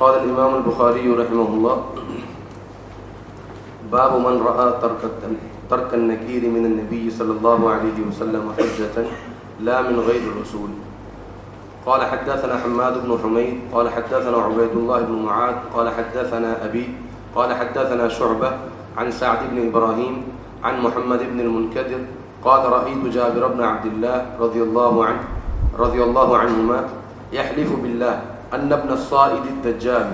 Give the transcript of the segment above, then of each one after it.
قال الإمام البخاري رحمه الله، باب من رأى ترك ترك النكير من النبي صلى الله عليه وسلم حجة لا من غير الرسول. قال حدثنا حماد بن حميد، قال حدثنا عبيد الله بن معاذ، قال حدثنا أبي، قال حدثنا شعبة عن سعد بن إبراهيم عن محمد بن المنكدر، قال رأيت جابر بن عبد الله رضي الله عنه رضي الله عنهما يحلف بالله أن ابن الصائد الدجال.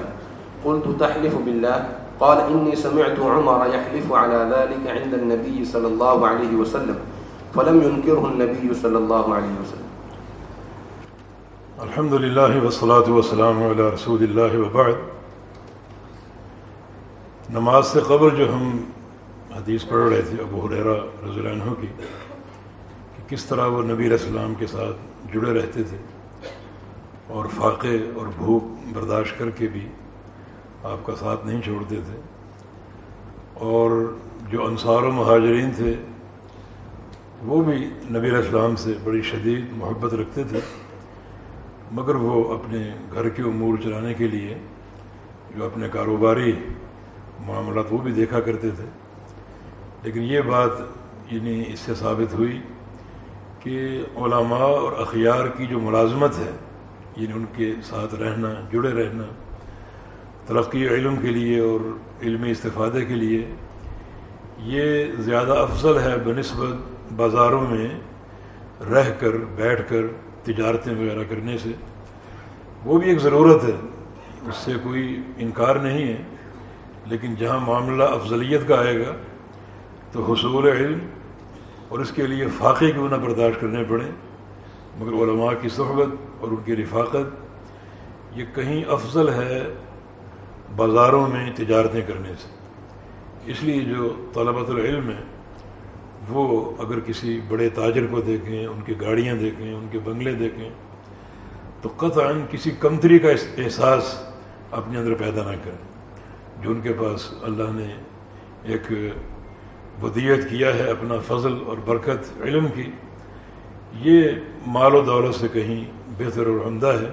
قلت، تحلف بالله قال إني سمعت عمر يحلف على ذلك عند النبي صلى الله عليه وسلم، فلم ينكره النبي صلى الله عليه وسلم. الحمد للہ وسلاۃ وسلم علیہ رسول اللہ وبعد نماز سے قبل جو ہم حدیث پڑھ رہے تھے، ابو حریرہ رضی اللہ عنہ کی، کہ کس طرح وہ نبی علیہ السلام کے ساتھ جڑے رہتے تھے۔ اور فاقے اور بھوک برداشت کر کے بھی آپ کا ساتھ نہیں چھوڑتے تھے۔ اور جو انصار و مہاجرین تھے، وہ بھی نبی علیہ السلام سے بڑی شدید محبت رکھتے تھے۔ مگر وہ اپنے گھر کے امور چلانے کے لیے جو اپنے کاروباری معاملات وہ بھی دیکھا کرتے تھے۔ لیکن یہ بات یعنی اس سے ثابت ہوئی کہ علماء اور اخیار کی جو ملازمت ہے یعنی ان کے ساتھ رہنا، جڑے رہنا، ترقی علم کے لیے اور علمی استفادے کے لیے، یہ زیادہ افضل ہے بنسبت بازاروں میں رہ کر، بیٹھ کر، تجارتیں وغیرہ کرنے سے۔ وہ بھی ایک ضرورت ہے، اس سے کوئی انکار نہیں ہے، لیکن جہاں معاملہ افضلیت کا آئے گا، تو حصول علم اور اس کے لیے فاقے کیوں نہ برداشت کرنے پڑیں مگر علماء کی صحبت اور ان کی رفاقت، یہ کہیں افضل ہے بازاروں میں تجارتیں کرنے سے۔ اس لیے جو طلبۃ العلم ہے وہ اگر کسی بڑے تاجر کو دیکھیں، ان کی گاڑیاں دیکھیں، ان کے بنگلے دیکھیں، تو قطعا کسی کمتری کا احساس اپنے اندر پیدا نہ کریں۔ جو ان کے پاس اللہ نے ایک ودیت کیا ہے اپنا فضل اور برکت علم کی، یہ مال و دولت سے کہیں بہتر اور عمدہ ہے۔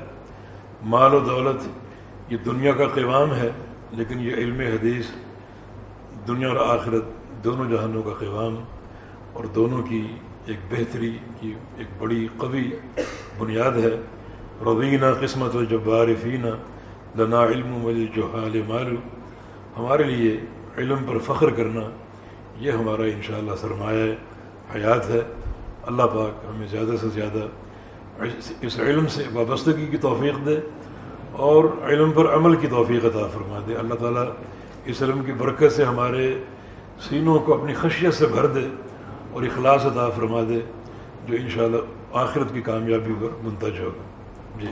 مال و دولت یہ دنیا کا قوام ہے، لیکن یہ علم حدیث، دنیا اور آخرت دونوں جہانوں کا قوام اور دونوں کی ایک بہتری کی ایک بڑی قوی بنیاد ہے۔ روینہ قسمت و جبار فینہ لنا علم ولی جو حال معلوم ہمارے لیے علم پر فخر کرنا یہ ہمارا انشاءاللہ سرمایہ حیات ہے۔ اللہ پاک ہمیں زیادہ سے زیادہ اس علم سے وابستگی کی توفیق دے اور علم پر عمل کی توفیق عطا فرما دے۔ اللہ تعالیٰ اس علم کی برکت سے ہمارے سینوں کو اپنی خشیت سے بھر دے اور اخلاص عطا فرما دے جو انشاءاللہ آخرت کی کامیابی پر منتج ہوگا۔ جی۔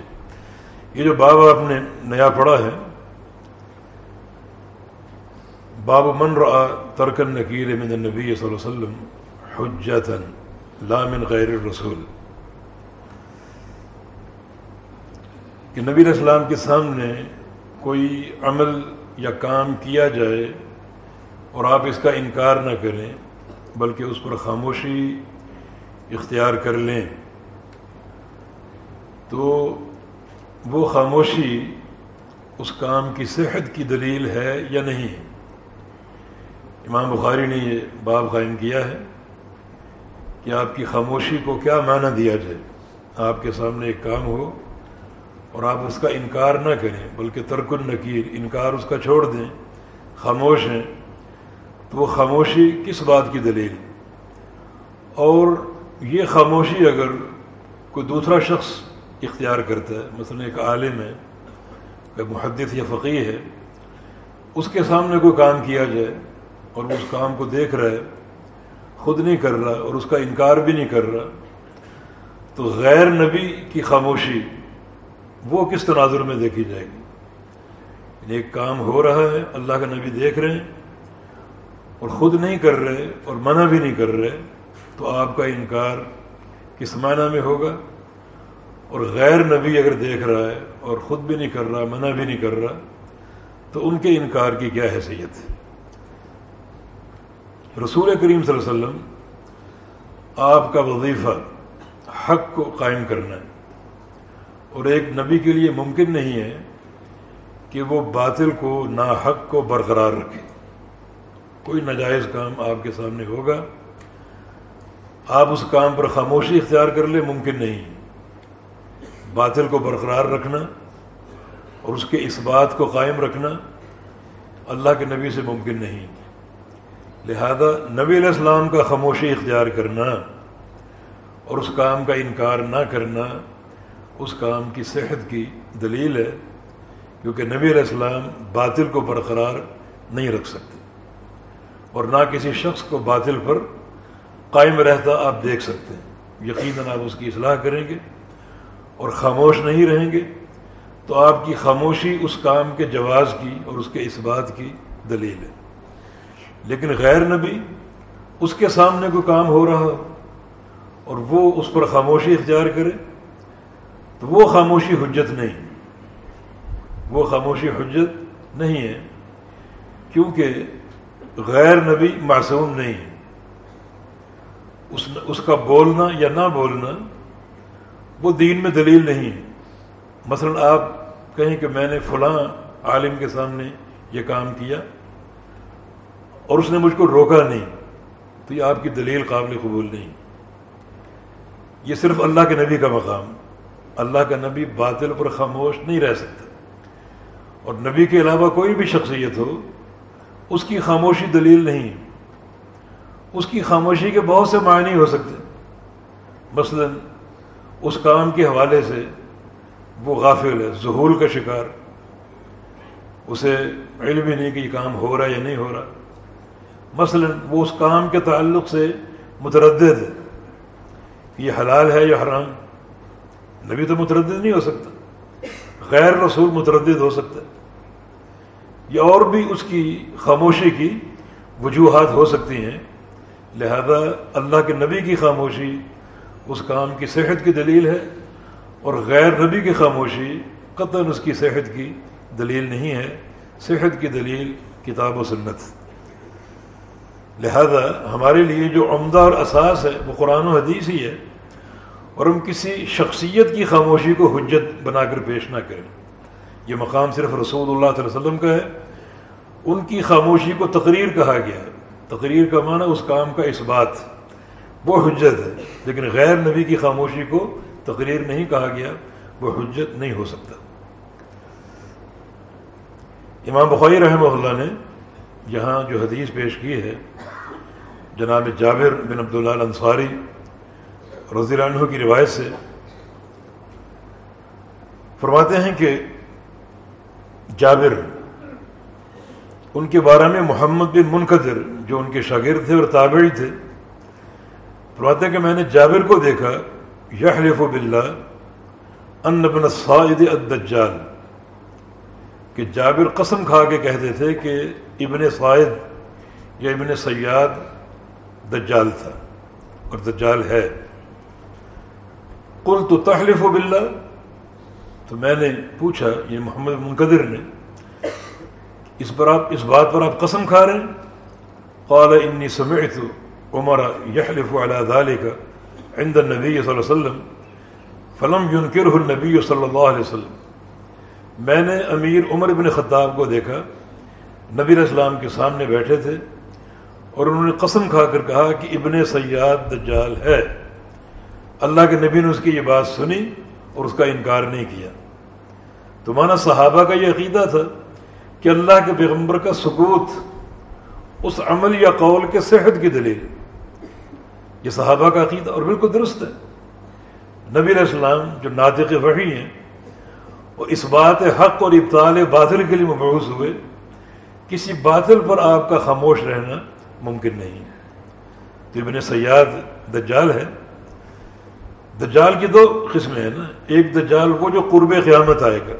یہ جو باب آپ نے نیا پڑھا ہے باب من رآ ترکن نکیر من النبی صلی اللہ علیہ وسلم حجتا لا من غیر الرسول. کہ نبی علیہ السلام کے سامنے کوئی عمل یا کام کیا جائے اور آپ اس کا انکار نہ کریں، بلکہ اس پر خاموشی اختیار کر لیں، تو وہ خاموشی اس کام کی صحت کی دلیل ہے یا نہیں؟ امام بخاری نے یہ باب قائم کیا ہے کہ آپ کی خاموشی کو کیا معنی دیا جائے؟ آپ کے سامنے ایک کام ہو اور آپ اس کا انکار نہ کریں، بلکہ ترک النکیر، انکار اس کا چھوڑ دیں، خاموش ہیں، تو وہ خاموشی کس بات کی دلیل؟ اور یہ خاموشی اگر کوئی دوسرا شخص اختیار کرتا ہے، مثلا ایک عالم ہے ایک محدث یا فقی ہے، اس کے سامنے کوئی کام کیا جائے اور وہ اس کام کو دیکھ رہا ہے، خود نہیں کر رہا اور اس کا انکار بھی نہیں کر رہا۔ تو غیر نبی کی خاموشی وہ کس تناظر میں دیکھی جائے گی؟ یعنی ایک کام ہو رہا ہے، اللہ کا نبی دیکھ رہے ہیں اور خود نہیں کر رہے اور منع بھی نہیں کر رہے، تو آپ کا انکار کس معنی میں ہوگا؟ اور غیر نبی اگر دیکھ رہا ہے اور خود بھی نہیں کر رہا، منع بھی نہیں کر رہا، تو ان کے انکار کی کیا حیثیت ہے؟ رسول کریم صلی اللہ علیہ وسلم، آپ کا وظیفہ حق کو قائم کرنا ہے۔ اور ایک نبی کے لیے ممکن نہیں ہے کہ وہ باطل کو، نا حق کو برقرار رکھے۔ کوئی ناجائز کام آپ کے سامنے ہوگا۔ آپ اس کام پر خاموشی اختیار کر لیں، ممکن نہیں۔ باطل کو برقرار رکھنا اور اس کے اس بات کو قائم رکھنا اللہ کے نبی سے ممکن نہیں۔ لہذا نبی علیہ السلام کا خاموشی اختیار کرنا اور اس کام کا انکار نہ کرنا اس کام کی صحت کی دلیل ہے، کیونکہ نبی علیہ السلام باطل کو برقرار نہیں رکھ سکتے اور نہ کسی شخص کو باطل پر قائم رہتا آپ دیکھ سکتے ہیں۔ یقیناً آپ اس کی اصلاح کریں گے اور خاموش نہیں رہیں گے تو آپ کی خاموشی اس کام کے جواز کی اور اس کے اس بات کی دلیل ہے۔ لیکن غیر نبی، اس کے سامنے کوئی کام ہو رہا اور وہ اس پر خاموشی اختیار کرے، تو وہ خاموشی حجت نہیں۔ وہ خاموشی حجت نہیں ہے، کیونکہ غیر نبی معصوم نہیں ہے۔ اس اس کا بولنا یا نہ بولنا وہ دین میں دلیل نہیں ہے۔ مثلا آپ کہیں کہ میں نے فلاں عالم کے سامنے یہ کام کیا اور اس نے مجھ کو روکا نہیں، تو یہ آپ کی دلیل قابل قبول نہیں۔ یہ صرف اللہ کے نبی کا مقام، اللہ کا نبی باطل پر خاموش نہیں رہ سکتا۔ اور نبی کے علاوہ کوئی بھی شخصیت ہو، اس کی خاموشی دلیل نہیں۔ اس کی خاموشی کے بہت سے معنی ہو سکتے مثلا، اس کام کے حوالے سے وہ غافل ہے ظہول کا شکار۔ اسے علم ہی نہیں کہ یہ کام ہو رہا یا نہیں ہو رہا۔ مثلا وہ اس کام کے تعلق سے متردد ہے۔ یہ حلال ہے یا حرام؟ نبی تو متردد نہیں ہو سکتا، غیر رسول متردد ہو سکتا ہے۔ یا اور بھی اس کی خاموشی کی وجوہات ہو سکتی ہیں، لہذا اللہ کے نبی کی خاموشی اس کام کی صحت کی دلیل ہے اور غیر نبی کی خاموشی قطن اس کی صحت کی دلیل نہیں ہے۔ صحت کی دلیل کتاب و سنت۔ لہذا ہمارے لیے جو عمدہ اور اساس ہے، وہ قرآن و حدیث ہی ہے، اور ہم کسی شخصیت کی خاموشی کو حجت بنا کر پیش نہ کریں۔ یہ مقام صرف رسول اللہ علیہ وسلم کا ہے۔ ان کی خاموشی کو تقریر کہا گیا ہے۔ تقریر کا معنی اس کام کا اس بات، وہ حجت ہے۔ لیکن غیر نبی کی خاموشی کو تقریر نہیں کہا گیا، وہ حجت نہیں ہو سکتا۔ امام بخاری رحمہ اللہ نے یہاں جو حدیث پیش کی ہے، جناب جابر بن عبداللہ انصاری رضی اللہ عنہ کی روایت سے فرماتے ہیں کہ جابر، ان کے بارے میں محمد بن منقدر جو ان کے شاگرد تھے اور تابعی تھے، فرماتے ہیں کہ میں نے جابر کو دیکھا، یحلف باللہ ان بن الصائد الدجال، کہ جابر قسم کھا کے کہتے تھے کہ ابن صائد یا ابن سیاد دجال تھا اور دجال ہے۔ کل تو تحلف و تو میں نے پوچھا یہ محمد منقدر نے، اس پر آپ، اس بات پر آپ قسم کھا رہے ہیں؟ قال، انی سمعت عمر یحلف على ذلك عند النبی صلی اللہ علیہ وسلم، فلم ينکره النبی صلی اللہ علیہ وسلم۔ میں نے امیر عمر بن خطاب کو دیکھا نبی السلام کے سامنے بیٹھے تھے اور انہوں نے قسم کھا کر کہا کہ ابن سیاد دجال ہے۔ اللہ کے نبی نے اس کی یہ بات سنی اور اس کا انکار نہیں کیا۔ تو مانا صحابہ کا یہ عقیدہ تھا کہ اللہ کے پیغمبر کا سکوت اس عمل یا قول کے صحت کی دلیل۔ یہ صحابہ کا عقیدہ اور بالکل درست ہے۔ نبی علیہ السلام جو ناطق وحی ہیں، وہ اس بات حق اور ابتال باطل کے لیے مبعوث ہوئے۔ کسی باطل پر آپ کا خاموش رہنا ممکن نہیں تو ابن سیاد دجال ہے۔ دجال کی دو قسمیں ہیں نا۔ ایک دجال وہ جو قرب قیامت آئے گا،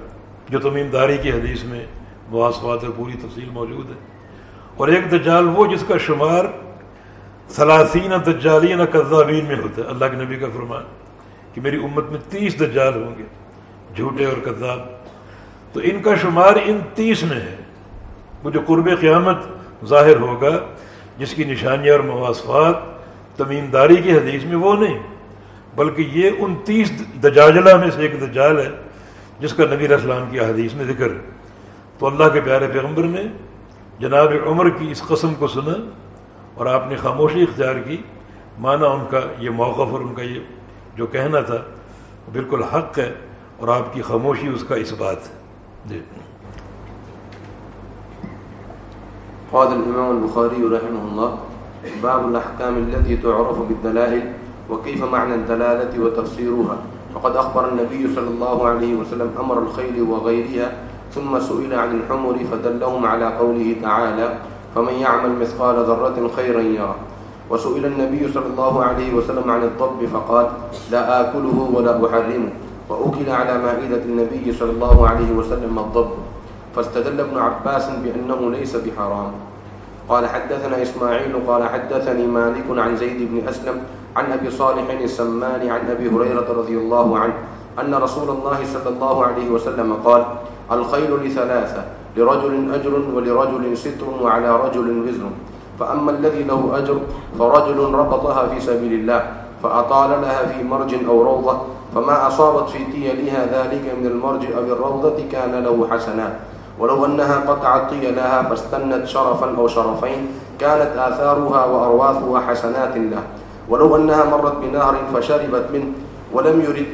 جو تمیم داری کی حدیث میں مواصفات اور پوری تفصیل موجود ہے۔ اور ایک دجال وہ جس کا شمار ثلاثین دجالین کذابین میں ہوتا ہے۔ اللہ کے نبی کا فرمان کہ میری امت میں تیس دجال ہوں گے، جھوٹے اور کذاب۔ تو ان کا شمار ان تیس میں ہے۔ وہ جو قرب قیامت ظاہر ہوگا، جس کی نشانیاں اور مواصفات تمیم داری کی حدیث میں وہ نہیں، بلکہ یہ ان تیس دجاجلہ میں سے ایک دجال ہے، جس کا نبی السلام کی حدیث میں ذکر تو اللہ کے پیارے پیغمبر نے جناب عمر کی اس قسم کو سنا اور آپ نے خاموشی اختیار کی، مانا ان کا یہ موقف اور ان کا یہ جو کہنا تھا، بالکل حق ہے اور آپ کی خاموشی اس کا اس بات ہے۔ جی۔ قال الإمام البخاري رحمه الله، باب الأحكام التي تعرف بالدلائل وكيف معنى الدلالة وتفسيرها. فقد أخبر النبي صلى الله عليه وسلم أمر الخيل وغيرها، ثم سئل عن الحمر فدلهم على قوله تعالى فمن يعمل مثقال ذرة خيرا يرى وسئل النبي صلى الله عليه وسلم عن الضب فقال لا آكله ولا أحرمه. وأكل على مائدة النبي صلى الله عليه وسلم الضب. فاستدل ابن عباس بأنه ليس بحرام. قال حدثنا إسماعيل، قال حدثني مالك عن زيد بن أسلم عن أبي صالح السمان عن أبي هريرة رضي الله عنه أن رسول الله صلى الله عليه وسلم قال الخيل لثلاثة، لرجل أجر ولرجل ستر وعلى رجل وزر. فأما الذي له أجر فرجل ربطها في سبيل الله، فأطال لها في مرج أو روضة، فما أصابت في تيلها ذلك من المرج أو الروضة كان له حسنات. ولو أنها قطعت طيلها فاستنت شرفا أو شرفين، كانت آثارها وأرواثها حسنات له. ولو أنها مرت بنهر فشربت منه، ولم يرد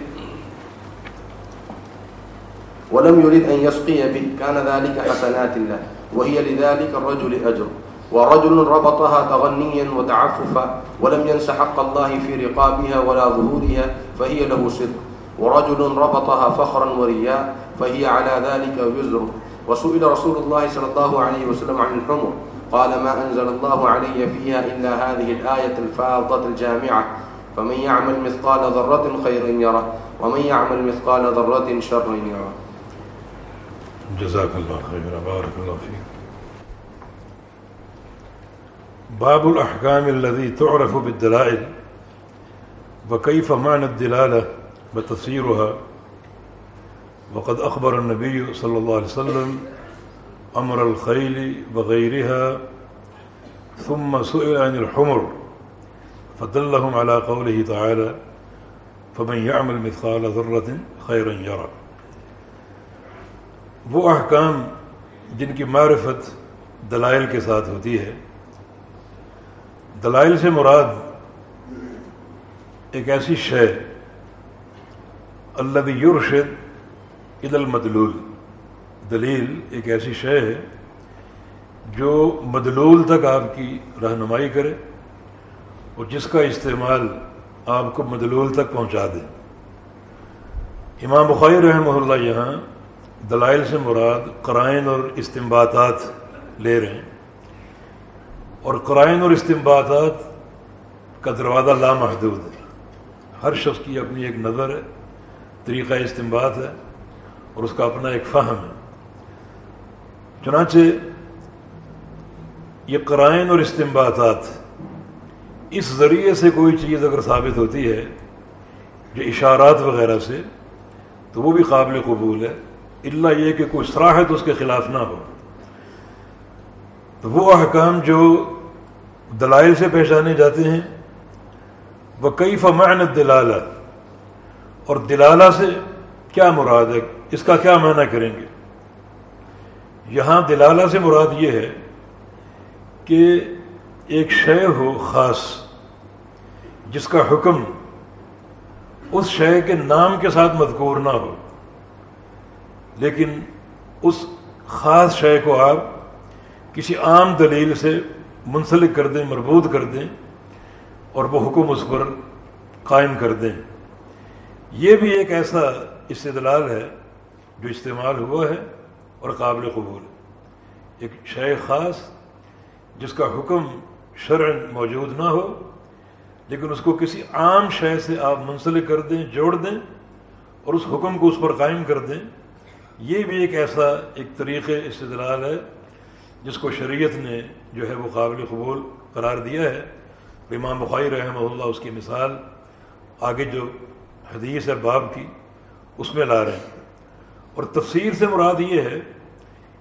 ولم يرد أن يسقي به. كان ذلك حسنات له. وهي لذلك الرجل أجر. ورجل ربطها تغنيا وتعففا ولم ينس حق الله في رقابها ولا ظهورها، فهي له صدق. ورجل ربطها فخرا ورياء، فهي على ذلك وزر. وسئل رسول الله صلى الله عليه وسلم عن الحمر. قال ما أنزل الله علي فيها إلا هذه الآية الفاضة الجامعة. فمن يعمل مثقال ذرة خيرا يره، ومن يعمل مثقال ذرة شرا يره. جزاك الله خيرا، بارك الله فيك. باب الأحكام الذي تعرف بالدلائل، وكيف معنى الدلالة وتفسيرها وقد أخبر النبي صلى الله عليه وسلم أمر الخيل وغيرها ثم سئل عن الحمر فدلهم على قوله تعالى فمن يعمل مثقال ذرة خيرا يرى. وہ احکام جن کی معرفت دلائل کے ساتھ ہوتی ہے، دلائل سے مراد ایک ایسی شے اللہ یرشد عید المدلول۔ دلیل ایک ایسی شے ہے جو مدلول تک آپ کی رہنمائی کرے اور جس کا استعمال آپ کو مدلول تک پہنچا دے۔ امام بخاری رحمہ اللہ یہاں دلائل سے مراد قرائن اور استمباتات لے رہے ہیں۔ اور قرائن اور استمباتات کا دروازہ لامحدود ہے۔ ہر شخص کی اپنی ایک نظر ہے، طریقہ استمبات ہے۔ اور اس کا اپنا ایک فہم ہے۔ چنانچہ یہ قرائن اور استمباتات اس ذریعے سے کوئی چیز اگر ثابت ہوتی ہے جو اشارات وغیرہ سے، تو وہ بھی قابل قبول ہے۔ اللہ یہ کہ کوئی صراحت اس کے خلاف نہ ہو۔ تو وہ احکام جو دلائل سے پہچانے جاتے ہیں وہ کئی فمعن دلالہ اور دلالہ سے کیا مراد ہے؟ اس کا کیا معنی کریں گے؟ یہاں دلالہ سے مراد یہ ہے کہ ایک شے ہو خاص، جس کا حکم اس شے کے نام کے ساتھ مذکور نہ ہو، لیکن اس خاص شے کو آپ کسی عام دلیل سے منسلک کر دیں، مربوط کر دیں اور وہ حکم اس پر قائم کر دیں۔ یہ بھی ایک ایسا استدلال ہے جو استعمال ہوا ہے اور قابل قبول ایک شے خاص جس کا حکم شرع موجود نہ ہو، لیکن اس کو کسی عام شے سے آپ منسلک کر دیں، جوڑ دیں اور اس حکم کو اس پر قائم کر دیں، یہ بھی ایک ایسا ایک طریقے استدلال ہے جس کو شریعت نے جو ہے وہ قابل قبول قرار دیا ہے۔ امام بخاری رحمہ اللہ اس کی مثال آگے جو حدیث ہے باب کی، اس میں لا رہے ہیں۔ اور تفسیر سے مراد یہ ہے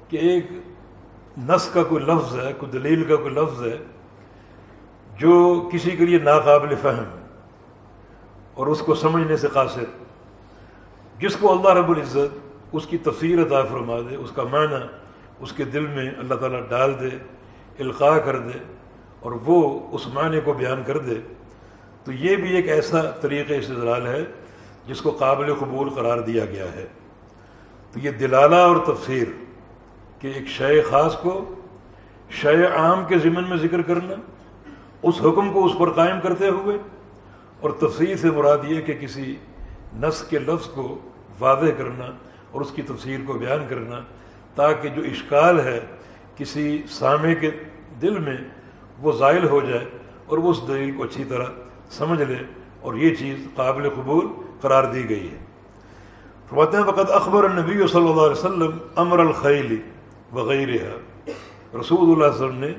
کہ ایک نس کا کوئی لفظ ہے، کوئی دلیل کا کوئی لفظ ہے جو کسی کے لیے ناقابل فہم اور اس کو سمجھنے سے قاصر جس کو اللہ رب العزت اس کی تفصیل عطا فرما دے، اس کا معنی اس کے دل میں اللہ تعالیٰ ڈال دے، القاع کر دے اور وہ اس معنی کو بیان کر دے، تو یہ بھی ایک ایسا طریقہ استدلال ہے جس کو قابل قبول قرار دیا گیا ہے۔ تو یہ دلالہ اور تفسیر کہ ایک شے خاص کو شے عام کے ضمن میں ذکر کرنا، اس حکم کو اس پر قائم کرتے ہوئے، اور تفسیر سے مراد یہ کہ کسی نس کے لفظ کو واضح کرنا اور اس کی تفسیر کو بیان کرنا تاکہ جو اشکال ہے کسی سامے کے دل میں وہ زائل ہو جائے اور وہ اس دلیل کو اچھی طرح سمجھ لے اور یہ چیز قابل قبول قرار دی گئی ہے۔ فرماتے ہیں وقت اخبر النبی صلی اللہ علیہ وسلم امر الخیلی وغیرہ رسول اللہ علیہ وسلم نے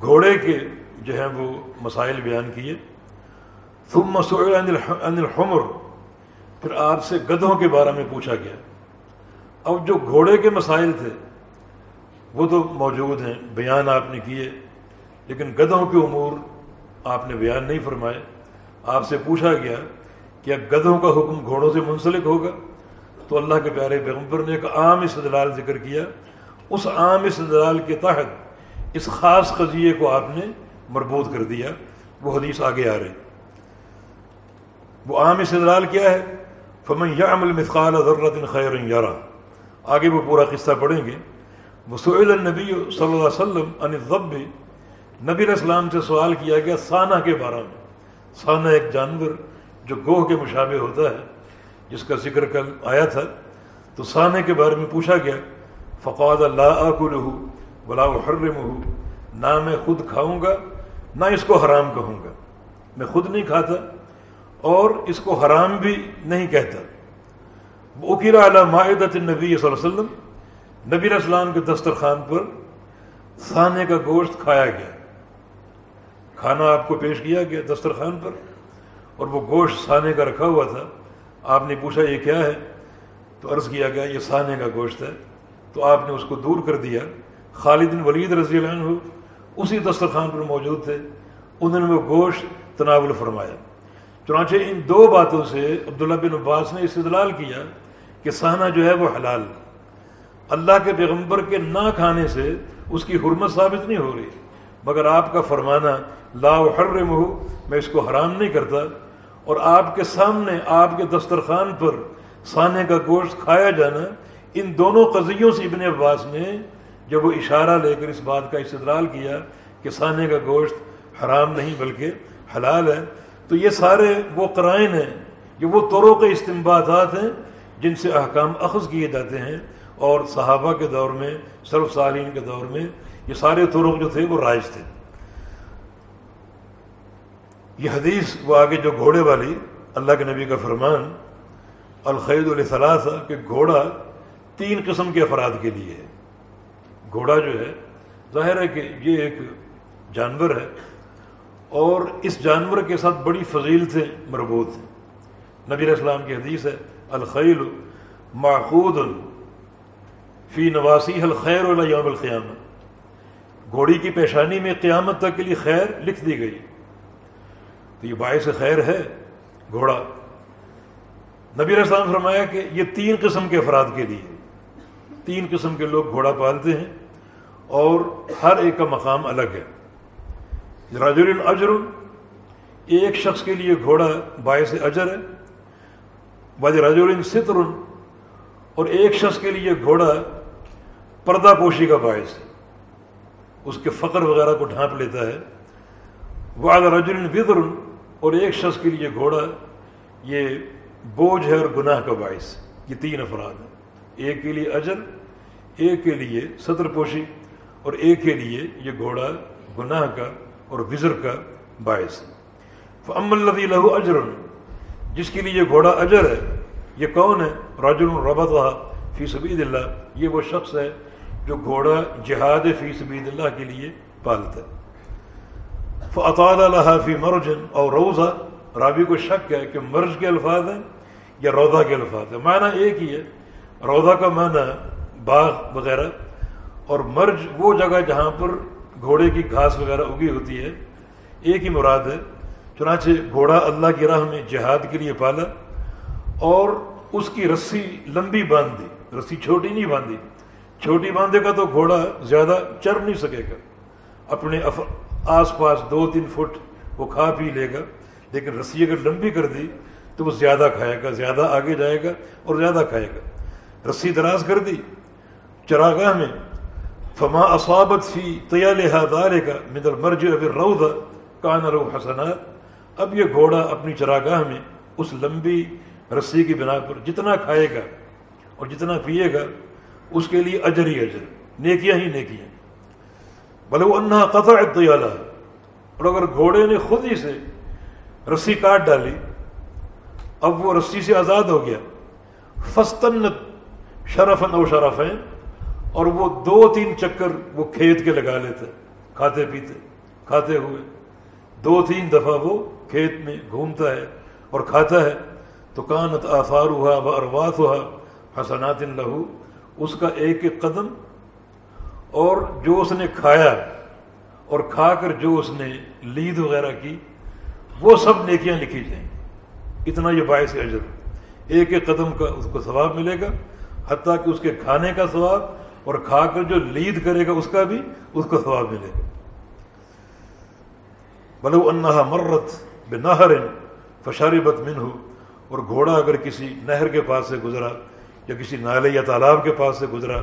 گھوڑے کے جو ہیں وہ مسائل بیان کیے۔ ثم سئل عن الحمر۔ پھر آپ سے گدھوں کے بارے میں پوچھا گیا۔ اب جو گھوڑے کے مسائل تھے، وہ تو موجود ہیں، بیان آپ نے کیے، لیکن گدھوں کے امور آپ نے بیان نہیں فرمائے۔ آپ سے پوچھا گیا کہ گدھوں کا حکم گھوڑوں سے منسلک ہوگا؟ تو اللہ کے پیارے پیغمبر نے ایک عام استدلال ذکر کیا، اس عام استدلال کے تحت اس خاص قضیے کو آپ نے مربوط کر دیا۔ وہ حدیث آگے آ رہے وہ عام استدلال کیا ہے؟ فمن یا عمل مثقال ضرورت خیر یارہ آگے وہ پورا قصہ پڑھیں گے۔ وہ سعید النبی صلی اللہ علیہ وسلم ان ضب نبی السلام سے سوال کیا گیا سانہ کے بارے میں۔ سانہ ایک جانور جو گوہ کے مشابہ ہوتا ہے۔ جس کا ذکر کل آیا تھا، تو سانے کے بارے میں پوچھا گیا فقاد اللہ آکل بلا حرم ہو نہ میں خود کھاؤں گا، نہ اس کو حرام کہوں گا۔ میں خود نہیں کھاتا اور اس کو حرام بھی نہیں کہتا۔ اکیرا اعلیٰ معدت نبی صلی اللہ علیہ وسلم، نبی السلام کے دسترخوان پر سانے کا گوشت کھایا گیا۔ کھانا آپ کو پیش کیا گیا دسترخوان پر، اور وہ گوشت سانے کا رکھا ہوا تھا۔ آپ نے پوچھا یہ کیا ہے؟ تو عرض کیا گیا، یہ سانے کا گوشت ہے۔ تو آپ نے اس کو دور کر دیا۔ خالد ولید رضی اللہ عنہ اسی دسترخوان پر موجود تھے۔ انہوں نے وہ گوشت تناول فرمایا۔ چنانچہ ان دو باتوں سے عبداللہ بن عباس نے استدلال کیا کہ سہنا جو ہے وہ حلال۔ اللہ کے پیغمبر کے نہ کھانے سے اس کی حرمت ثابت نہیں ہو رہی۔ مگر آپ کا فرمانا، لا حرم ہو میں اس کو حرام نہیں کرتا۔ اور آپ کے سامنے، آپ کے دسترخوان پر سانے کا گوشت کھایا جانا، ان دونوں قضیوں سے ابن عباس نے جب وہ اشارہ لے کر اس بات کا استدلال کیا کہ سانے کا گوشت حرام نہیں بلکہ حلال ہے، تو یہ سارے وہ قرائن ہیں کہ وہ طرق کے استمبادات ہیں جن سے احکام اخذ کیے جاتے ہیں اور صحابہ کے دور میں، صرف سالین کے دور میں، یہ سارے طرق جو تھے وہ رائج تھے۔ یہ حدیث وہ آگے جو گھوڑے والی، اللہ کے نبی کا فرمان الخید الصلاح کہ گھوڑا تین قسم کے افراد کے لیے ہے۔ گھوڑا جو ہے، ظاہر ہے کہ یہ ایک جانور ہے، اور اس جانور کے ساتھ بڑی فضیل سے مربوط ہیں۔ نبی اسلام کی حدیث ہے، الخیل ماخود فی نواسی الخیر یوم القیام گھوڑی کی پیشانی میں قیامت تک کے لیے خیر لکھ دی گئی۔ تو یہ باعث خیر ہے، گھوڑا۔ نبی السلام فرمایا کہ یہ تین قسم کے افراد کے لیے۔ تین قسم کے لوگ گھوڑا پالتے ہیں اور ہر ایک کا مقام الگ ہے۔ رجل اجر ایک شخص کے لیے گھوڑا باعث اجر ہے۔ باج رجول ستر، اور ایک شخص کے لیے گھوڑا پردہ پوشی کا باعث ہے۔ اس کے فقر وغیرہ کو ڈھانپ لیتا ہے۔ وہ رجول وطر اور ایک شخص کے لیے گھوڑا یہ بوجھ ہے اور گناہ کا باعث، یہ تین افراد ہیں۔ ایک کے لیے اجر، ایک کے لیے صدر پوشی اور ایک کے لیے یہ گھوڑا گناہ کا اور وزر کا باعث۔ فم الدی لہو اجر جس کے لیے یہ گھوڑا اجر ہے، یہ کون ہے؟ راج الربت فی سبید اللہ یہ وہ شخص ہے جو گھوڑا جہاد فی سبید اللہ کے لیے پالتا ہے۔ فعطال فی مرجن اور روزہ رابی کو شک ہے کہ مرج کے الفاظ ہیں یا روزہ کے الفاظ ہیں۔ معنی ایک ہی ہے۔ روزہ کا معنی باغ وغیرہ، اور مرج وہ جگہ جہاں پر گھوڑے کی گھاس وغیرہ اگی ہوتی ہے، ایک ہی مراد ہے۔ چنانچہ گھوڑا اللہ کی راہ میں جہاد کے لیے پالا، اور اس کی رسی لمبی باندھ دی رسی چھوٹی نہیں باندھی۔ چھوٹی باندھے گا تو گھوڑا زیادہ چر نہیں سکے گا۔ اپنے آس پاس دو تین فٹ وہ کھا پی لے گا، لیکن رسی اگر لمبی کر دی تو وہ زیادہ کھائے گا، زیادہ آگے جائے گا اور زیادہ کھائے گا۔ رسی دراز کر دی چراگاہ میں، فما اصابت فی تیا لہٰذارے کا مدر مرج اب رو کان رو حسنات اب یہ گھوڑا اپنی چراگاہ میں اس لمبی رسی کی بنا پر جتنا کھائے گا اور جتنا پیے گا، اس کے لیے اجر ہی اجر۔ نیکیاں ہی نیکیاں۔ بھلے وہ انا قطع دیالہ اور اگر گھوڑے نے خود ہی سے رسی کاٹ ڈالی، اب وہ رسی سے آزاد ہو گیا۔ فستنت شرفن او شرفین، اور وہ دو تین چکر وہ کھیت کے لگا لیتے، کھاتے پیتے، کھاتے ہوئے۔ دو تین دفعہ وہ کھیت میں گھومتا ہے اور کھاتا ہے۔ تو کانت آثار ہوا و ارواس ہوا حسنات لہو، اس کا ایک ایک قدم اور جو اس نے کھایا اور کھا کر جو اس نے لید وغیرہ کی، وہ سب نیکیاں لکھی جائیں۔ اتنا یہ باعث اجر۔ ایک ایک قدم کا اس کو ثواب ملے گا، حتیٰ کہ اس کے کھانے کا ثواب اور کھا کر جو لید کرے گا اس کا بھی اس کو ثواب ملے۔ گا بلو انہا مرت بے نہر فشاری بت من ہو اور گھوڑا اگر کسی نہر کے پاس سے گزرا یا کسی نالے یا تالاب کے پاس سے گزرا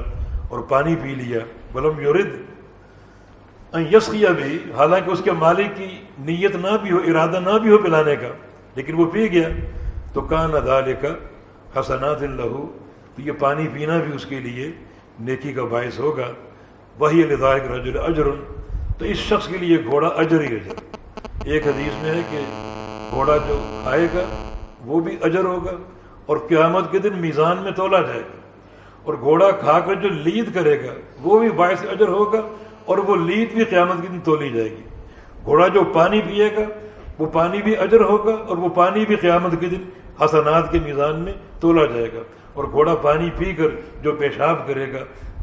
اور پانی پی لیا بلم یورد یس کیا بھی حالانکہ اس کے مالک کی نیت نہ بھی ہو، ارادہ نہ بھی ہو پلانے کا، لیکن وہ پی گیا، تو کان ادال کا حسنات لہو تو یہ پانی پینا بھی اس کے لیے نیکی کا باعث ہوگا۔ وہی الدائق رجل اجر، تو اس شخص کے لیے گھوڑا اجر ہی اجر۔ ایک حدیث میں ہے کہ گھوڑا جو آئے گا، وہ بھی اجر ہوگا، اور قیامت کے دن میزان میں تولا جائے گا۔ اور گھوڑا کھا کر جو لید کرے گا، وہ بھی باعث اجر ہوگا اور وہ لید بھی قیامت کے دن تولی جائے گی۔ گھوڑا جو پانی پیے گا، وہ پانی بھی اجر ہوگا اور وہ پانی بھی قیامت کے دن حسنات کے میزان میں تولا جائے گا۔ اور گھوڑا پانی پی کر جو پیشاب کرے گا،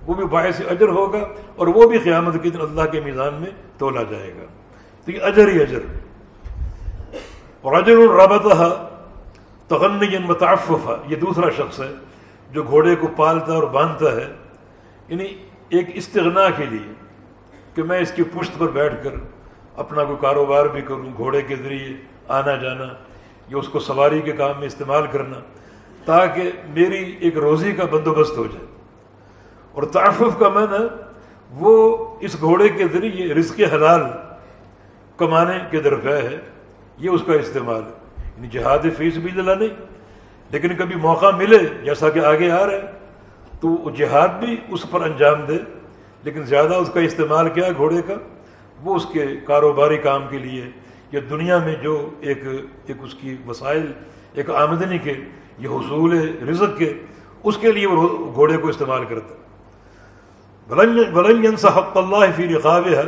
وہ بھی باعث اجر ہوگا اور وہ بھی قیامت کے دن اللہ کے میزان میں تولا جائے گا۔ تو یہ اجر ہی اجر۔ اور اجر الربتہ تغنی متعففہ یہ دوسرا شخص ہے۔ جو گھوڑے کو پالتا اور باندھتا ہے یعنی ایک استغنا کے لیے کہ میں اس کی پشت پر بیٹھ کر اپنا کوئی کاروبار بھی کروں، گھوڑے کے ذریعے آنا جانا، یا اس کو سواری کے کام میں استعمال کرنا، تاکہ میری ایک روزی کا بندوبست ہو جائے۔ اور تعفف کا معنی وہ اس گھوڑے کے ذریعے رزق حلال کمانے کے درپے ہے، یہ اس کا استعمال ہے۔ یعنی جہاد فیس بھی دلا نہیں لیکن کبھی موقع ملے جیسا کہ آگے آ رہے تو وہ جہاد بھی اس پر انجام دے۔ لیکن زیادہ اس کا استعمال کیا گھوڑے کا؟ وہ اس کے کاروباری کام کے لیے، یا دنیا میں جو ایک ایک اس کی وسائل، ایک آمدنی کے یہ حصول رزق کے، اس کے لیے وہ گھوڑے کو استعمال کرتا بلنگ حق اللہ فی رقاب ہے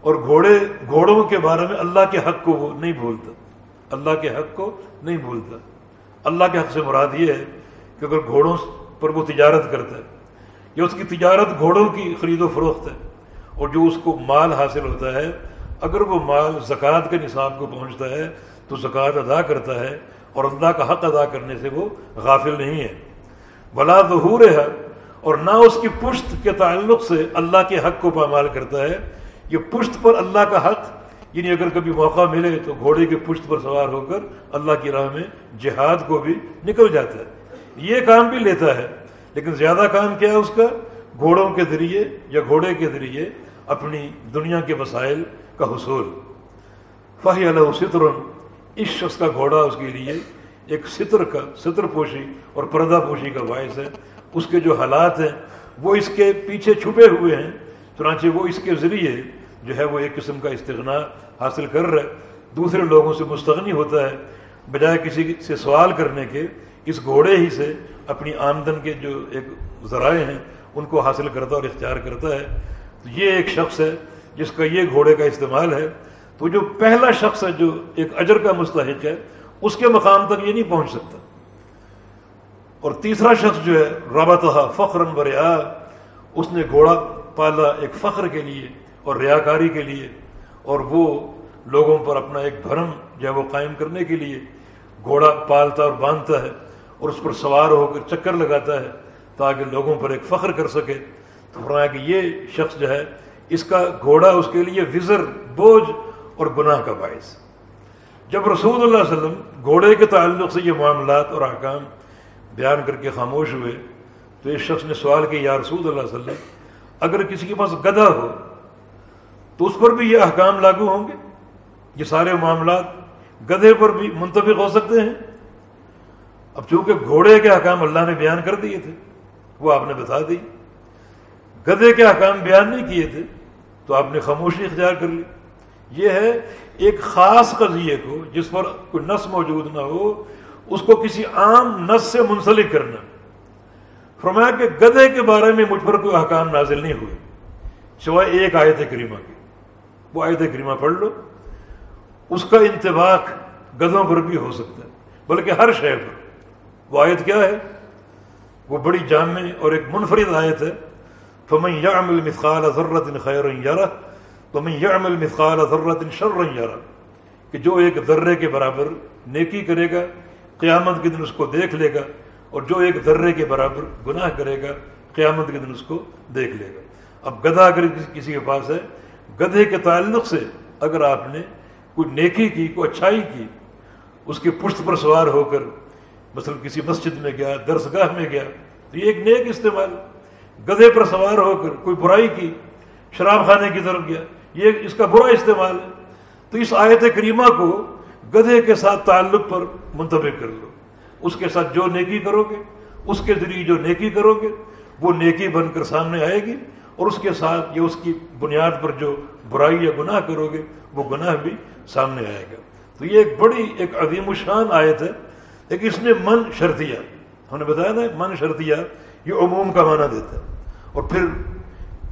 اور گھوڑے، گھوڑوں کے بارے میں اللہ کے حق کو وہ نہیں بھولتا۔ اللہ کے حق کو نہیں بھولتا۔ اللہ کے حق سے مراد یہ ہے کہ اگر گھوڑوں پر وہ تجارت کرتا ہے، یا اس کی تجارت گھوڑوں کی خرید و فروخت ہے، اور جو اس کو مال حاصل ہوتا ہے، اگر وہ مال زکوٰۃ کے نصاب کو پہنچتا ہے، تو زکوٰۃ ادا کرتا ہے، اور اللہ کا حق ادا کرنے سے وہ غافل نہیں ہے۔ بلا ظہور ہے اور نہ اس کی پشت کے تعلق سے اللہ کے حق کو پامال کرتا ہے، یہ پشت پر اللہ کا حق یعنی اگر کبھی موقع ملے تو گھوڑے کے پشت پر سوار ہو کر اللہ کی راہ میں جہاد کو بھی نکل جاتا ہے۔ یہ کام بھی لیتا ہے، لیکن زیادہ کام کیا ہے اس کا؟ گھوڑوں کے ذریعے یا گھوڑے کے ذریعے اپنی دنیا کے وسائل کا حصول۔ فہی علیہ ستر، اس شخص کا گھوڑا اس کے لیے ایک ستر کا، ستر پوشی اور پردہ پوشی کا باعث ہے۔ اس کے جو حالات ہیں، وہ اس کے پیچھے چھپے ہوئے ہیں، چنانچہ وہ اس کے ذریعے جو ہے وہ ایک قسم کا استغنا حاصل کر رہا ہے دوسرے لوگوں سے مستغنی ہوتا ہے۔ بجائے کسی سے سوال کرنے کے، اس گھوڑے ہی سے اپنی آمدن کے جو ایک ذرائع ہیں، ان کو حاصل کرتا اور اختیار کرتا ہے۔ تو یہ ایک شخص ہے جس کا یہ گھوڑے کا استعمال ہے۔ تو جو پہلا شخص ہے، جو ایک اجر کا مستحق ہے، اس کے مقام تک یہ نہیں پہنچ سکتا۔ اور تیسرا شخص جو ہے رابط فخر بریا اس نے گھوڑا پالا ایک فخر کے لیے اور ریاکاری کے لیے۔ اور وہ لوگوں پر اپنا ایک بھرم جو ہے وہ قائم کرنے کے لیے گھوڑا پالتا اور باندھتا ہے اور اس پر سوار ہو کر چکر لگاتا ہے تاکہ لوگوں پر ایک فخر کر سکے تو فرمایا کہ یہ شخص جو ہے اس کا گھوڑا اس کے لیے وزر، بوجھ اور گناہ کا باعث۔ جب رسول اللہ علیہ وسلم گھوڑے کے تعلق سے یہ معاملات اور احکام بیان کر کے خاموش ہوئے تو اس شخص نے سوال کیا، یا رسول اللہ علیہ وسلم، اگر کسی کے پاس گدھا ہو تو اس پر بھی یہ احکام لاگو ہوں گے؟ یہ سارے معاملات گدھے پر بھی منتفق ہو سکتے ہیں؟ اب چونکہ گھوڑے کے حکام اللہ نے بیان کر دیے تھے، وہ آپ نے بتا دی۔ گدھے کے حکام بیان نہیں کیے تھے، تو آپ نے خاموشی اختیار کر لی۔ یہ ہے ایک خاص قضیے کو جس پر کوئی نس موجود نہ ہو، اس کو کسی عام نس سے منسلک کرنا۔ فرمایا کہ گدھے کے بارے میں مجھ پر کوئی حکام نازل نہیں ہوئے، سوائے ایک آیت کریمہ کی وہ آیت کریمہ پڑھ لو، اس کا انتباق گدوں پر بھی ہو سکتا ہے، بلکہ ہر شے پر۔ وہ آیت کیا ہے؟ وہ بڑی جامع اور ایک منفرد آیت ہے۔ فمن يعمل مثقال ذرة خيرا يره، ومن يعمل مثقال ذرة شرا يره۔ کہ جو ایک ذرے کے برابر نیکی کرے گا، قیامت کے دن اس کو دیکھ لے گا، اور جو ایک ذرے کے برابر گناہ کرے گا، قیامت کے دن اس کو دیکھ لے گا۔ اب گدھا اگر کسی کے پاس ہے گدھے کے تعلق سے اگر آپ نے کوئی نیکی کی، کوئی اچھائی کی، اس کے پشت پر سوار ہو کر مثلا کسی مسجد میں گیا، درسگاہ میں گیا، تو یہ ایک نیک استعمال گدھے پر سوار ہو کر کوئی برائی کی، شراب خانے کی طرف گیا، یہ اس کا برا استعمال ہے۔ تو اس آیت کریمہ کو گدھے کے ساتھ تعلق پر منتبہ کر لو۔ اس کے ساتھ جو نیکی کرو گے، اس کے ذریعے جو نیکی کرو گے، وہ نیکی بن کر سامنے آئے گی۔ اور اس کے ساتھ یہ اس کی بنیاد پر جو برائی یا گناہ کرو گے، وہ گناہ بھی سامنے آئے گا۔ تو یہ ایک بڑی، ایک عظیم الشان آیت ہے۔ لیکن اس میں من شرطیہ ہم نے بتایا نا من شرطیہ یہ عموم کا معنی دیتا ہے۔ اور پھر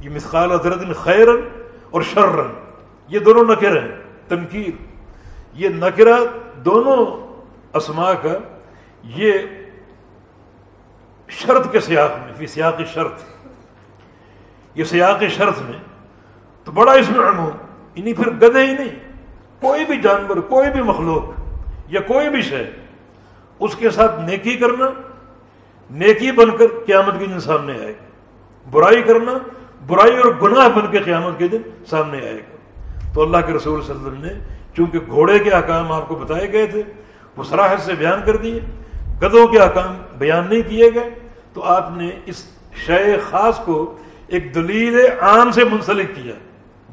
یہ مسقال حضرت خیرن اور شرن، یہ دونوں نکر ہیں تنقیر یہ نکرا دونوں اسما کا، یہ شرط کے سیاق میں، فی سیاق شرط۔ یہ سیاق شرط میں، تو بڑا اس میں عموم۔ انہیں پھر گدے ہی نہیں۔ کوئی بھی جانور، کوئی بھی مخلوق یا کوئی بھی شے، اس کے ساتھ نیکی کرنا، نیکی بن کر قیامت کے دن سامنے آئے گا۔ برائی کرنا، برائی اور گناہ بن کے قیامت کے دن سامنے آئے گا۔ تو اللہ کے رسول صلی اللہ علیہ وسلم نے چونکہ گھوڑے کے حکام آپ کو بتائے گئے تھے، وہ سراحت سے بیان کر دیے۔ گدوں کے حکام بیان نہیں کیے گئے۔ تو آپ نے اس شے خاص کو ایک دلیل عام سے منسلک کیا۔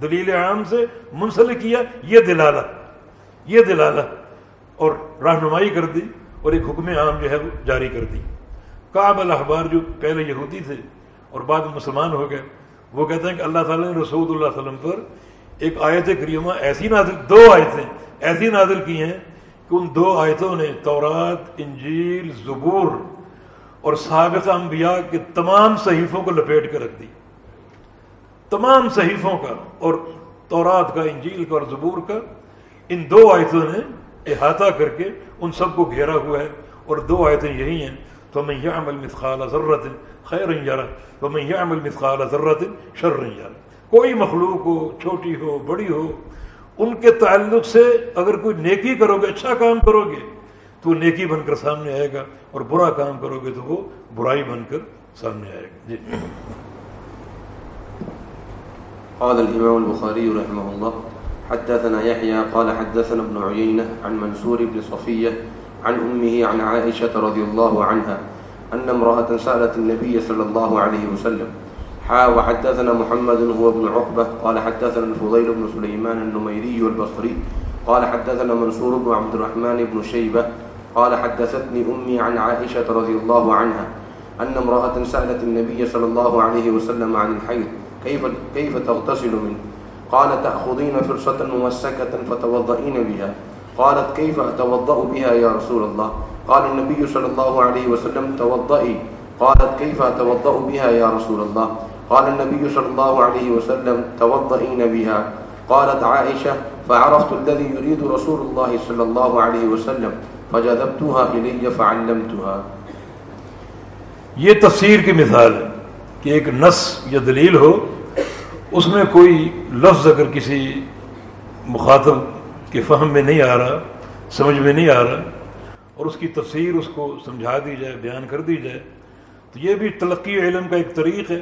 دلیل عام سے منسلک کیا، یہ دلالہ یہ دلالہ اور رہنمائی کر دی اور ایک حکم عام جو ہے وہ جاری کر دی۔ کعب الاحبار جو پہلے یہودی تھے اور بعد مسلمان ہو گئے، وہ کہتے ہیں کہ اللہ تعالیٰ نے رسول اللہ علیہ وسلم پر ایک آیت کریمہ ایسی نازل، دو آیتیں ایسی نازل کی ہیں کہ ان دو آیتوں نے تورات، انجیل، زبور اور سابقہ انبیاء کے تمام صحیفوں کو لپیٹ کر رکھ دی۔ تمام صحیفوں کا اور تورات کا، انجیل کا اور زبور کا، ان دو آیتوں نے احاطہ کر کے ان سب کو گھیرا ہوا ہے اور دو آیتیں یہی ہیں تو میں یہ عمل مثقال ضرورت خیر یارا تو میں یہ عمل مثقال ضرورت شر یارا کوئی مخلوق ہو، چھوٹی ہو، بڑی ہو، ان کے تعلق سے اگر کوئی نیکی کرو گے اچھا کام کرو گے تو وہ نیکی بن کر سامنے آئے گا اور برا کام کرو گے تو وہ برائی بن کر سامنے آئے گا۔ جی۔ قال الإمام البخاري رحمه الله، حدثنا يحيى قال حدثنا ابن عيينة عن منصور بن صفية عن أمه عن عائشة رضي الله عنها أن امرأة سألت النبي صلى الله عليه وسلم، حا، وحدثنا محمد هو ابن عقبة؟ قال، حدثنا الفضيل بن سليمان النميري البصري قال، حدثنا منصور بن عبد الرحمن بن شيبة. قال، حدثتني أمي عن عائشة رضي الله عنها أن امرأة سألت النبي صلى الله عليه وسلم عن الحيض. كيف, كيف تغتسل منه قال تأخذين فرصة ممسكة فتوضئين بها. قالت كيف أتوضأ بها يا رسول الله؟ قال النبي صلى الله عليه وسلم توضئي. قالت كيف أتوضأ بها يا رسول الله؟ قال النبي صلى الله عليه وسلم توضئين بها. قالت عائشة فعرفت الذي يريد رسول الله صلى الله عليه وسلم فجذبتها إلي فعلمتها. یہ تفسیر کی مثال ہے کہ ایک نص یا دلیل ہو اس میں کوئی لفظ اگر کسی مخاطب کے فہم میں نہیں آ رہا، سمجھ میں نہیں آ رہا، اور اس کی تفسیر اس کو سمجھا دی جائے، بیان کر دی جائے، تو یہ بھی تلقی علم کا ایک طریق ہے۔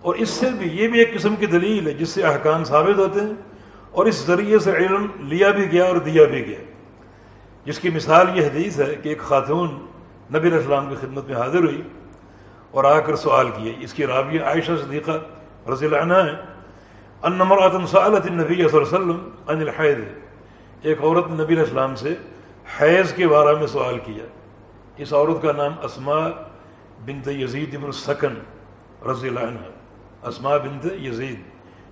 اور اس سے بھی یہ بھی ایک قسم کی دلیل ہے، جس سے احکام ثابت ہوتے ہیں، اور اس ذریعے سے علم لیا بھی گیا اور دیا بھی گیا۔ جس کی مثال یہ حدیث ہے کہ ایک خاتون نبی السلام کی خدمت میں حاضر ہوئی اور آ کر سوال کیے۔ اس کی رابعہ عائشہ صدیقہ رضی اللہ عنہ ہے ان نمرات سعالت النبی صلی اللہ علیہ وسلم ان الحید ایک عورت نبی علیہ السلام سے حیض کے بارے میں سوال کیا۔ اس عورت کا نام اسما بنت یزید ابن السکن رضی اللہ عنہ۔ اسما بنت یزید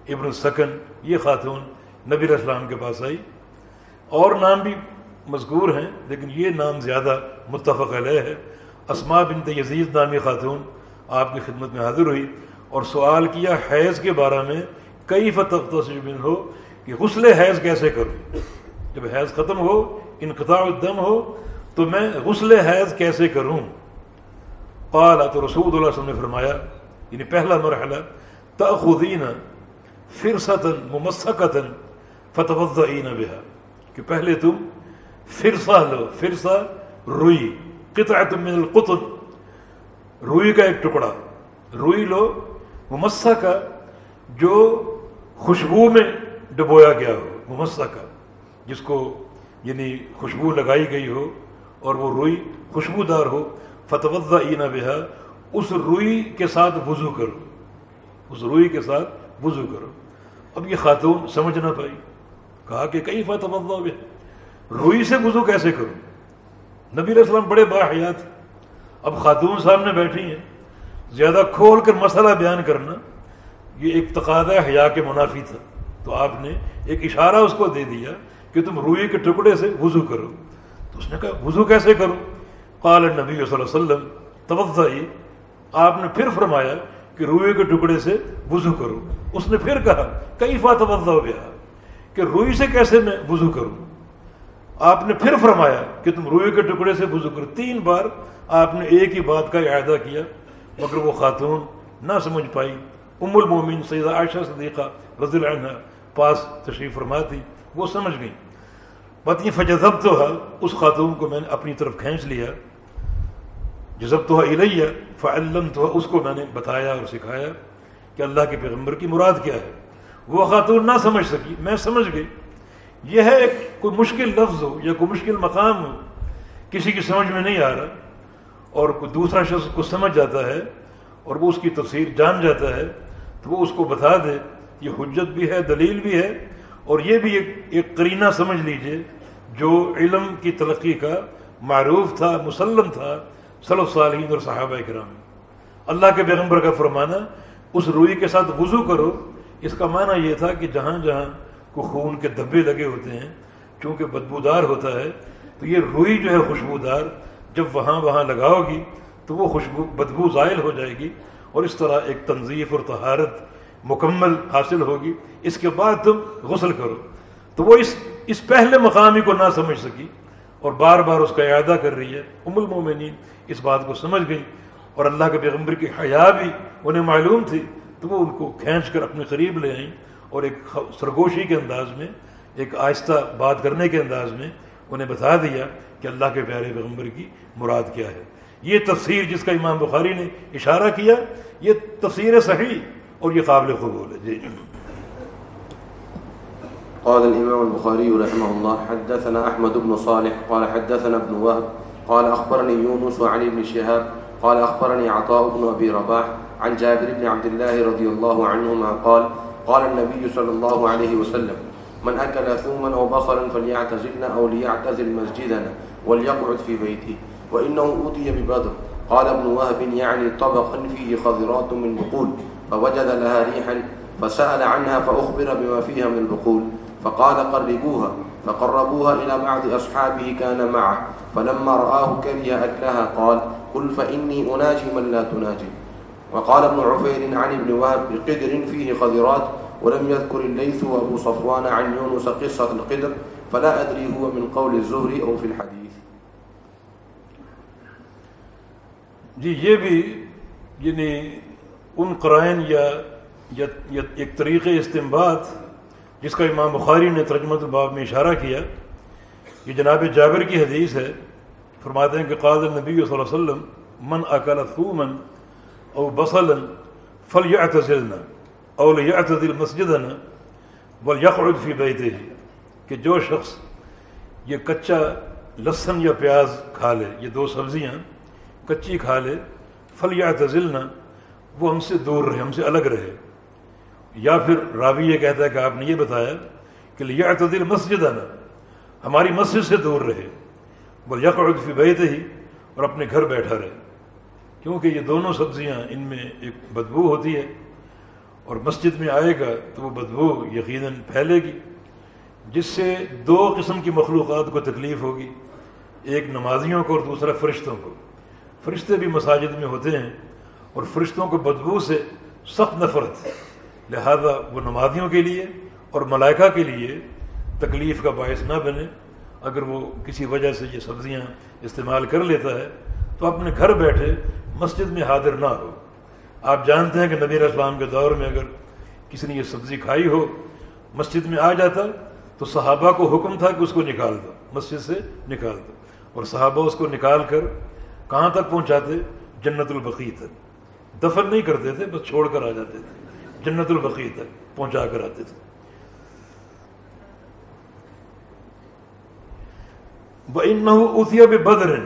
ابن السکن یہ خاتون نبی علیہ السلام کے پاس آئی۔ اور نام بھی مذکور ہیں، لیکن یہ نام زیادہ متفق علیہ ہے۔ اسما بنت یزید نامی خاتون آپ کی خدمت میں حاضر ہوئی اور سوال کیا حیض کے بارے میں کئی فتح تصویر ہو کہ غسل حیض کیسے کروں؟ جب حیض ختم ہو، انقطاع الدم ہو، تو میں غسل حیض کیسے کروں؟ قال، تو رسول اللہ علیہ وسلم نے فرمایا یعنی پہلا مرحلہ، تأخذین فرصتاً ممسکتاً فتوضعین بها کہ پہلے تم فرصہ لو، فرصہ روئی، قطعت من القطن۔ روئی کا ایک ٹکڑا۔ روئی لو ممسا کا جو خوشبو میں ڈبویا گیا ہو، ممسا کا، جس کو یعنی خوشبو لگائی گئی ہو اور وہ روئی خوشبودار ہو فتوضا اینا بہا، اس روئی کے ساتھ وضو کرو۔ اس روئی کے ساتھ وضو کرو۔ اب یہ خاتون سمجھ نہ پائی۔ کہا کہ کئی فتوضا بہا؟ روئی سے وضو کیسے کروں؟ نبی علیہ السلام بڑے باحیات۔ اب خاتون سامنے بیٹھی ہیں۔ زیادہ کھول کر مسئلہ بیان کرنا یہ ایک تقاضا حیا کے منافی تھا۔ تو آپ نے ایک اشارہ اس کو دے دیا کہ تم روئی کے ٹکڑے سے وضو کرو۔ تو اس نے کہا، وضو کیسے کرو قال نبی صلی اللہ علیہ وسلم، توضعی۔ آپ نے پھر فرمایا کہ روئی کے ٹکڑے سے وضو کرو۔ اس نے پھر کہا کئی فا توضع گیا کہ روئی سے کیسے میں وضو کروں؟ آپ نے پھر فرمایا کہ تم روئی کے ٹکڑے سے وضو کرو۔ تین بار آپ نے ایک ہی بات کا اعادہ کیا، مگر وہ خاتون نہ سمجھ پائی۔ ام المومن سیدہ عائشہ صدیقہ رضی اللہ عنہ پاس تشریف فرما تھی وہ سمجھ گئی۔ بات یہ فجذب تو ہے، اس خاتون کو میں نے اپنی طرف کھینچ لیا جذب تو الیہ فعلم تو اس کو میں نے بتایا اور سکھایا کہ اللہ کے پیغمبر کی مراد کیا ہے۔ وہ خاتون نہ سمجھ سکی، میں سمجھ گئی۔ یہ ہے ایک کوئی مشکل لفظ ہو یا کوئی مشکل مقام ہو، کسی کی سمجھ میں نہیں آ رہا، اور کوئی دوسرا شخص کو سمجھ جاتا ہے، اور وہ اس کی تفسیر جان جاتا ہے تو وہ اس کو بتا دے یہ حجت بھی ہے، دلیل بھی ہے، اور یہ بھی ایک ایک کرینہ سمجھ لیجیے جو علم کی ترقی کا معروف تھا، مسلم تھا، صلی صالحین اور صحابہ کرام۔ اللہ کے پیغمبر کا فرمانا، اس روئی کے ساتھ وضو کرو۔ اس کا معنی یہ تھا کہ جہاں جہاں کو خون کے دھبے لگے ہوتے ہیں، چونکہ بدبودار ہوتا ہے، تو یہ روئی جو ہے خوشبودار، جب وہاں وہاں لگاؤ گی، تو وہ خوشبو بدبو زائل ہو جائے گی۔ اور اس طرح ایک تنظیف اور تہارت مکمل حاصل ہوگی۔ اس کے بعد تم غسل کرو۔ تو وہ اس اس پہلے مقامی کو نہ سمجھ سکی اور بار بار اس کا اعادہ کر رہی ہے۔ ام المومنین اس بات کو سمجھ گئی اور اللہ کے پیغمبر کی حیا بھی انہیں معلوم تھی۔ تو وہ ان کو کھینچ کر اپنے قریب لے آئیں اور ایک سرگوشی کے انداز میں، ایک آہستہ بات کرنے کے انداز میں انہیں بتا دیا کہ اللہ کے پیارے پیغمبر کی مراد کیا ہے۔ یہ تفسیر جس کا امام بخاری نے اشارہ کیا، یہ تفسیر صحیح اور یہ قابل قبول ہے۔ جی۔ قال الإمام البخاري رحمه الله، حدثنا أحمد بن صالح، قال حدثنا ابن وهب، قال أخبرني يونس عن ابن شهاب، قال أخبرني عطاء بن أبي رباح عن جابر بن عبد الله رضي الله عنهما قال قال النبي صلى الله عليه وسلم، من أكل ثوما أو بصرا فليعتزلنا أو ليعتزل مسجدنا وليقعد في بيته. وإنه أوتي ببدر قال ابن وهب يعني طبقا فيه خضرات من بقول فوجد لها ريحا فسأل عنها فأخبر بما فيها من البقول فقال قربوها فقربوها إلى بعض أصحابه كان معه فلما رآه كره أكلها قال قل فإني أناجي من لا تناجي وقال ابن عفير عن ابن وهب بقدر فيه خضرات ولم يذكر الليث وابو صفوان عن يونس قصة القدر فلا أدري هو من قول الزهري أو في الحديث. جی یہ بھی یعنی ان قرائن یا یا, یا ایک طریق استمباد جس کا امام بخاری نے ترجمت الباب میں اشارہ کیا یہ جناب جابر کی حدیث ہے فرماتے ہیں کہ قاض نبی صلی اللہ علیہ وسلم من اکل ثومن او بصلا فلیعتزلنا او لیعتزل مسجدنا ولیقعد فی بیتے کہ جو شخص یہ کچا لہسن یا پیاز کھا لے یہ دو سبزیاں کچی کھا لے، فل یا تزلنا وہ ہم سے دور رہے، ہم سے الگ رہے۔ یا پھر راوی یہ کہتا ہے کہ آپ نے یہ بتایا کہ لیا تدل مسجد آنا ہماری مسجد سے دور رہے۔ وہ یکفی بیت ہی اور اپنے گھر بیٹھا رہے۔ کیونکہ یہ دونوں سبزیاں ان میں ایک بدبو ہوتی ہے، اور مسجد میں آئے گا تو وہ بدبو یقیناً پھیلے گی، جس سے دو قسم کی مخلوقات کو تکلیف ہوگی۔ ایک نمازیوں کو اور دوسرا فرشتوں کو۔ فرشتے بھی مساجد میں ہوتے ہیں اور فرشتوں کو بدبو سے سخت نفرت۔ لہذا وہ نمازیوں کے لیے اور ملائکہ کے لیے تکلیف کا باعث نہ بنے۔ اگر وہ کسی وجہ سے یہ سبزیاں استعمال کر لیتا ہے، تو اپنے گھر بیٹھے مسجد میں حاضر نہ ہو۔ آپ جانتے ہیں کہ نبی اسلام کے دور میں اگر کسی نے یہ سبزی کھائی ہو، مسجد میں آ جاتا تو صحابہ کو حکم تھا کہ اس کو نکال دو، مسجد سے نکال دو۔ اور صحابہ اس کو نکال کر کہاں تک پہنچاتے؟ جنت البقی تک۔ دفن نہیں کرتے تھے، بس چھوڑ کر آ جاتے تھے۔ جنت البقی تک پہنچا کر آتے تھے۔ وہ ان اتیا بدر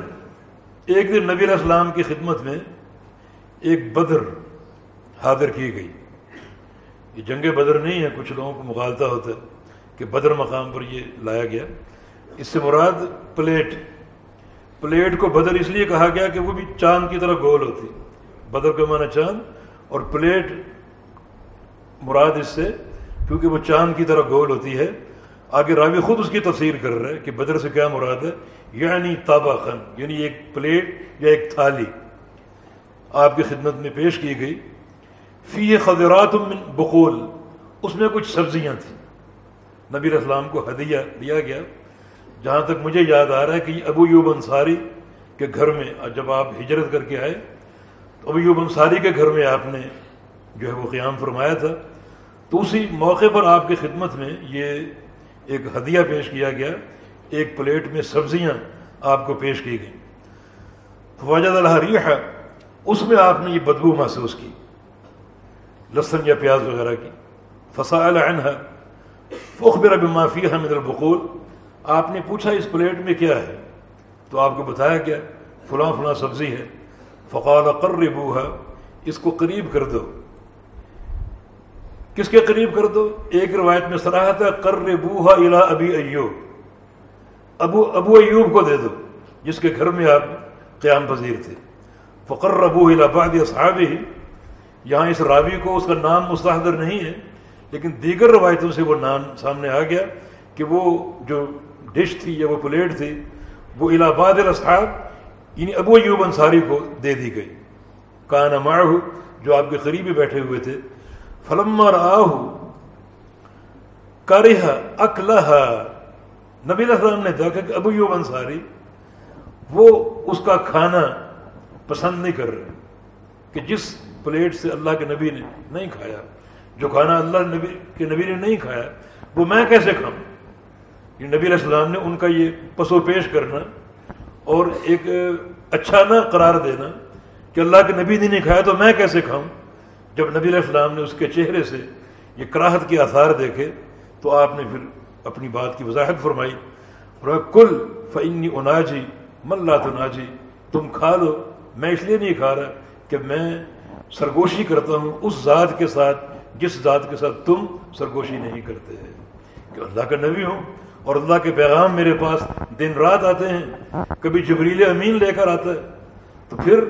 ایک دن نبی السلام کی خدمت میں ایک بدر حاضر کی گئی۔ یہ جنگ بدر نہیں ہے، کچھ لوگوں کو مغالطہ ہوتا ہے کہ بدر مقام پر یہ لایا گیا۔ اس سے مراد پلیٹ۔ پلیٹ کو بدر اس لیے کہا گیا کہ وہ بھی چاند کی طرح گول ہوتی۔ بدر کا معنی چاند اور پلیٹ مراد اس سے کیونکہ وہ چاند کی طرح گول ہوتی ہے۔ آگے راوی خود اس کی تفسیر کر رہا ہے کہ بدر سے کیا مراد ہے۔ یعنی تابا خن یعنی ایک پلیٹ یا ایک تھالی۔ آپ کی خدمت میں پیش کی گئی۔ فی خدرات من بقول، اس میں کچھ سبزیاں تھیں۔ نبی اسلام کو ہدیہ دیا گیا۔ جہاں تک مجھے یاد آ رہا ہے کہ ابو یوب انصاری کے گھر میں جب آپ ہجرت کر کے آئے، تو ابو یوب انصاری کے گھر میں آپ نے جو ہے وہ قیام فرمایا تھا۔ تو اسی موقع پر آپ کی خدمت میں یہ ایک ہدیہ پیش کیا گیا۔ ایک پلیٹ میں سبزیاں آپ کو پیش کی گئیں۔ وجد الحریح، اس میں آپ نے یہ بدبو محسوس کی لہسن یا پیاز وغیرہ کی۔ فسا عنہ فخبر بما فیہ من البقول آپ نے پوچھا اس پلیٹ میں کیا ہے؟ تو آپ کو بتایا کیا فلاں فلاں سبزی ہے۔ فقال قربوها، اس کو قریب کر دو۔ کس کے قریب کر دو؟ ایک روایت میں سراہتا ہے کر الا ابی ایوب۔ ابو ابو ایوب کو دے دو، جس کے گھر میں آپ قیام پذیر تھے۔ فقر ربو بعد صحاب یہاں اس راوی کو اس کا نام مستحدر نہیں ہے، لیکن دیگر روایتوں سے وہ نام سامنے آ گیا کہ وہ جو ڈش تھی یا وہ پلیٹ تھی، وہ الہ آباد الاصحاب یعنی ابو ایوب انصاری کو دے دی گئی۔ کانا معاہ جو آپ کے قریبی بیٹھے ہوئے تھے۔ فلمر آہ کرہ اکلہ نبی السلام نے دیکھا کہ ابو یوب انصاری وہ اس کا کھانا پسند نہیں کر رہے، کہ جس پلیٹ سے اللہ کے نبی نے نہیں کھایا، جو کھانا اللہ نبی کے نبی نے نہیں کھایا، وہ میں کیسے کھاؤں؟ یہ نبی علیہ السلام نے ان کا یہ پسو پیش کرنا اور ایک اچھا نہ قرار دینا کہ اللہ کے نبی نے نہیں کھایا تو میں کیسے کھاؤں؟ جب نبی علیہ السلام نے اس کے چہرے سے یہ کراہت کے آثار دیکھے تو آپ نے پھر اپنی بات کی وضاحت فرمائی۔ کل فنی اناجی ملا تناجی؟ تم کھا لو، میں اس لیے نہیں کھا رہا کہ میں سرگوشی کرتا ہوں اس ذات کے ساتھ جس ذات کے ساتھ تم سرگوشی نہیں کرتے کہ اللہ کا نبی ہوں اور اللہ کے پیغام میرے پاس دن رات آتے ہیں، کبھی جبریل امین لے کر آتا ہے۔ تو پھر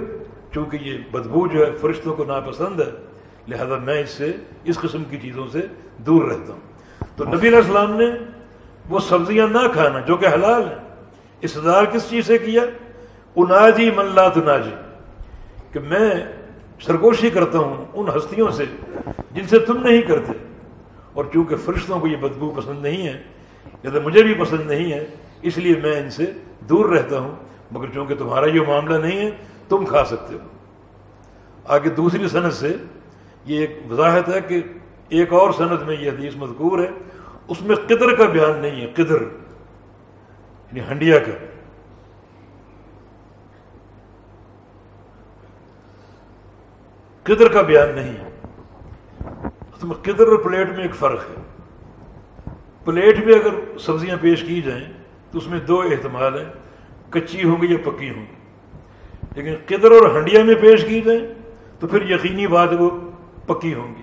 چونکہ یہ بدبو جو ہے فرشتوں کو ناپسند ہے، لہذا میں اس سے، اس قسم کی چیزوں سے دور رہتا ہوں۔ تو نبی علیہ السلام نے وہ سبزیاں نہ کھانا جو کہ حلال ہیں استدار کس چیز سے کیا؟ اناجی ملا تناجی۔ کہ میں سرگوشی کرتا ہوں ان ہستیوں سے جن سے تم نہیں کرتے۔ اور چونکہ فرشتوں کو یہ بدبو پسند نہیں ہے یا مجھے بھی پسند نہیں ہے، اس لیے میں ان سے دور رہتا ہوں، مگر چونکہ تمہارا یہ معاملہ نہیں ہے، تم کھا سکتے ہو۔ آگے دوسری صنعت سے یہ ایک وضاحت ہے کہ ایک اور صنعت میں یہ حدیث مذکور ہے، اس میں قدر کا بیان نہیں ہے، قدر یعنی ہنڈیا کا۔ قدر کا بیان نہیں ہے۔ اس میں قدر اور پلیٹ میں ایک فرق ہے۔ پلیٹ میں اگر سبزیاں پیش کی جائیں تو اس میں دو احتمال ہیں، کچی ہوں گی یا پکی ہوں گی۔ لیکن قدر اور ہنڈیا میں پیش کی جائیں تو پھر یقینی بات وہ پکی ہوں گی۔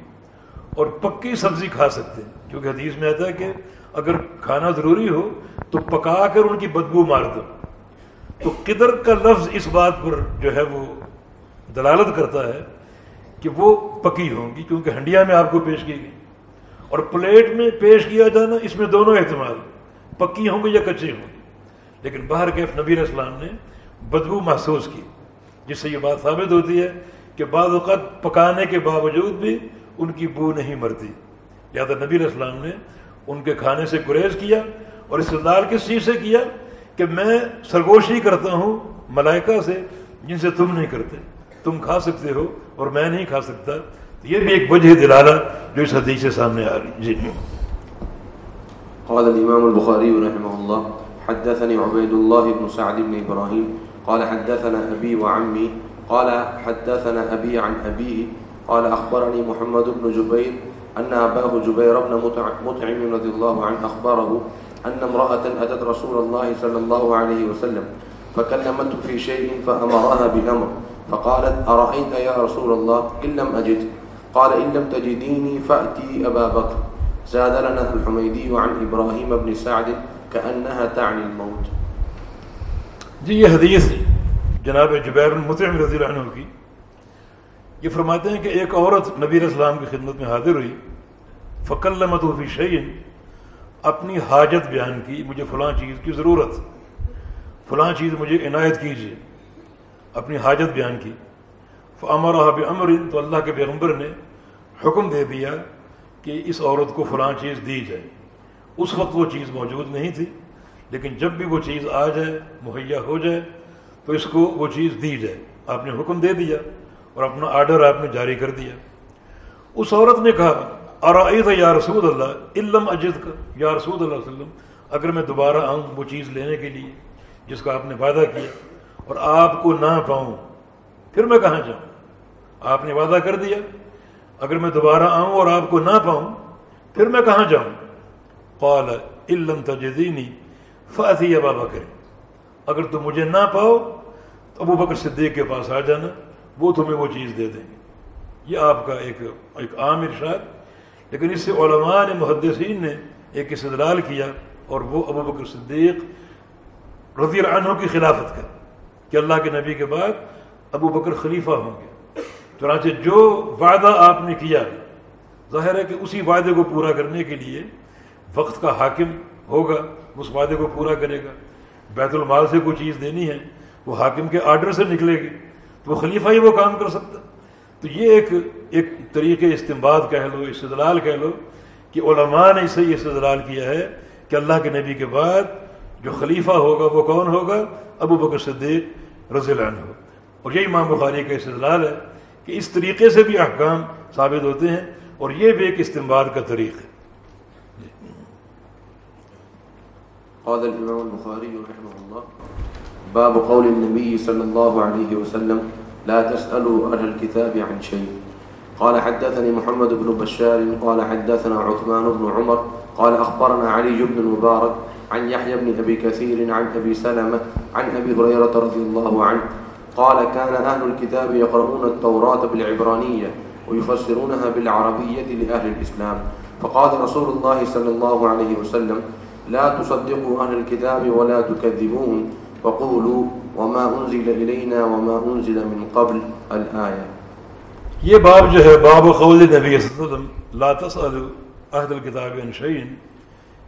اور پکی سبزی کھا سکتے ہیں، کیونکہ حدیث میں آتا ہے کہ اگر کھانا ضروری ہو تو پکا کر ان کی بدبو مار دو۔ تو قدر کا لفظ اس بات پر جو ہے وہ دلالت کرتا ہے کہ وہ پکی ہوں گی، کیونکہ ہنڈیا میں آپ کو پیش کی گئی۔ اور پلیٹ میں پیش کیا جانا، اس میں دونوں احتمال پکی ہوں گی یا کچے ہوں گی لیکن باہر کیف نبی اسلام نے بدبو محسوس کی، جس سے یہ بات ثابت ہوتی ہے کہ بعض اوقات پکانے کے باوجود بھی ان کی بو نہیں مرتی۔ لہٰذا نبی اسلام نے ان کے کھانے سے گریز کیا اور استدار کس چیز سے کیا کہ میں سرگوشی کرتا ہوں ملائکہ سے جن سے تم نہیں کرتے۔ تم کھا سکتے ہو اور میں نہیں کھا سکتا۔ یہ بھی ایک وجہ دلالہ جو اس حدیث سے سامنے آ رہی جی۔ قال الإمام البخاري رحمه الله، حدثني عبيد الله بن سعد بن إبراهيم، قال حدثنا أبي وعمي، قال حدثنا أبي عن أبيه، قال أخبرني محمد بن جبير أن أباه جبير بن مطعم رضي الله عنه أخبره أن امرأة أتت رسول الله صلى الله عليه وسلم، فكلمته في شيء فأمرها بأمر، فقالت أرأيت يا رسول الله إن لم أجد؟ قال، إن لم تجديني فأتي أبا بكر. زاد لنا الحميدي عن إبراهيم بن سعد كأنها تعني الموت. جی یہ حدیث جناب جبیر المطعم رضی اللہ عنہ کی، یہ فرماتے ہیں کہ ایک عورت نبی اسلام کی خدمت میں حاضر ہوئی، فکلمت فی شعین اپنی حاجت بیان کی، مجھے فلاں چیز کی ضرورت، فلاں چیز مجھے عنایت کیجیے اپنی حاجت بیان کی امر امر تو اللہ کے پیغمبر نے حکم دے دیا کہ اس عورت کو فلاں چیز دی جائے۔ اس وقت وہ چیز موجود نہیں تھی، لیکن جب بھی وہ چیز آ جائے، مہیا ہو جائے، تو اس کو وہ چیز دی جائے۔ آپ نے حکم دے دیا اور اپنا آرڈر آپ نے جاری کر دیا۔ اس عورت نے کہا اور یا رسول اللہ علم اجد کا یا رسول اللہ علیہ وسلم، اگر میں دوبارہ آؤں وہ چیز لینے کے لیے جس کا آپ نے وعدہ کیا اور آپ کو نہ پاؤں، پھر میں کہاں جاؤں؟ آپ نے وعدہ کر دیا، اگر میں دوبارہ آؤں اور آپ کو نہ پاؤں، پھر میں کہاں جاؤں؟ قال علم تجدینی فاتی ابا بکر. اگر تم مجھے نہ پاؤ، تو ابو بکر صدیق کے پاس آ جانا، وہ تمہیں وہ چیز دے دیں گے۔ یہ آپ کا ایک ایک عام ارشاد، لیکن اس سے علماء نے، محدثین نے ایک استدلال کیا اور وہ ابو بکر صدیق رضی اللہ عنہ کی خلافت کا کہ اللہ کے نبی کے بعد ابو بکر خلیفہ ہوں گے۔ چنانچہ جو وعدہ آپ نے کیا ظاہر ہے کہ اسی وعدے کو پورا کرنے کے لیے وقت کا حاکم ہوگا، اس وعدے کو پورا کرے گا۔ بیت المال سے کوئی چیز دینی ہے، وہ حاکم کے آرڈر سے نکلے گی، تو وہ خلیفہ ہی وہ کام کر سکتا۔ تو یہ ایک ایک طریقے استمباد کہہ لو، استدلال کہہ لو کہ علماء نے اسے یہ استدلال کیا ہے کہ اللہ کے نبی کے بعد جو خلیفہ ہوگا وہ کون ہوگا؟ ابو بکر صدیق رضی اللہ عنہ۔ اور یہی امام بخاری کا استدلال ہے کہ اس طریقے سے بھی احکام ثابت ہوتے ہیں اور یہ بھی ایک استعمال کا طریق ہے۔ قال الإمام البخاري رحمه الله، باب قول النبي صلى الله عليه وسلم، لا تسألوا أهل الكتاب عن شيء. قال حدثني محمد بن بشار، قال حدثنا عثمان بن عمر، قال أخبرنا علي بن المبارك عن يحيى بن أبي كثير عن أبي سلمة عن أبي هريرة رضي الله عنه قال كان أهل الكتاب يقرؤون التوراة بالعبرانية ويفسرونها بالعربية لأهل الإسلام. فقال رسول الله صلى الله عليه وسلم، لا تصدقوا أهل الكتاب ولا تكذبوهم وقولوا، وما أنزل إلينا وما أنزل من قبل. الآية. یہ باب جو ہے، باب قول نبی صلی اللہ علیہ وسلم، لا تسألوا اہل الكتاب عن شيء.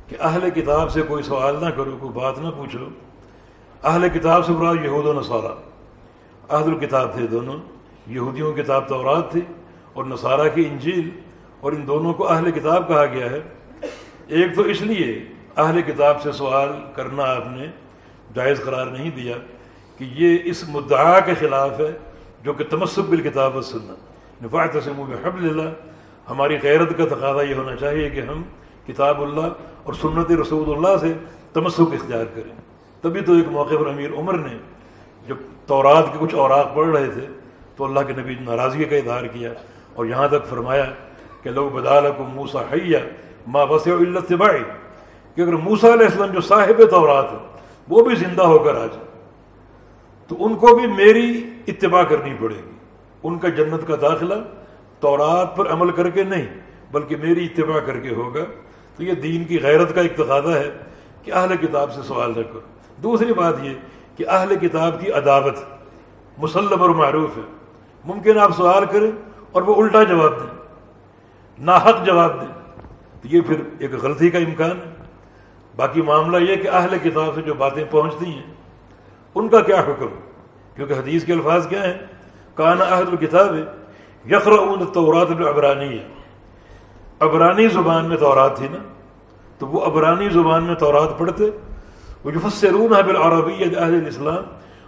کہ اہل کتاب سے کوئی سوال نہ کرو، کوئی بات نہ پوچھو. اہل کتاب سے برا یہود و نصارہ. اہل الکتاب تھے دونوں، یہودیوں کی کتاب تورات تھی اور نصارہ کی انجیل، اور ان دونوں کو اہل کتاب کہا گیا ہے۔ ایک تو اس لیے اہل کتاب سے سوال کرنا آپ نے جائز قرار نہیں دیا کہ یہ اس مدعا کے خلاف ہے جو کہ تمسک بالکتاب و سننا نفاعت سے حب اللہ۔ ہماری غیرت کا تقاضا یہ ہونا چاہیے کہ ہم کتاب اللہ اور سنت رسول اللہ سے تمسک اختیار کریں۔ تبھی تو ایک موقع پر امیر عمر نے جب تورات کے کچھ اوراق پڑھ رہے تھے تو اللہ کے نبی ناراضگی کا اظہار کیا اور یہاں تک فرمایا کہ لوگ بدال کو موسا حیا ماں بس علت بائی کہ اگر موسا علیہ السلام جو صاحب تورات ہے وہ بھی زندہ ہو کر آ جائے تو ان کو بھی میری اتباع کرنی پڑے گی۔ ان کا جنت کا داخلہ تورات پر عمل کر کے نہیں، بلکہ میری اتباع کر کے ہوگا۔ تو یہ دین کی غیرت کا اقتضادہ ہے کہ اہل کتاب سے سوال نہ کرو۔ دوسری بات یہ کہ اہل کتاب کی عداوت مسلم اور معروف ہے۔ ممکن آپ سوال کریں اور وہ الٹا جواب دیں، ناحق جواب دیں۔ تو یہ پھر ایک غلطی کا امکان ہے۔ باقی معاملہ یہ کہ اہل کتاب سے جو باتیں پہنچتی ہیں، ان کا کیا حکم؟ کیونکہ حدیث کے الفاظ کیا ہیں؟ کانا اہل کتاب ہے یقر اون تورات ابرانی ہے ابرانی زبان میں تورات تھی نا؟ تو وہ ابرانی زبان میں تورات پڑھتے وہ جو فسرون حب اہل اسلام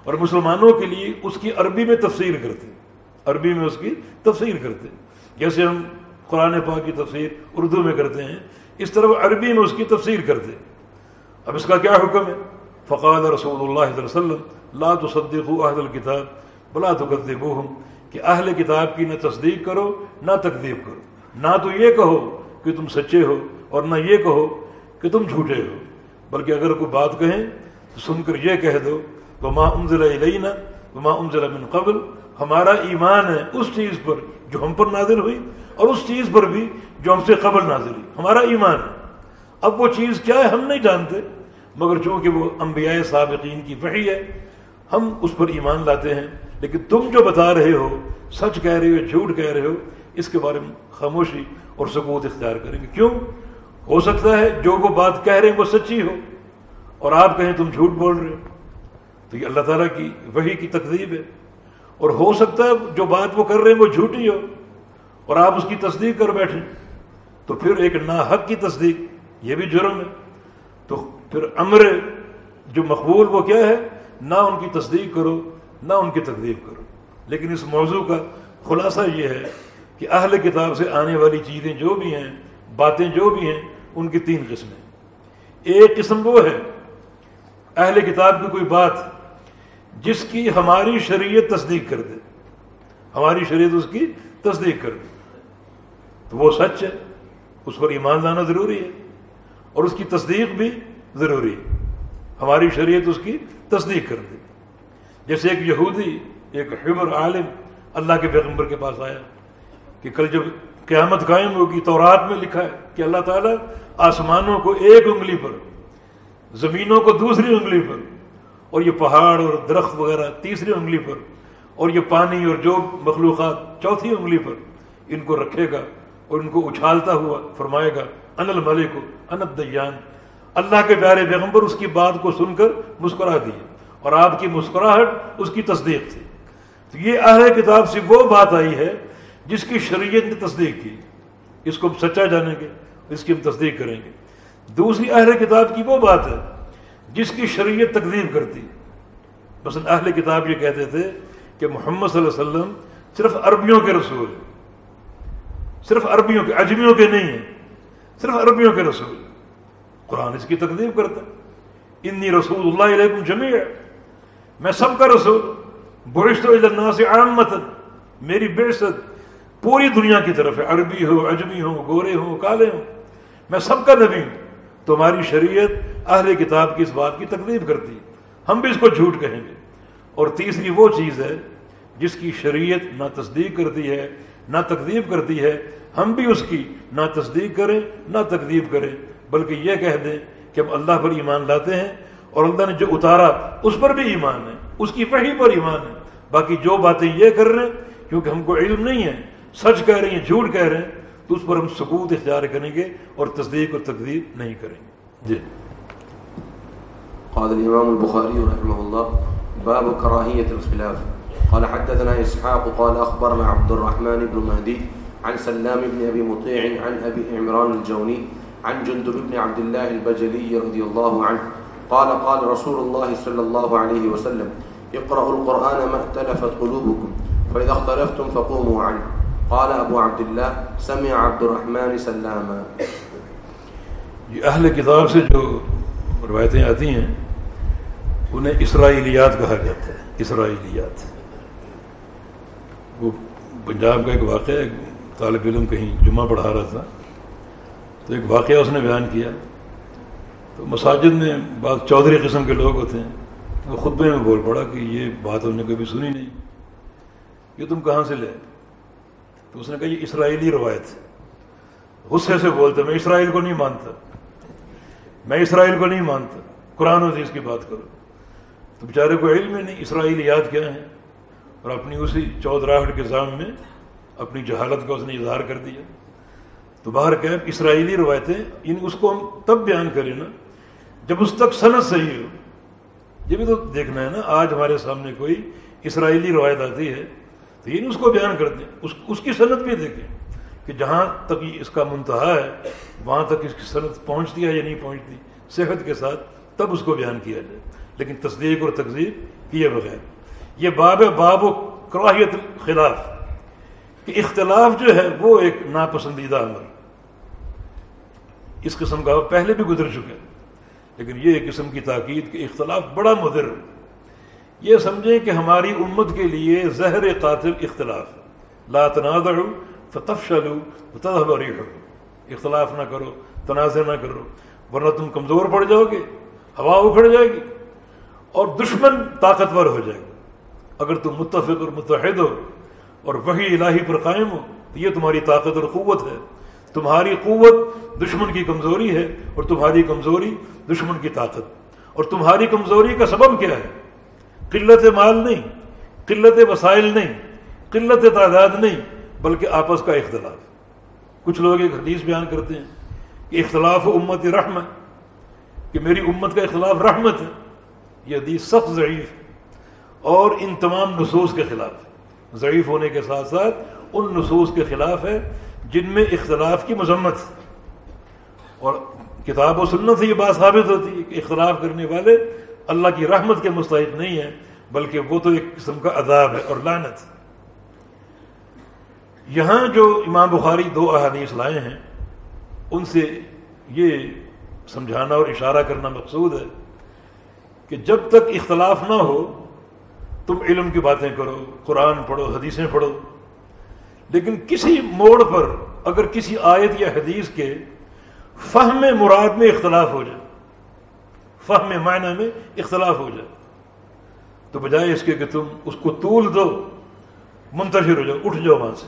اور مسلمانوں کے لیے اس کی عربی میں تفسیر کرتے عربی میں اس کی تفسیر کرتے جیسے ہم قرآن پاک کی تفسیر اردو میں کرتے ہیں، اس طرح وہ عربی میں اس کی تفسیر کرتے اب اس کا کیا حکم ہے؟ فقال رسول اللہ علیہ وسلم، لا تصدقوا اہل الكتاب بلا تکذبوہم کہ اہل کتاب کی نہ تصدیق کرو، نہ تکذیب کرو۔ نہ تو یہ کہو کہ تم سچے ہو، اور نہ یہ کہو کہ تم جھوٹے ہو۔ بلکہ اگر کوئی بات کہیں تو سن کر یہ کہہ دو وہ ماں امزل علینا وہ ماں امزل من قبل، ہمارا ایمان ہے اس چیز پر جو ہم پر نازل ہوئی اور اس چیز پر بھی جو ہم سے قبل نازل ہوئی، ہمارا ایمان ہے۔ اب وہ چیز کیا ہے ہم نہیں جانتے، مگر چونکہ وہ انبیاء سابقین کی وحی ہے، ہم اس پر ایمان لاتے ہیں۔ لیکن تم جو بتا رہے ہو، سچ کہہ رہے ہو، جھوٹ کہہ رہے ہو، اس کے بارے میں خاموشی اور سکوت اختیار کریں گے۔ کیوں؟ ہو سکتا ہے جو وہ بات کہہ رہے ہیں وہ سچی ہو اور آپ کہیں تم جھوٹ بول رہے ہو۔ تو یہ اللہ تعالیٰ کی وہی کی تقدیب ہے۔ اور ہو سکتا ہے جو بات وہ کر رہے ہیں وہ جھوٹی ہو اور آپ اس کی تصدیق کر بیٹھیں تو پھر ایک ناحق کی تصدیق، یہ بھی جرم ہے۔ تو پھر امر جو مقبول وہ کیا ہے؟ نہ ان کی تصدیق کرو، نہ ان کی تقدیب کرو۔ لیکن اس موضوع کا خلاصہ یہ ہے کہ اہل کتاب سے آنے والی چیزیں جو بھی ہیں، باتیں جو بھی ہیں ان کی تین قسمیں۔ ایک قسم وہ ہے، اہل کتاب کی کوئی بات جس کی ہماری شریعت تصدیق کر دے۔ ہماری شریعت اس کی تصدیق کر دے۔ تو وہ سچ ہے، اس پر ایمان لانا ضروری ہے اور اس کی تصدیق بھی ضروری ہے۔ ہماری شریعت اس کی تصدیق کر دے۔ جیسے ایک یہودی، ایک حبر عالم اللہ کے پیغمبر کے پاس آیا کہ کل جب قیامت قائم ہوگی تو رات میں لکھا ہے کہ اللہ تعالیٰ آسمانوں کو ایک انگلی پر، زمینوں کو دوسری انگلی پر، اور یہ پہاڑ اور درخت وغیرہ تیسری انگلی پر، اور یہ پانی اور جو مخلوقات چوتھی انگلی پر ان کو رکھے گا اور ان کو اچھالتا ہوا فرمائے گا ان الملک انت دیان اللہ کے پیارے پیغمبر اس کی بات کو سن کر مسکرا دیے، اور آپ کی مسکراہٹ اس کی تصدیق تھی۔ تو یہ اہل کتاب سے وہ بات آئی ہے جس کی شریعت نے تصدیق کی، اس کو ہم سچا جانیں گے، اس کی ہم تصدیق کریں گے۔ دوسری اہل کتاب کی وہ بات ہے، جس کی شریعت تقدیم کرتی۔ بس اہل کتاب یہ کہتے تھے کہ محمد صلی اللہ علیہ وسلم صرف عربیوں کے رسول صرف عربیوں کے اجمیوں کے نہیں ہیں، صرف عربیوں کے رسول قرآن اس کی تقدیم کرتا۔ انی رسول اللہ علیکم جمیع میں سب کا رسول برشت الناس عامتا۔ میری بےست پوری دنیا کی طرف ہے، عربی ہو اجمی ہو، گورے ہو، کالے ہو۔ میں سب کا نبی ہوں۔ تمہاری شریعت اہل کتاب کی اس بات کی تقدیم کرتی ہم بھی اس کو جھوٹ کہیں گے۔ اور تیسری وہ چیز ہے جس کی شریعت نہ تصدیق کرتی ہے، نہ تقدیب کرتی ہے۔ ہم بھی اس کی نہ تصدیق کریں، نہ تقدیب کریں۔ بلکہ یہ کہہ دیں کہ ہم اللہ پر ایمان لاتے ہیں اور اللہ نے جو اتارا، اس پر بھی ایمان ہے۔ اس کی وحی پر ایمان ہے۔ باقی جو باتیں یہ کر رہے ہیں، کیونکہ ہم کو علم نہیں ہے سچ کہہ رہے ہیں، جھوٹ کہہ رہے ہیں، تو اس پر ہم سکوت اختیار کریں گے اور تصدیق اور تقدیب نہیں کریں گے۔ جی۔ قال الإمام البخاري رحمه الله، باب كراهية الخلاف. قال حدثنا إسحاق، قال أخبرنا عبد الرحمن بن مهدي عن سلام بن أبي مطيع عن أبي عمران الجوني عن جندب بن عبد الله البجلي رضي الله عنه قال قال رسول الله صلى الله عليه وسلم اقرأوا القرآن ما اتلفت قلوبكم، فإذا اختلفتم فقوموا عنه. قال ابو عبد الله سمع عبد الرحمن سلاما۔ یہ اہل کتاب سے جو روایتیں آتی ہیں، انہیں اسرائیلیات کہا جاتا ہے، اسرائیلیات۔ وہ پنجاب کا ایک واقعہ ایک طالب علم کہیں جمعہ پڑھا رہا تھا، تو ایک واقعہ اس نے بیان کیا۔ تو مساجد میں بعض چودھری قسم کے لوگ ہوتے ہیں وہ خطبے میں بول پڑا کہ یہ بات انہوں نے کبھی سنی نہیں۔ یہ تم کہاں سے لے؟ تو اس نے کہا یہ اسرائیلی روایت غصے سے بولتے میں اسرائیل کو نہیں مانتا۔ میں اسرائیل کو نہیں مانتا۔ قرآن حدیث کی بات کرو۔ تو بیچارے کو علم نہیں، اسرائیل یاد کیا ہے؟ اور اپنی اسی چودراہٹ کے ضام میں اپنی جہالت کا اس نے اظہار کر دیا۔ تو باہر کہ اسرائیلی روایتیں، ان اس کو ہم تب بیان کریں نا، جب اس تک صنعت صحیح ہو۔ یہ بھی تو دیکھنا ہے نا، آج ہمارے سامنے کوئی اسرائیلی روایت آتی ہے تو یہ اس کو بیان کرتے ہیں اس اس کی صنعت بھی دیکھیں کہ جہاں تک اس کا منتہا ہے، وہاں تک اس کی صنعت پہنچتی ہے یا نہیں پہنچتی، صحت کے ساتھ تب اس کو بیان کیا جائے۔ لیکن تصدیق اور تقزیب کیے بغیر۔ یہ باب باب و کراہیت خلاف کہ اختلاف جو ہے وہ ایک ناپسندیدہ عمل۔ اس قسم کا پہلے بھی گزر چکے لیکن یہ ایک قسم کی تاکید کہ اختلاف بڑا مدر یہ سمجھیں کہ ہماری امت کے لیے زہر قاتل اختلاف لا تنازع فتفشلوا وتذهب ريحكم اختلاف نہ کرو، تنازع نہ کرو، ورنہ تم کمزور پڑ جاؤ گے، ہوا اکھڑ جائے گی اور دشمن طاقتور ہو جائے گا اگر تم متفق اور متحد ہو اور وہی الہی پر قائم ہو، تو یہ تمہاری طاقت اور قوت ہے۔ تمہاری قوت دشمن کی کمزوری ہے اور تمہاری کمزوری دشمن کی طاقت۔ اور تمہاری کمزوری کا سبب کیا ہے؟ قلت مال نہیں، قلت وسائل نہیں، قلت تعداد نہیں، بلکہ آپس کا اختلاف۔ کچھ لوگ ایک حدیث بیان کرتے ہیں کہ اختلاف امت رحم ہے، کہ میری امت کا اختلاف رحمت ہے، یہ حدیث سخت ضعیف اور ان تمام نصوص کے خلاف ضعیف ہونے کے ساتھ ساتھ ان نصوص کے خلاف ہے جن میں اختلاف کی مذمت اور کتاب و سنت سے یہ بات ثابت ہوتی ہے کہ اختلاف کرنے والے اللہ کی رحمت کے مستحق نہیں ہیں بلکہ وہ تو ایک قسم کا عذاب ہے اور لعنت۔ یہاں جو امام بخاری دو احادیث لائے ہیں، ان سے یہ سمجھانا اور اشارہ کرنا مقصود ہے کہ جب تک اختلاف نہ ہو، تم علم کی باتیں کرو، قرآن پڑھو، حدیثیں پڑھو۔ لیکن کسی موڑ پر اگر کسی آیت یا حدیث کے فہم مراد میں اختلاف ہو جائے فہم معنی میں اختلاف ہو جائے۔ تو بجائے اس کے کہ تم اس کو طول دو، منتشر ہو جاؤ، اٹھ جاؤ وہاں سے۔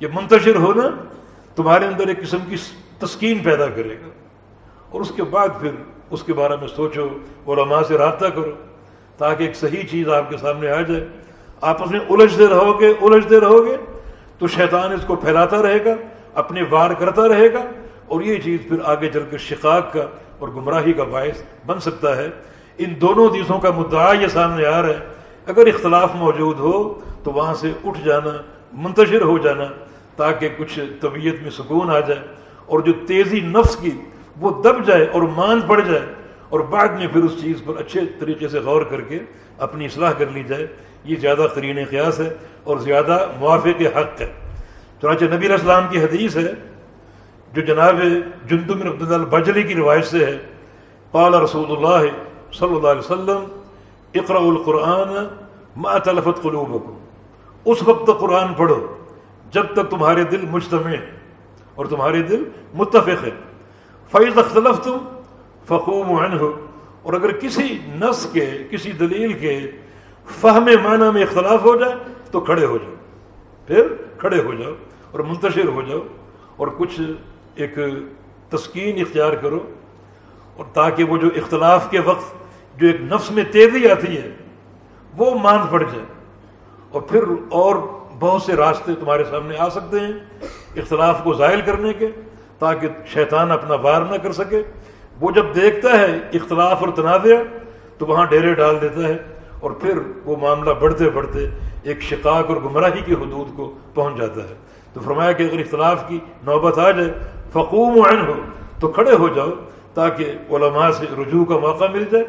یہ منتشر ہونا تمہارے اندر ایک قسم کی تسکین پیدا کرے گا۔ اور اس کے بعد پھر اس کے بارے میں سوچو، علماء سے رابطہ کرو، تاکہ ایک صحیح چیز آپ کے سامنے آ جائے۔ آپس میں الجھتے رہو گے، الجھتے رہو گے، تو شیطان اس کو پھیلاتا رہے گا، اپنے وار کرتا رہے گا اور یہ چیز پھر آگے چل کر شقاق کا اور گمراہی کا باعث بن سکتا ہے۔ ان دونوں چیزوں کا مدعا یہ سامنے آ رہا ہے۔ اگر اختلاف موجود ہو تو وہاں سے اٹھ جانا، منتشر ہو جانا تاکہ کچھ طبیعت میں سکون آ جائے اور جو تیزی نفس کی وہ دب جائے اور مان پڑ جائے اور بعد میں پھر اس چیز پر اچھے طریقے سے غور کر کے اپنی اصلاح کر لی جائے۔ یہ زیادہ ترین قیاس ہے اور زیادہ موافق حق ہے۔ چنانچہ نبی اسلام کی حدیث ہے جو جناب جندم عبد اللہ بجلی کی روایت سے ہے، قال رسول اللہ صلی اللہ علیہ وسلم اقرا القرآن ما تلفت قلوبکم۔ اس وقت قرآن پڑھو، جب تک تمہارے دل مجتمع اور تمہارے دل متفق ہے فیض اختلف تم فقوم ہو اور اگر کسی نس کے، کسی دلیل کے فہم معنی میں اختلاف ہو جائے، تو کھڑے ہو جاؤ۔ پھر کھڑے ہو جاؤ اور منتشر ہو جاؤ۔ اور کچھ ایک تسکین اختیار کرو اور تاکہ وہ جو اختلاف کے وقت جو ایک نفس میں تیزی آتی ہے، وہ مان پڑ جائے۔ اور پھر اور بہت سے راستے تمہارے سامنے آ سکتے ہیں اختلاف کو ظاہر کرنے کے، تاکہ شیطان اپنا وار نہ کر سکے۔ وہ جب دیکھتا ہے اختلاف اور تنازع تو وہاں ڈیرے ڈال دیتا ہے اور پھر وہ معاملہ بڑھتے بڑھتے ایک شقاق اور گمراہی کی حدود کو پہنچ جاتا ہے۔ تو فرمایا کہ اگر اختلاف کی نوبت آ جائے فقوم عین ہو تو کھڑے ہو جاؤ تاکہ علماء سے رجوع کا موقع مل جائے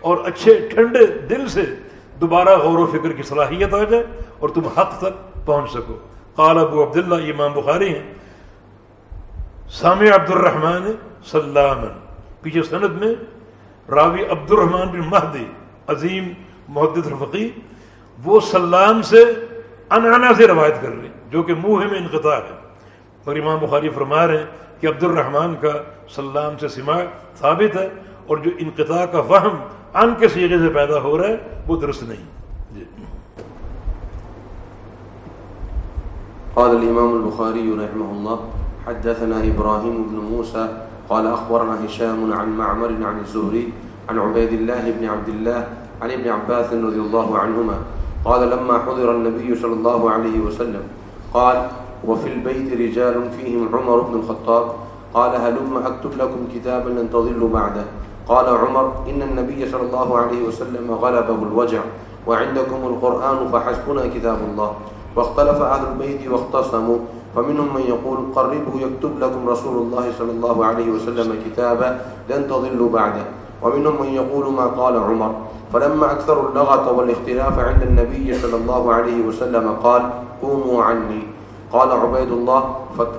اور اچھے ٹھنڈے دل سے دوبارہ غور و فکر کی صلاحیت آ جائے اور تم حق تک پہنچ سکو۔ قال ابو عبداللہ امام بخاری ہیں۔ سامع عبد الرحمن سلام پیچھے سند میں راوی عبد الرحمن بن مہدی، عظیم محدث رفقی وہ سلام سے انانا سے روایت کر لیں جو کہ منہ میں انقطاع ہے۔ مگر امام بخاری فرما رہے ہیں کہ عبد الرحمن کا سلام سے سما ثابت ہے اور جو انقطاع کا فہم ان کے سیرے سے پیدا ہو رہا ہے، وہ درست نہیں۔ جی۔ قال الإمام البخاري رحمه الله حدثنا إبراهيم بن موسى قال أخبرنا هشام عن معمر عن الزهري عن عبيد الله بن عبد الله عن ابن عباس رضي الله عنهما قال لما حضر النبي صلى الله عليه وسلم، قال وفي البيت رجال فيهم عمر بن الخطاب قال هلم أكتب لكم كتابا لن تضلوا بعده؟ قال عمر إن النبي صلى الله عليه وسلم غلبه الوجع وعندكم القرآن فحسبنا كتاب الله. واختلف أهل البيت واختصموا، فمنهم من يقول قربه يكتب لكم رسول الله صلى الله عليه وسلم كتابا لن تضلوا بعده. ومنهم من يقول ما قال عمر. فلما أكثروا اللغة والاختلاف عند النبي صلى الله عليه وسلم قال قوموا عني. قال عبيد الله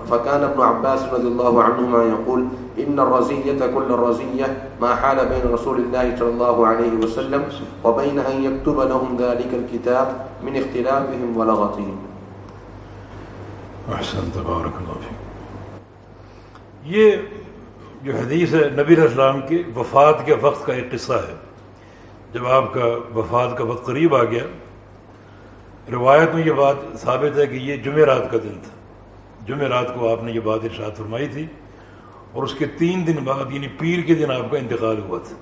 فكان ابن عباس رضي الله عنهما يقول إن الرزية كل الرزية ما حال بين رسول الله صلى الله عليه وسلم وبين أن يكتب لهم ذلك الكتاب من اختلافهم ولغتهم احسن تبارک اللہ فی یہ جو حدیث ہے نبی اسلام کی وفات کے وقت کا ایک قصہ ہے۔ جب آپ کا وفات کا وقت قریب آ گیا روایت میں یہ بات ثابت ہے کہ یہ جمعرات کا دن تھا۔ جمعرات کو آپ نے یہ بات ارشاد فرمائی تھی اور اس کے تین دن بعد یعنی پیر کے دن آپ کا انتقال ہوا تھا۔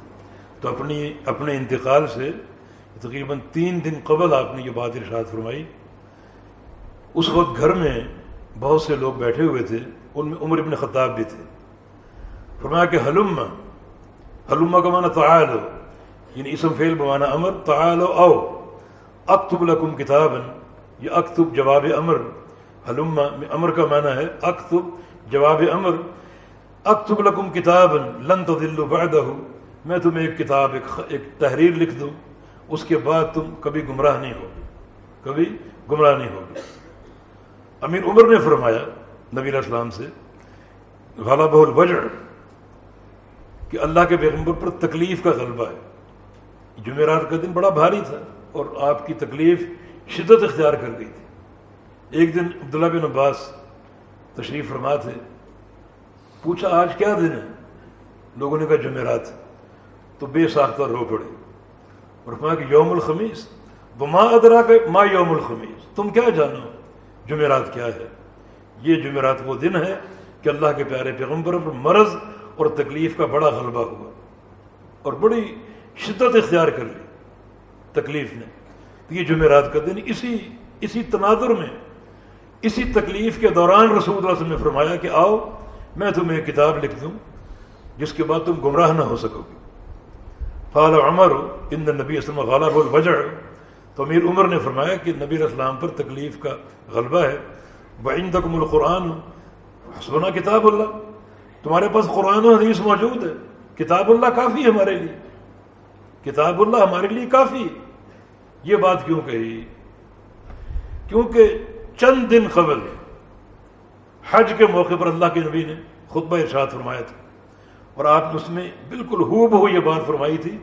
تو اپنی، اپنے انتقال سے تقریباً تین دن قبل آپ نے یہ بات ارشاد فرمائی۔ اس وقت گھر میں بہت سے لوگ بیٹھے ہوئے تھے۔ ان میں عمر ابن خطاب بھی تھے۔ فرمایا کہ حلم حلما کا معنی تعال ہو یعنی اسم فیل بمانا امر تعال او۔ اکتب لکم کتاب یہ اکتب جواب امر۔ حلما امر کا معنی ہے اکتب جواب امر۔ اکتب لکم کتاب لن تضلوا بعدہ میں تمہیں ایک کتاب ایک, ایک تحریر لکھ دوں۔ اس کے بعد تم کبھی گمراہ نہیں ہوگی کبھی گمراہ نہیں ہوگی امیر عمر نے فرمایا نبی اسلام سے غلبہ الوجع کہ اللہ کے پیغمبر پر تکلیف کا غلبہ ہے۔ جمعرات کا دن بڑا بھاری تھا۔ اور آپ کی تکلیف شدت اختیار کر گئی تھی۔ ایک دن عبداللہ بن عباس تشریف فرما تھے۔ پوچھا، آج کیا دن ہے؟ لوگوں نے کہا، جمعرات۔ تو بے ساختہ رو پڑے۔ اور کہا کہ یوم الخمیس۔ بما ادرا کہ ما یوم الخمیس۔ تم کیا جانو؟ جمعرات کیا ہے؟ یہ جمعرات وہ دن ہے کہ اللہ کے پیارے پیغمبر پر مرض اور تکلیف کا بڑا غلبہ ہوا اور بڑی شدت اختیار کر لی۔ تکلیف نے تو یہ جمعرات کا دن اسی اسی تناظر میں، اسی تکلیف کے دوران رسول اللہ وسلم نے فرمایا کہ آؤ، میں تمہیں ایک کتاب لکھ دوں، جس کے بعد تم گمراہ نہ ہو سکو گے۔ فال عمر، ان نبی اسلم غالب الوجع۔ تو امیر عمر نے فرمایا کہ نبی اسلام پر تکلیف کا غلبہ ہے۔ بین تکم القرآن، حسبنا کتاب اللہ۔ تمہارے پاس قرآن و حدیث موجود ہے۔ کتاب اللہ کافی ہے ہمارے لیے۔ کتاب اللہ ہمارے لیے کافی یہ بات کیوں کہی؟ کیونکہ چند دن قبل حج کے موقع پر اللہ کے نبی نے خطبہ ارشاد فرمایا تھا اور آپ نے اس میں بالکل ہو بہو یہ بات فرمائی تھی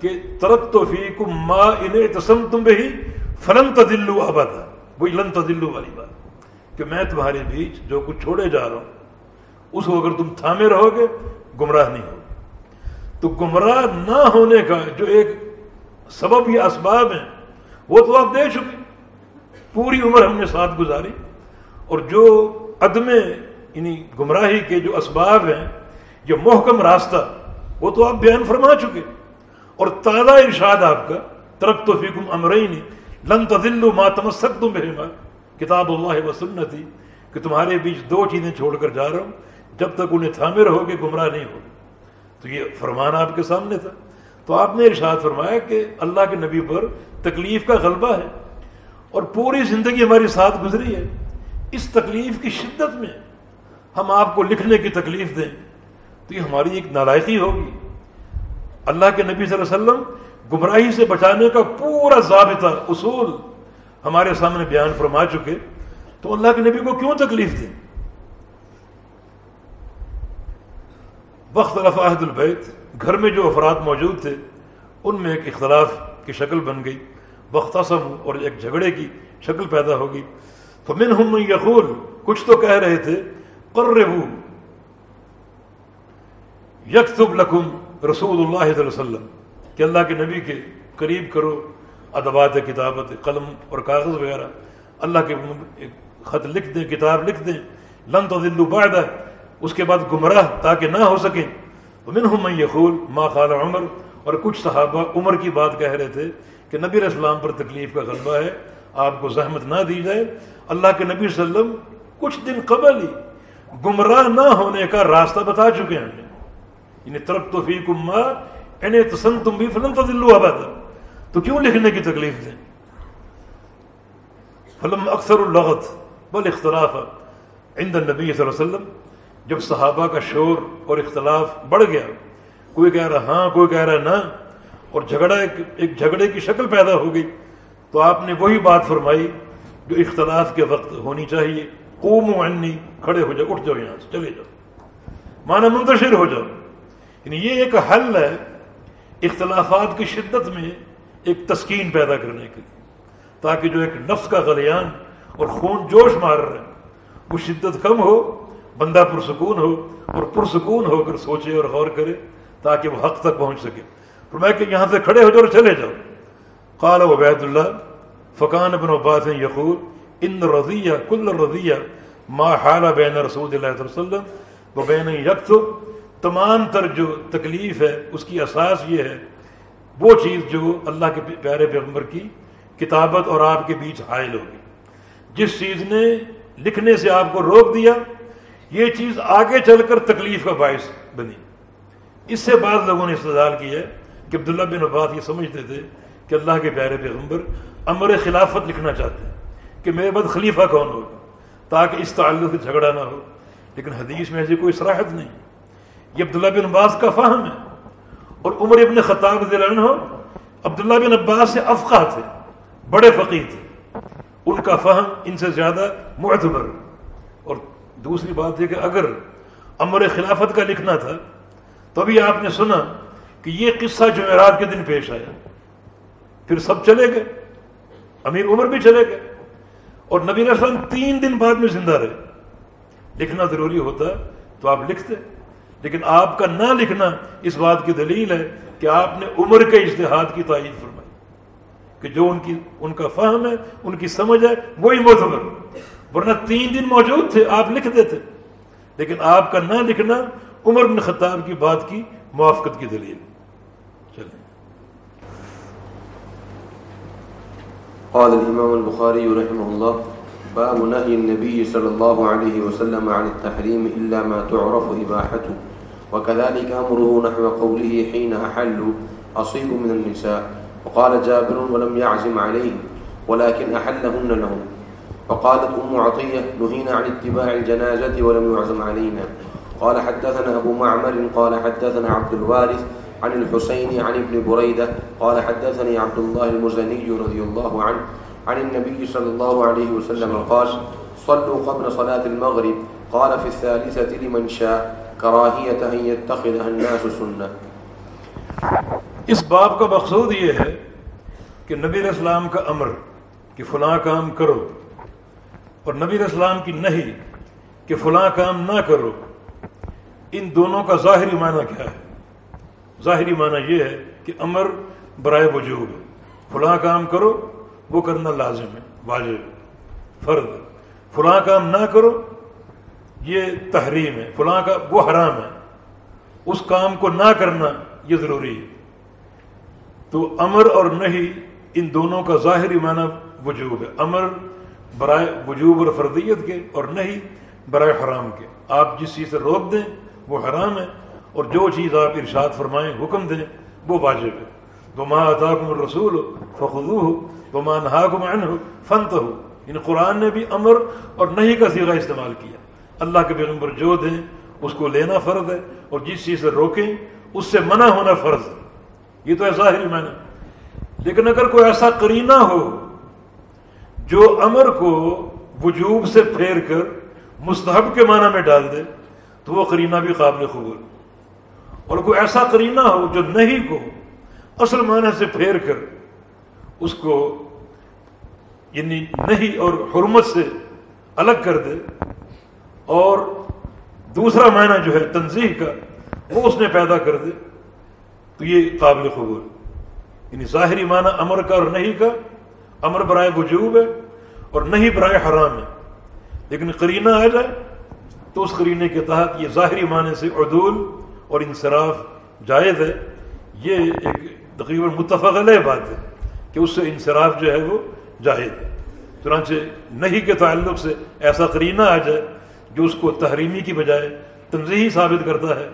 کہ ترت تو فی ماں انہیں تسم تم بھی فلن تدلو آباد وہی لن تدلو والی بات۔ کہ میں تمہارے بیچ جو کچھ چھوڑے جا رہا ہوں، اس کو اگر تم تھامے رہو گے، گمراہ نہیں ہوگے۔ تو گمراہ نہ ہونے کا جو ایک سبب یا اسباب ہیں، وہ تو آپ دے چکے۔ پوری عمر ہم نے ساتھ گزاری۔ اور جو عدم یعنی گمراہی کے جو اسباب ہیں، جو محکم راستہ، وہ تو آپ بیان فرما چکے۔ اور تازہ ارشاد آپ کا ترک تو فیکم امرین، لن تذلوا ما تمسکتم بہما کتاب اللہ و سنتی، کہ تمہارے بیچ دو چیزیں چھوڑ کر جا رہا ہوں، جب تک انہیں تھامے رہو گے، گمراہ نہیں ہوگے تو یہ فرمان آپ کے سامنے تھا۔ تو آپ نے ارشاد فرمایا کہ اللہ کے نبی پر تکلیف کا غلبہ ہے اور پوری زندگی ہماری ساتھ گزری ہے۔ اس تکلیف کی شدت میں ہم آپ کو لکھنے کی تکلیف دیں تو یہ ہماری ایک نالائقی ہوگی۔ اللہ کے نبی صلی اللہ علیہ وسلم گمراہی سے بچانے کا پورا ضابطہ اصول ہمارے سامنے بیان فرما چکے۔ تو اللہ کے نبی کو کیوں تکلیف دیں؟ وقت رفاہد البیت۔ گھر میں جو افراد موجود تھے، ان میں ایک اختلاف کی شکل بن گئی۔ وقت اور ایک جھگڑے کی شکل پیدا ہوگی تو من ہم یقول، کچھ تو کہہ رہے تھے، قربو، یکتب لکم رسول اللہ علیہ وسلم، کہ اللہ کے نبی کے قریب کرو ادبات کتابت، قلم اور کاغذ وغیرہ۔ اللہ کے خط لکھ دیں، کتاب لکھ دیں۔ لن تو دلو بعد اس کے بعد گمراہ تاکہ نہ ہو سکیں۔ منہم من یقول، ما خال عمر، اور کچھ صحابہ عمر کی بات کہہ رہے تھے کہ نبی اسلام پر تکلیف کا غلبہ ہے، آپ کو زحمت نہ دی جائے۔ اللہ کے نبی صلی اللہ علیہ وسلم کچھ دن قبل ہی گمراہ نہ ہونے کا راستہ بتا چکے ہیں۔ یعنی طرف تو فی کما یعنی تسن تم بھی فلم تو دلو آباد تو کیوں لکھنے کی تکلیف دیں فلم اکثر اللغت، بل اختلاف عند النبی صلی اللہ علیہ وسلم۔ جب صحابہ کا شور اور اختلاف بڑھ گیا، کوئی کہہ رہا ہاں کوئی کہہ رہا نہ، اور جھگڑا ایک ایک جھگڑے کی شکل پیدا ہو گئی، تو آپ نے وہی بات فرمائی جو اختلاف کے وقت ہونی چاہیے۔ قوم و عنی کھڑے ہو جاؤ، اٹھ جاؤ یہاں سے، چلے جاؤ۔ مانا منتشر ہو جاؤ۔ یعنی یہ ایک حل ہے اختلافات کی شدت میں ایک تسکین پیدا کرنے کے لیے، تاکہ جو ایک نفس کا غلیان اور خون جوش مار رہا ہے، وہ شدت کم ہو بندہ پرسکون ہو اور پرسکون ہو کر سوچے اور غور کرے تاکہ وہ حق تک پہنچ سکے۔ فرمایا کہ یہاں سے کھڑے ہو جاؤ اور چلے جاؤ۔ قال عبید اللہ فقان ابن عباس یقول، ان رضیہ، کل رضیہ، ما حال بین رسول اللہ علیہ وسلم و بین یکتب، تمام تر جو تکلیف ہے، اس کی اساس یہ ہے، وہ چیز جو اللہ کے پیارے پیغمبر کی کتابت اور آپ کے بیچ حائل ہوگی۔ جس چیز نے لکھنے سے آپ کو روک دیا یہ چیز آگے چل کر تکلیف کا باعث بنی۔ اس سے بعض لوگوں نے استدال کیا ہے کہ عبداللہ بن عباس یہ سمجھتے تھے کہ اللہ کے پیارے پیغمبر امر خلافت لکھنا چاہتے ہیں کہ میرے بعد خلیفہ کون ہوگا تاکہ اس تعلق سے جھگڑا نہ ہو۔ لیکن حدیث میں ایسی کوئی صراحت نہیں۔ یہ عبداللہ بن عباس کا فہم ہے۔ اور عمر ابن خطاب عنہ عبداللہ بن عباس سے افقہ تھے، بڑے فقیر تھے۔ ان کا فہم ان سے زیادہ معتبر۔ اور دوسری بات یہ کہ اگر امر خلافت کا لکھنا تھا، تو ابھی آپ نے سنا کہ یہ قصہ جمعرات کے دن پیش آیا۔ پھر سب چلے گئے۔ امیر عمر بھی چلے گئے۔ اور نبی رسلم تین دن بعد میں زندہ رہے۔ لکھنا ضروری ہوتا تو آپ لکھتے، لیکن آپ کا نہ لکھنا اس بات کی دلیل ہے کہ آپ نے عمر کے اشتہاد کی تائید فرمائی۔ کہ جو ان کی، ان کا فہم ہے، ان کی سمجھ ہے، وہی معتبر ورنہ تین دن موجود تھے، آپ لکھ دیتے۔ لیکن آپ کا نہ لکھنا عمر بن خطاب کی بات کی موافقت کی دلیل۔ چلیں۔ قال الإمام البخاري رحمه الله، باب نهي النبي صلى الله عليه وسلم عن التحريم إلا ما تعرف إباحته، وكذلك أمره نحو قوله حين أحلوا أصيب من النساء، وقال جابر ولم يعزم عليه، ولكن أحلهن لهم. فقالت أم عطية نهينا عن اتباع الجنازة ولم يعزم علينا. قال حدثنا أبو معمر، قال حدثنا عبد الوارث عن الحسين عن ابن بريدة، قال حدثني عبد الله المزني رضي الله عنه عن النبي صلى الله عليه وسلم قال صلوا قبل صلاة المغرب. قال في الثالثة لمن شاء، كراهية أن يتخذها الناس سنة. اس باب کا مقصود یہ ہے کہ نبی اسلام کا امر کہ فلاں کام کرو اور نبی اسلام کی نہیں کہ فلاں کام نہ کرو، ان دونوں کا ظاہری معنی کیا ہے؟ ظاہری معنی یہ ہے کہ امر برائے وجوب فلاں کام کرو، وہ کرنا لازم ہے، واجب فرد فلاں کام نہ کرو، یہ تحریم ہے، فلاں کا وہ حرام ہے۔ اس کام کو نہ کرنا یہ ضروری ہے۔ تو امر اور نہیں ان دونوں کا ظاہری معنی وجوب ہے۔ امر برائے وجوب اور فردیت کے اور نہیں، برائے حرام کے۔ آپ جس چیز سے روک دیں، وہ حرام ہے، اور جو چیز آپ ارشاد فرمائیں، حکم دیں، وہ واجب ہے۔ وہ ماں اطاکم الرسول ہو فخو ہو وہ ماں نہاکم ہو فنت ہو ان قرآن نے بھی امر اور نہیں کا سیرا استعمال کیا۔ اللہ کے پیغمبر جو دیں، اس کو لینا فرض ہے، اور جس چیز سے روکیں، اس سے منع ہونا فرض ہے۔ یہ تو ہے ظاہری میں نے لیکن اگر کوئی ایسا کرینہ ہو جو امر کو وجوب سے پھیر کر مستحب کے معنی میں ڈال دے، تو وہ کرینہ بھی قابل قبول۔ اور کوئی ایسا کرینہ ہو جو نہیں کو، اصل معنی سے پھیر کر اس کو یعنی نہیں اور حرمت سے الگ کر دے۔ اور دوسرا معنی جو ہے تنظیم کا، وہ اس نے پیدا کر دے، تو یہ قابل قبول۔ یعنی ظاہری معنی امر کا اور نہیں کا، امر برائے وجوب ہے۔ اور نہیں برائے حرام ہے۔ لیکن قرینہ آ جائے تو اس قرینے کے تحت یہ ظاہری معنی سے عدول اور انصراف جائز ہے۔ یہ ایک تقریباً متفق علیہ بات ہے کہ اس سے انصراف جو ہے وہ جائز ہے۔ چنانچہ نہیں کے تعلق سے ایسا قرینہ آ جائے جو اس کو تحریمی کی بجائے تنظیحی ثابت کرتا ہے،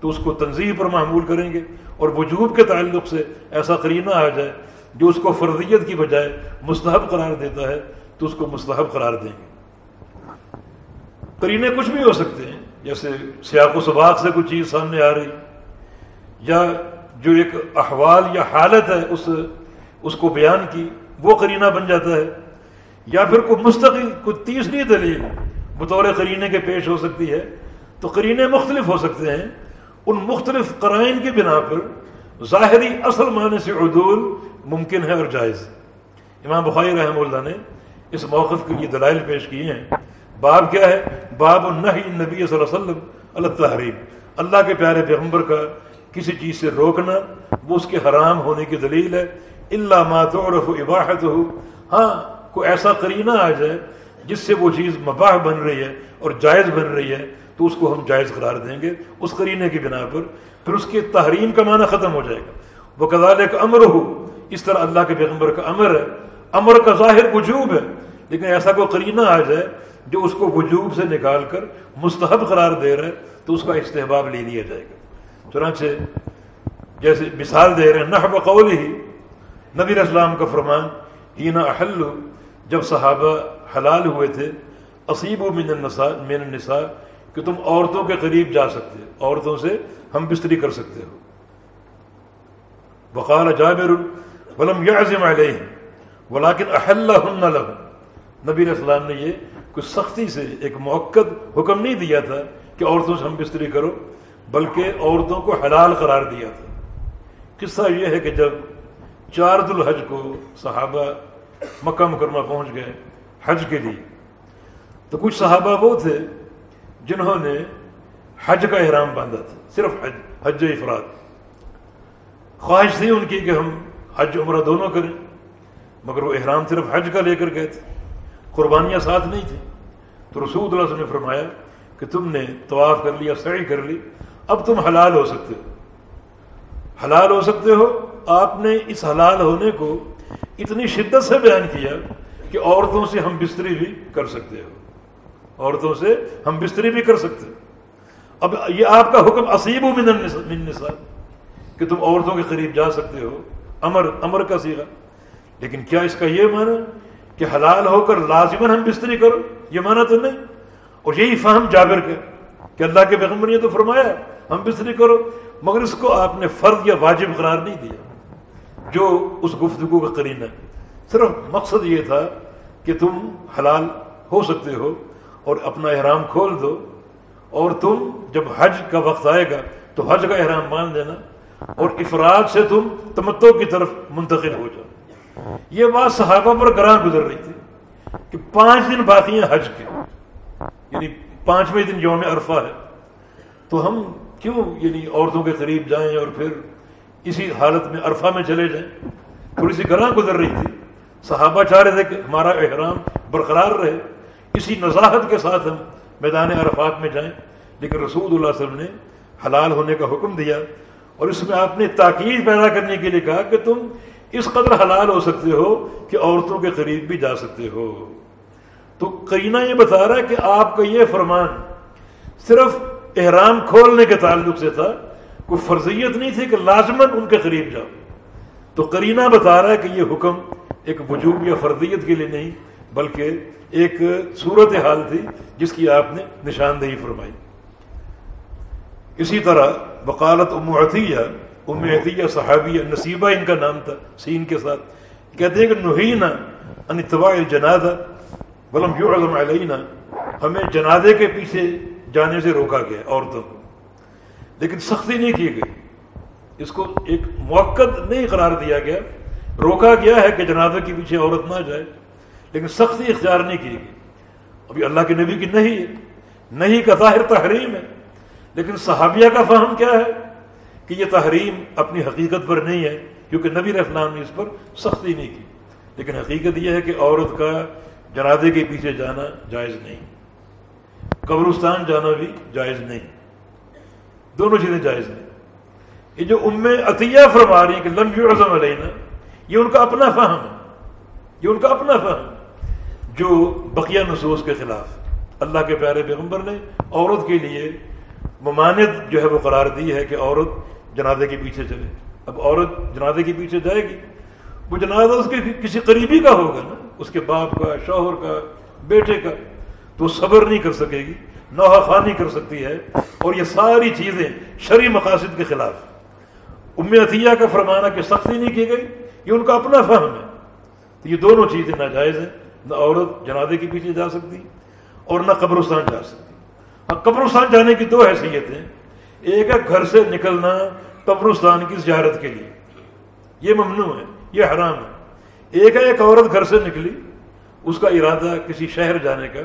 تو اس کو تنظیح پر معمول کریں گے اور وجوب کے تعلق سے ایسا قرینہ آ جائے جو اس کو فرضیت کی بجائے مستحب قرار دیتا ہے۔ تو اس کو مستحب قرار دیں گے۔ کرینے کچھ بھی ہو سکتے ہیں، جیسے سیاق و سباق سے کوئی چیز سامنے آ رہی، یا جو ایک احوال یا حالت ہے اس اس کو بیان کی، وہ کرینہ بن جاتا ہے۔ یا پھر کوئی مستقل، کوئی تیسری دلیل بطور کرینے کے پیش ہو سکتی ہے۔ تو کرینے مختلف ہو سکتے ہیں۔ ان مختلف قرائن کی بنا پر ظاہری اصل معنی سے عدول ممکن ہے اور جائز۔ امام بخاری رحمہ اللہ نے اس موقف کے لیے دلائل پیش کیے ہیں۔ باب کیا ہے؟ باب النحی نبی صلی اللہ علیہ وسلم اللہ تحریم اللہ کے پیارے پیغمبر کا کسی چیز سے روکنا، وہ اس کے حرام ہونے کی دلیل ہے۔ اللہ ماتعرف عباحت ہو ہاں کوئی ایسا کرینہ آ جائے جس سے وہ چیز مباح بن رہی ہے اور جائز بن رہی ہے، تو اس کو ہم جائز قرار دیں گے اس کرینے کی بنا پر۔ پھر اس کی تحریم کا معنی ختم ہو جائے گا۔ وہ کدال ایک امر ہو اس طرح اللہ کے پیغمبر کا امر ہے۔ امر کا ظاہر وجوب ہے، لیکن ایسا کوئی کرینہ آ جائے جو اس کو وجوب سے نکال کر مستحب قرار دے رہا ہے تو اس کا استحباب لے لیا جائے گا۔ چنانچہ جیسے مثال دے رہے ہیں نہ بقول ہی نبی اسلام کا فرمان ہی نہ جب صحابہ حلال ہوئے تھے اسیب و من النساء من النساء، کہ تم عورتوں کے قریب جا سکتے عورتوں سے ہم بستری کر سکتے ہو۔ بقال جابر، ولم يعزم عليه۔ ولكن احلهن له نبی السلام نے یہ کچھ سختی سے ایک موقع حکم نہیں دیا تھا کہ عورتوں سے ہم بستری کرو، بلکہ عورتوں کو حلال قرار دیا تھا۔ قصہ یہ ہے کہ جب چار الحج کو صحابہ مکہ مکرمہ پہنچ گئے حج کے لیے، تو کچھ صحابہ وہ تھے جنہوں نے حج کا احرام باندھا تھا، صرف حج حج افراد۔ خواہش تھی ان کی کہ ہم حج عمرہ دونوں کریں۔ مگر وہ احرام صرف حج کا لے کر گئے تھے، قربانیاں ساتھ نہیں تھیں۔ تو رسول اللہ صلی اللہ علیہ وسلم نے فرمایا کہ تم نے طواف کر لیا، سعی کر لی، اب تم حلال ہو سکتے ہو۔ حلال ہو سکتے ہو؟ آپ نے اس حلال ہونے کو اتنی شدت سے بیان کیا کہ عورتوں سے ہم بستری بھی کر سکتے ہو۔ عورتوں سے ہم بستری بھی کر سکتے ہو۔ اب یہ آپ کا حکم اسیب و من النساء، کہ تم عورتوں کے قریب جا سکتے ہو۔ امر امر کا سیگا لیکن کیا اس کا یہ معنی کہ حلال ہو کر لازمن ہم بستری کرو؟ یہ مانا تو نہیں. اور یہی فہم جابر کے کہ اللہ کے پیغمبر نے تو فرمایا ہم بستری کرو، مگر اس کو آپ نے فرض یا واجب قرار نہیں دیا، جو اس گفتگو کا قرین ہے۔ صرف مقصد یہ تھا کہ تم حلال ہو سکتے ہو اور اپنا احرام کھول دو، اور تم جب حج کا وقت آئے گا تو حج کا احرام مان دینا اور افراد سے تم تمتوں کی طرف منتقل ہو جاؤ۔ یہ بات صحابہ پر گراں گزر رہی تھی کہ پانچ دن باقی ہیں حج کے۔ یعنی پانچویں دن یوم عرفہ ہے۔ تو ہم کیوں یعنی عورتوں کے قریب جائیں اور پھر اسی حالت میں عرفہ میں چلے جائیں؟ تھوڑی سی گراں گزر رہی تھی۔ صحابہ چاہ رہے تھے کہ ہمارا احرام برقرار رہے۔ اسی نزاحت کے ساتھ ہم میدان عرفات میں جائیں۔ لیکن رسول اللہ علیہ وسلم نے حلال ہونے کا حکم دیا۔ اور اس میں آپ نے تاکید پیدا کرنے کے لیے کہا کہ تم اس قدر حلال ہو سکتے ہو کہ عورتوں کے قریب بھی جا سکتے ہو۔ تو کرینہ یہ بتا رہا ہے کہ آپ کا یہ فرمان صرف احرام کھولنے کے تعلق سے تھا، کوئی فرضیت نہیں تھی کہ لازمن ان کے قریب جاؤ۔ تو کرینہ بتا رہا ہے کہ یہ حکم ایک وجوب یا فرضیت کے لیے نہیں، بلکہ ایک صورت حال تھی جس کی آپ نے نشاندہی فرمائی۔ اسی طرح وکالت عطیہ ام عطیہ صحابیہ نصیبہ ان کا نام تھا، سین کے ساتھ۔ کہتے ہیں کہ نہینا ان اتباع الجنازہ ولم یعظم علینا، ہمیں جنازے کے پیچھے جانے سے روکا گیا عورتوں کو۔ لیکن سختی نہیں کی گئی۔ اس کو ایک موقع نہیں قرار دیا گیا۔ روکا گیا ہے کہ جنازے کے پیچھے عورت نہ جائے۔ لیکن سختی اختیار نہیں کی گئی۔ ابھی اللہ کے نبی کی نہیں ہے۔ نہیں کا ظاہر تحریم ہے۔ لیکن صحابیہ کا فہم کیا ہے؟ کہ یہ تحریم اپنی حقیقت پر نہیں ہے، کیونکہ نبی السلام نے اس پر سختی نہیں کی۔ لیکن حقیقت یہ ہے کہ عورت کا جنازے کے پیچھے جانا جائز نہیں۔ قبرستان جانا بھی جائز نہیں۔ دونوں چیزیں جائز نہیں یہ جو ام عطیہ فرما رہی کہ لم یعظم علینا، یہ ان کا اپنا فہم ہے۔ یہ ان کا اپنا فہم جو بقیہ نصوص کے خلاف اللہ کے پیارے پیغمبر نے عورت کے لیے ممانت جو ہے وہ قرار دی ہے کہ عورت جنازے کے پیچھے چلے۔ اب عورت جنازے کے پیچھے جائے گی۔ وہ جنازہ اس کے کسی قریبی کا ہوگا نا، اس کے باپ کا، شوہر کا، بیٹے کا۔ تو صبر نہیں کر سکے گی، نوحہ خانی کر سکتی ہے۔ اور یہ ساری چیزیں شرع مقاصد کے خلاف۔ ام عطیہ کا فرمانا کہ سختی نہیں کی گئی، یہ ان کا اپنا فہم ہے۔ تو یہ دونوں چیزیں ناجائز ہیں۔ نہ عورت جنازے کے پیچھے جا سکتی اور نہ قبرستان جا سکتی۔ اب قبرستان جانے کی دو حیثیتیں۔ ایک ہے گھر سے نکلنا قبرستان کی زیارت کے لیے۔ یہ ممنوع ہے، یہ حرام ہے۔ ایک ہے، ایک عورت گھر سے نکلی، اس کا ارادہ کسی شہر جانے کا،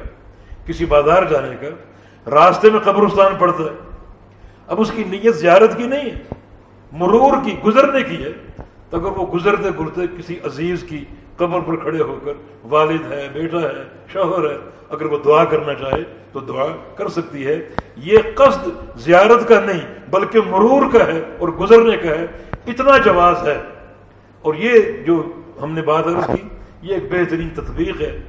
کسی بازار جانے کا، راستے میں قبرستان پڑتا ہے۔ اب اس کی نیت زیارت کی نہیں ہے، مرور کی، گزرنے کی ہے۔ تو اگر وہ گزرتے گزرتے کسی عزیز کی قبر پر کھڑے ہو کر والد ہے، بیٹا ہے، شوہر ہے، اگر وہ دعا کرنا چاہے تو دعا کر سکتی ہے۔ یہ قصد زیارت کا نہیں، بلکہ مرور کا ہے اور گزرنے کا ہے۔ اتنا جواز ہے۔ اور یہ جو ہم نے بات عرض کی، یہ ایک بہترین تطبیق ہے۔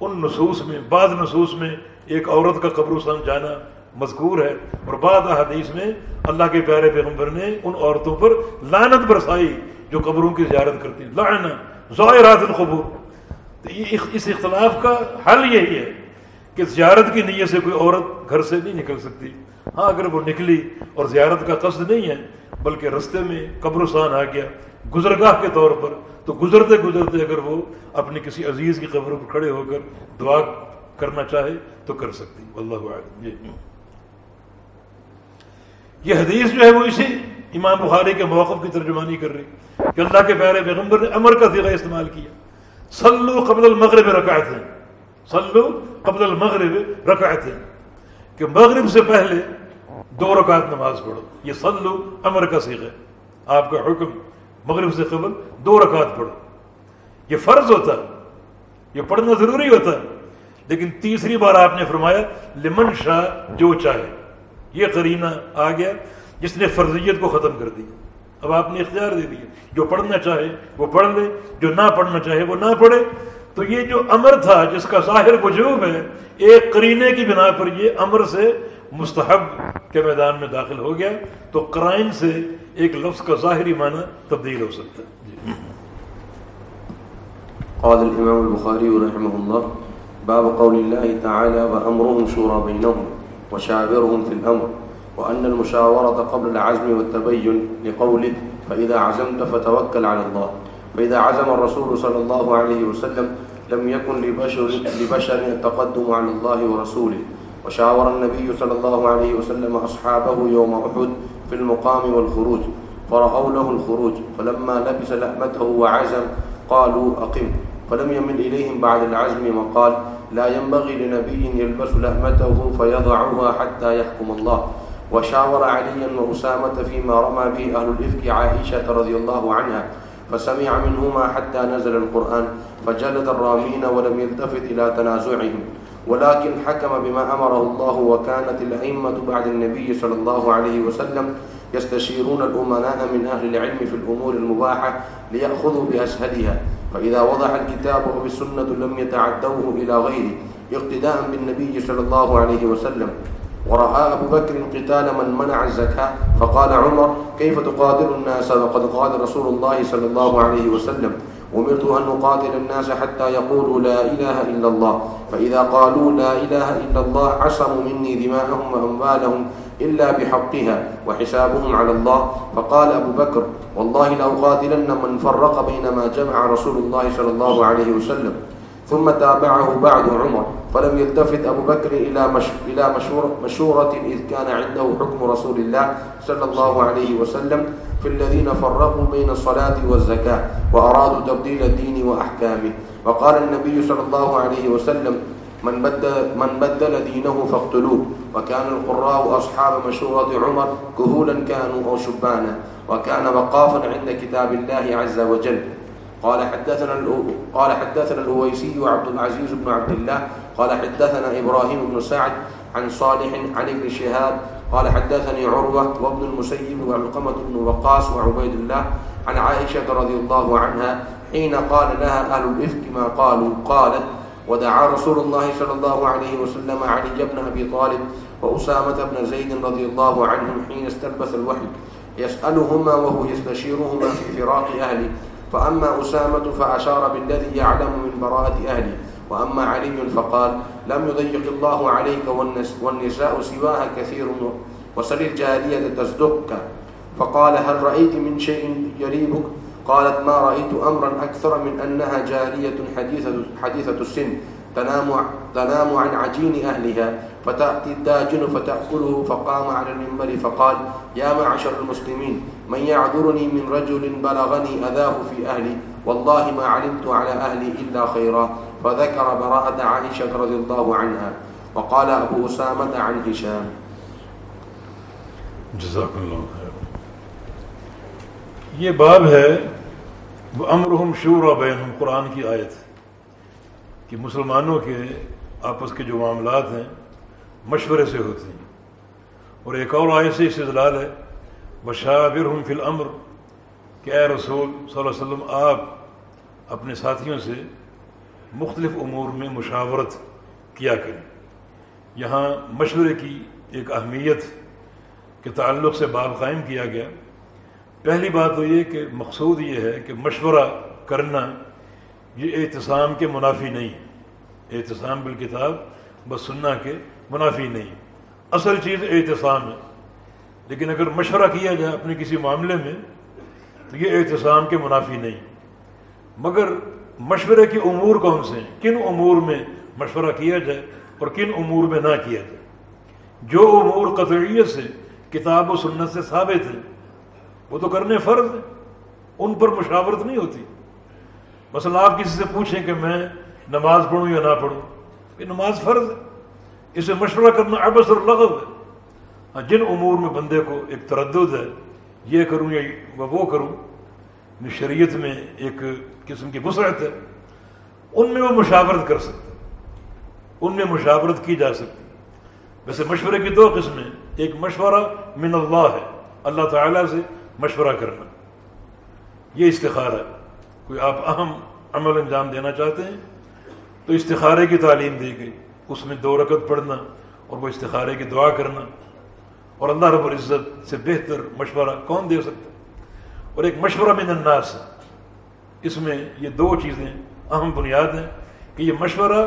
ان نصوص میں، بعض نصوص میں ایک عورت کا قبرستان جانا مذکور ہے۔ اور بعض حدیث میں اللہ کے پیارے پیغمبر نے ان عورتوں پر لانت برسائی جو قبروں کی زیارت کرتی۔ لانا ظاہرات القبور۔ تو اس اختلاف کا حل یہی ہے کہ زیارت کی نیت سے کوئی عورت گھر سے نہیں نکل سکتی۔ ہاں اگر وہ نکلی اور زیارت کا قصد نہیں ہے، بلکہ رستے میں قبرستان آ گیا، گزرگاہ کے طور پر، تو گزرتے گزرتے اگر وہ اپنی کسی عزیز کی قبر پر کھڑے ہو کر دعا کرنا چاہے تو کر سکتی۔ اللہ جی یہ حدیث جو ہے وہ اسی امام بخاری کے موقف کی ترجمانی کر رہی کہ اللہ کے پیارے پیغمبر نے امر کا ذیغہ استعمال کیا۔ سلو قبل المغرب رکعت ہیں سلو قبل المغرب رکعت ہیں کہ مغرب سے پہلے دو رکعت نماز پڑھو۔ یہ سلو امر کا سیغ ہے۔ آپ کا حکم مغرب سے قبل دو رکعت پڑھو۔ یہ فرض ہوتا یہ پڑھنا ضروری ہوتا لیکن تیسری بار آپ نے فرمایا، لمن شاہ جو چاہے۔ یہ قرینہ آ گیا۔ جس نے فرضیت کو ختم کر دیا۔ اب آپ نے اختیار دے دیا۔ جو پڑھنا چاہے وہ پڑھ لے، جو نہ پڑھنا چاہے وہ نہ پڑھے۔ تو یہ جو امر تھا جس کا ظاہر وجوب ہے، ایک کرینے کی بنا پر یہ امر سے مستحب کے میدان میں داخل ہو گیا۔ تو کرائن سے ایک لفظ کا ظاہری معنی تبدیل ہو سکتا ہے۔ جی۔ قال الإمام البخاري رحمه الله، باب قول الله تعالى وأمرهم شورى بينهم وشاورهم في الأمر. وأن المشاورة قبل العزم والتبين لقوله فإذا عزمت فتوكل على الله. فإذا عزم الرسول صلى الله عليه وسلم لم يكن لبشر, لبشر التقدم على الله ورسوله. وشاور النبي صلى الله عليه وسلم أصحابه يوم أحد في المقام والخروج. فرأوا له الخروج. فلما لبس لأمته وعزم قالوا أقم. فلم يمن إليهم بعد العزم وقال لا ينبغي لنبي يلبس لأمته فيضعها حتى يحكم الله. وشاور عليا وأسامة فيما رمى به أهل الإفك عائشة رضي الله عنها، فسمع منهما حتى نزل القرآن، فجلد الرامين ولم يلتفت إلى تنازعهم. ولكن حكم بما أمره الله، وكانت الأئمة بعد النبي صلى الله عليه وسلم يستشيرون الأمناء من أهل العلم في الأمور المباحة ليأخذوا بأسهلها. فإذا وضح الكتاب وبالسنة لم يتعدوه إلى غيره، اقتداء بالنبي صلى الله عليه وسلم. ورأى أبو بكر قتال من منع الزكاة، فقال عمر، كيف تقاتل الناس؟ وقد قال رسول الله صلى الله عليه وسلم، أمرت أن نقاتل الناس حتى يقولوا لا إله إلا الله، فإذا قالوا لا إله إلا الله عصموا مني دماءهم وأموالهم إلا بحقها وحسابهم على الله. فقال أبو بكر، والله لو قاتلن من فرق بين ما جمع رسول الله صلى الله عليه وسلم. ثم تابعه بعد عمر فلم يلتفت أبو بكر إلى, مش... إلى مشورة... مشورة إذ كان عنده حكم رسول الله صلى الله عليه وسلم في الذين فرقوا بين الصلاة والزكاة وأرادوا تبديل الدين وأحكامه. وقال النبي صلى الله عليه وسلم من بدل, من بدل دينه فاقتلوه. وكان القراء أصحاب مشورة عمر كهولا كانوا أو شبانا. وكان وقافا عند كتاب الله عز وجل. قال حدثنا قال حدثنا الأويسي وعبد العزيز بن عبد الله، قال حدثنا إبراهيم بن سعد عن صالح عن ابن شهاب، قال حدثني عروة وابن المسيب وعلقمة بن وقاص وعبيد الله عن عائشة رضي الله عنها حين قال لها أهل الإفك ما قالوا؟ قالت ودعا رسول الله صلى الله عليه وسلم علي بن أبي طالب وأسامة بن زيد رضي الله عنهم حين استلبث الوحي، يسألهما وهو يستشيرهما في فراق أهله. فأما أسامة فأشار بالذي يعلم من براءة أهله وأما علي فقال لم يضيق الله عليك والنساء سواها كثير وسل الجارية تصدقك فقال هل رأيت من شيء يريبك؟ قالت ما رأيت أمرا أكثر من أنها جارية حديثة, حديثة السن تنام, تنام عن عجين أهلها فتأتي الداجن فتأكله فقام على المنبر فقال يا معشر المسلمين من يعذرني من رجل بلغني أذاه في أهلي، والله ما علمت على أهلي إلا خيرا. فذكر براءة عائشة رضي الله عنها، وقال أبو أسامة عن هشام. جزاكم الله خير یہ باب ہے وہ امرحم شور بین قرآن کی آیت کہ مسلمانوں کے آپس کے جو معاملات ہیں مشورے سے ہوتے ہیں۔ اور ایک اور آیت سے استدلال ہے بشابر فی الامر کہ اے رسول صلی اللہ علیہ وسلم، آپ اپنے ساتھیوں سے مختلف امور میں مشاورت کیا کریں۔ یہاں مشورے کی ایک اہمیت کے تعلق سے باب قائم کیا گیا۔ پہلی بات تو یہ کہ مقصود یہ ہے کہ مشورہ کرنا یہ احتسام کے منافی نہیں ہے۔ احتسام بالکتاب بس سننا کے منافی نہیں اصل چیز احتسام ہے۔ لیکن اگر مشورہ کیا جائے اپنے کسی معاملے میں، تو یہ احتسام کے منافی نہیں۔ مگر مشورے کے امور کون سے ہیں؟ کن امور میں مشورہ کیا جائے اور کن امور میں نہ کیا جائے؟ جو امور قطعیت سے، کتاب و سنت سے ثابت ہیں، وہ تو کرنے فرض ہیں، ان پر مشاورت نہیں ہوتی۔ مثلا آپ کسی سے پوچھیں کہ میں نماز پڑھوں یا نہ پڑھوں، یہ نماز فرض ہے۔ اسے مشورہ کرنا ابس اور لغو ہے۔ جن امور میں بندے کو ایک تردد ہے، یہ کروں یا وہ کروں یعنی شریعت میں ایک قسم کی وسعت ہے، ان میں وہ مشاورت کر سکتے ان میں مشاورت کی جا سکتی ویسے مشورے کی دو قسمیں ایک مشورہ من اللہ ہے، اللہ تعالیٰ سے مشورہ کرنا۔ یہ استخارہ ہے۔ کوئی آپ اہم عمل انجام دینا چاہتے ہیں، تو استخارے کی تعلیم دی گئی۔ اس میں دو رکت پڑھنا اور وہ استخارے کی دعا کرنا۔ اور اللہ رب العزت سے بہتر مشورہ کون دے سکتا اور ایک مشورہ من الناس، اس میں یہ دو چیزیں اہم بنیاد ہیں کہ یہ مشورہ